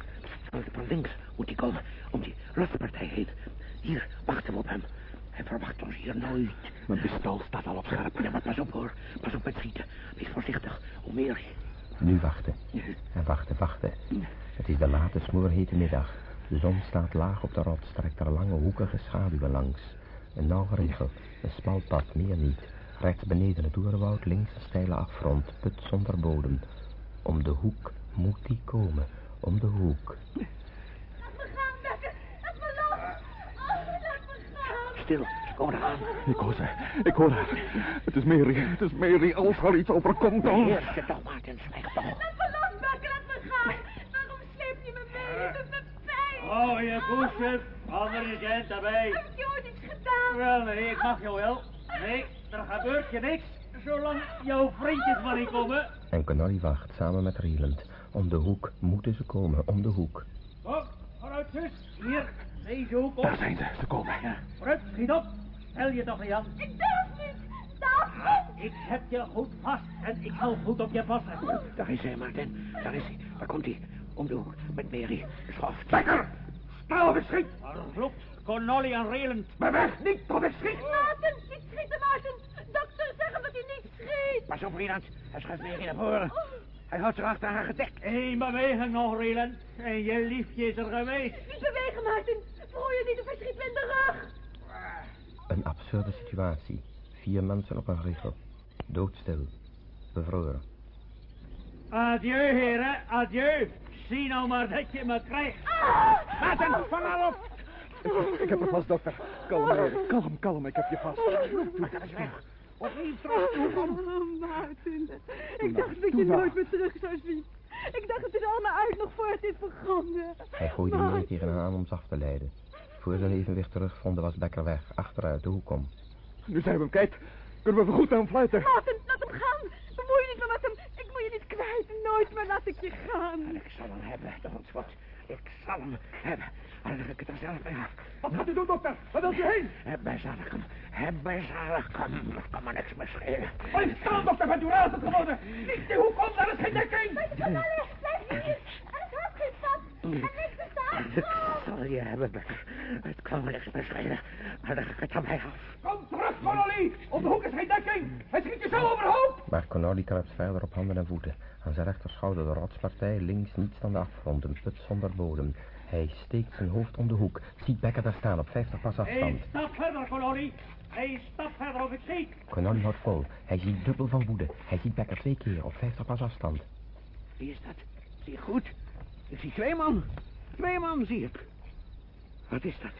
Van links moet hij komen, om die rotpartij heen. Hier wachten we op hem. Hij verwacht ons hier nooit. Mijn pistool staat al op scherp. Ja, maar pas op hoor. Pas op met schieten. Wees voorzichtig. Hoe meer... Nu wachten. En wachten, wachten. Het is de late smoorhete middag. De zon staat laag op de rots, trekt er lange hoekige schaduwen langs. Een nauwe richel, een smal pad, meer niet. Rechts beneden het oerwoud, links een steile afgrond, put zonder bodem. Om de hoek moet die komen, om de hoek. Laat me gaan, Becker. Laat me los. Oh, laat me gaan. Stil, komen eraan. Ik hoor ze. Ik hoor haar. Het is Mary. Het is Mary. Als er iets overkomt dan... Eerst je toch, Maarten. Zwijg toch. Laat me los, Becker. Laat me gaan. Waarom sleep je me mee? Het doet me pijn. Oh, je koesje. Andere gent daarbij. Heb ik je ooit iets gedaan? Wel, nee, ik mag jou wel. Nee, er gebeurt je niks. Zolang jouw vriendjes maar niet komen. En Connolly wacht samen met Rieland. Om de hoek moeten ze komen, om de hoek. Kom, vooruit, zus. Hier, deze hoek op. Daar zijn ze. Ze komen. Ja, vooruit, schiet op. Stel je toch aan. Ik durf niet. Stop. Ik heb je goed vast en ik hou goed op je passen. Daar is hij, Maarten. Daar is hij. Daar komt hij. Om de hoek met Mary. Schoft. Becker! Snel of ik schiet! Vloekt, Connolly en. Ben weg! Niet of ik schiet! Maarten, niet schieten, Maarten. Dokter, zeg hem dat hij niet schiet. Pas op, Rieland. Hij schuift Mary naar voren. Hij houdt zich achter haar gedekt. Eén beweging nog, Relend. En je liefje is er geweest. Niet bewegen, Maarten. Voel je niet of hij schiet in de rug. Een absurde situatie. Vier mensen op een richel. Doodstil. Bevroren. Adieu, heren. Adieu. Zie nou maar dat je me krijgt. Maarten, vang haar op. Ik heb haar vast, dokter. Kalm. Kalm, kalm. Ik heb je vast. Maar dat is weg. Opnieuw terug. Oh, Maarten. Ik dacht dat je nooit meer terug zou zien. Ik dacht het is allemaal uit nog voor het is begonnen. Hij gooide Mary tegen haar aan om ze af te leiden. Voor ze evenwicht terugvonden was Becker weg, achteruit de hoek om. Nu zijn we hem kwijt. Kunnen we vergoed naar hem fluiten? Maarten, laat hem gaan. Bemoei je niet meer met hem. Ik moet je niet kwijt. Nooit meer laat ik je gaan. Ik zal hem hebben, de hondschot. Ik zal hem hebben. Leg ik het er zelf bij af. Wat gaat u doen, dokter? Waar wilt u heen? Heb bij zalig hem. Heb bij zalig hem. Dat kan me niks meer schelen. Blijf staan, dokter. Bent u razend geworden? Niet die hoek om, daar is geen dekking. Blijf hier. Er is ook geen pad. En niks bestaat. Ik zal je hebben, Becker. Het niks meer schelen. Maar leg ik het er bij af. Kom terug, Connolly. Op de hoek is geen dekking. Hij schiet je zo overhoop. Maar Connolly kruipt verder op handen en voeten. Aan zijn rechterschouder de rotspartij, links niets dan de afgrond, een put zonder bodem. Hij steekt zijn hoofd om de hoek, ziet Becker daar staan op 50 pas afstand. Eén stap verder, Connolly. Eén stap verder of ik schiet. Connolly houdt vol. Hij ziet dubbel van woede. Hij ziet Becker twee keer op 50 pas afstand. Wie is dat? Zie je goed? Ik zie twee man. Twee man zie ik. Wat is dat?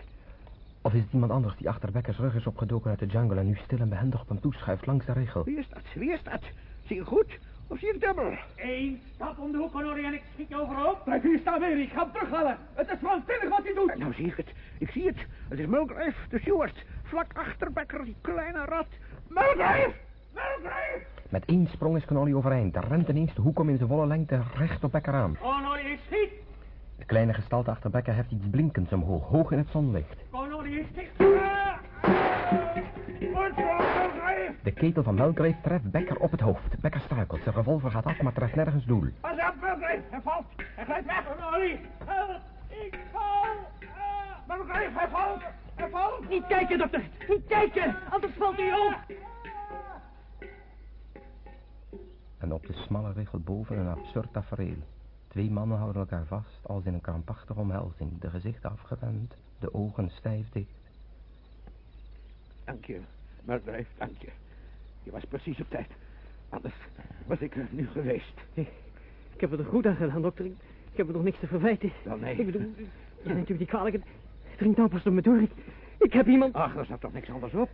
Of is het iemand anders die achter Beckers rug is opgedoken uit de jungle en nu stil en behendig op hem toeschuift langs de richel? Wie is dat? Wie is dat? Zie je goed? Of zie je het dubbel? Eén stap om de hoek, Connolly, en ik schiet je overhoop. Blijf hier staan, weer. Ik ga hem terughalen. Het is waanzinnig wat hij doet. Nou zie ik het. Ik zie het. Het is Mulgrave, de steward. Vlak achter Becker, die kleine rat. Mulgrave! Mulgrave! Met één sprong is Connolly overeind. Rent ineens de hoek om in zijn volle lengte recht op Becker aan. Connolly, schiet. De kleine gestalte achter Becker heft iets blinkends omhoog, hoog in het zonlicht. Connolly, schiet. Ah! De ketel van Mulgrave treft Becker op het hoofd. Becker struikelt, zijn revolver gaat af, maar treft nergens doel. Pas op, Mulgrave. Hij valt. Hij glijdt weg. Connolly, help. Ik val. Ah! Mulgrave, hij valt. Hij valt. Niet kijken, dokter. Niet kijken, anders valt hij op. En op de smalle richel boven een absurd tafereel. Twee mannen houden elkaar vast als in een krampachtige omhelzing. De gezichten afgewend, de ogen stijf dicht. Dank je, Mulgrave, dank je. Je was precies op tijd. Anders was ik er nu geweest. Ik, ik heb het er goed aan gedaan, dokter. Ik, ik heb er nog niks te verwijten. Wel, nee. Ik bedoel, jij neemt u niet kwalijk. Het dringt nou pas op me door. Ik, ik heb iemand... Ach, er zat toch niks anders op.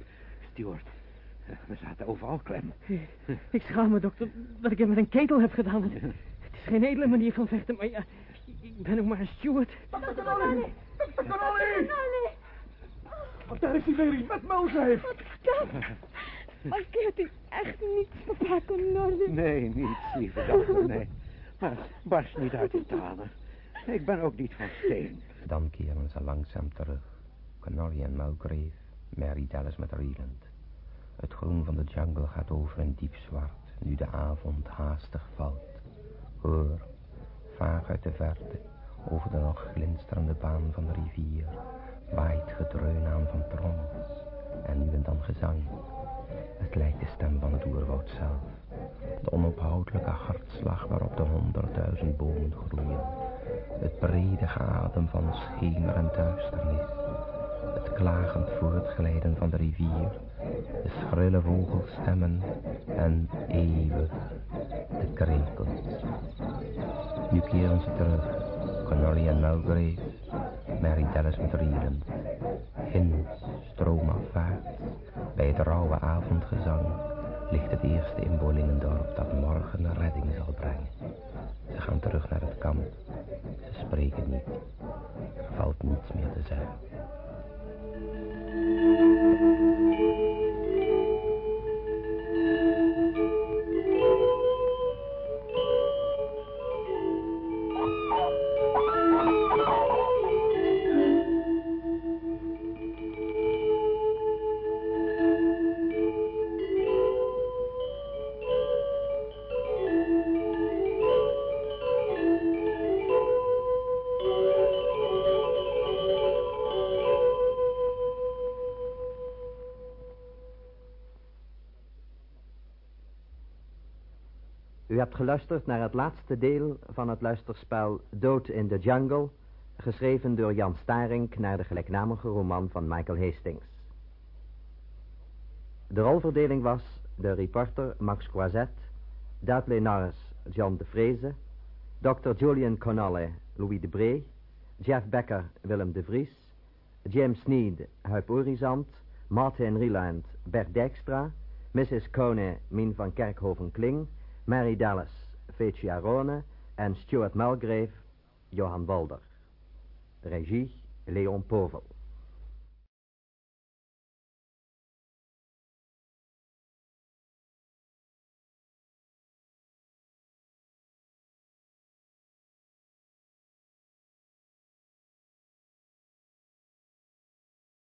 Stewart, we zaten overal klem. Ik schaam me, dokter, dat ik het met een ketel heb gedaan. Het, is geen edele manier van vechten, maar ja, ik ben ook maar een steward. Dr. Connolly! Dr. Connolly! Wat daar is die Mary met Mulgrave. Wat is dat? U echt niets, papa Connolly? Nee, niets, lieve dochter, nee. Maar barst niet uit in tranen. Ik ben ook niet van steen. Dan keren ze langzaam terug. Connolly en Mulgrave, Mary Dallas met Reland. Het groen van de jungle gaat over in diep zwart, nu de avond haastig valt. Hoor, vaag uit de verte, over de nog glinsterende baan van de rivier, waait gedreun aan van trommels en nu en dan gezang. Het lijkt de stem van het oerwoud zelf, de onophoudelijke hartslag waarop de honderdduizend bomen groeien, het brede adem van schemer en duisternis, het klagend voortglijden van de rivier, schrille vogelstemmen en eeuwig de krekels. Nu keren ze terug, Connolly en Mary Dallas met Reland. Ginds, stroomafwaarts, bij het rauwe avondgezang, ligt het eerste in Bollingendorp dat morgen een redding zal brengen. Ze gaan terug naar het kamp. Ze spreken niet. Er valt niets meer te zeggen. Hebt geluisterd naar het laatste deel van het luisterspel Dood in the Jungle, geschreven door Jan Starink naar de gelijknamige roman van Michael Hastings. De rolverdeling was de reporter Max Croisette, Dudley Norris, John de Vreese, Dr. Julian Connolly, Louis de Bree, Jeff Becker, Willem de Vries, James Sneed, Huip Orizant, Martin Rieland, Bert Dijkstra, Mrs. Kone, Mien van Kerkhoven-Kling, Mary Dallas, Feetje Arone en Stuart Mulgrave, Johan Bolder. Regie, Leon Povel.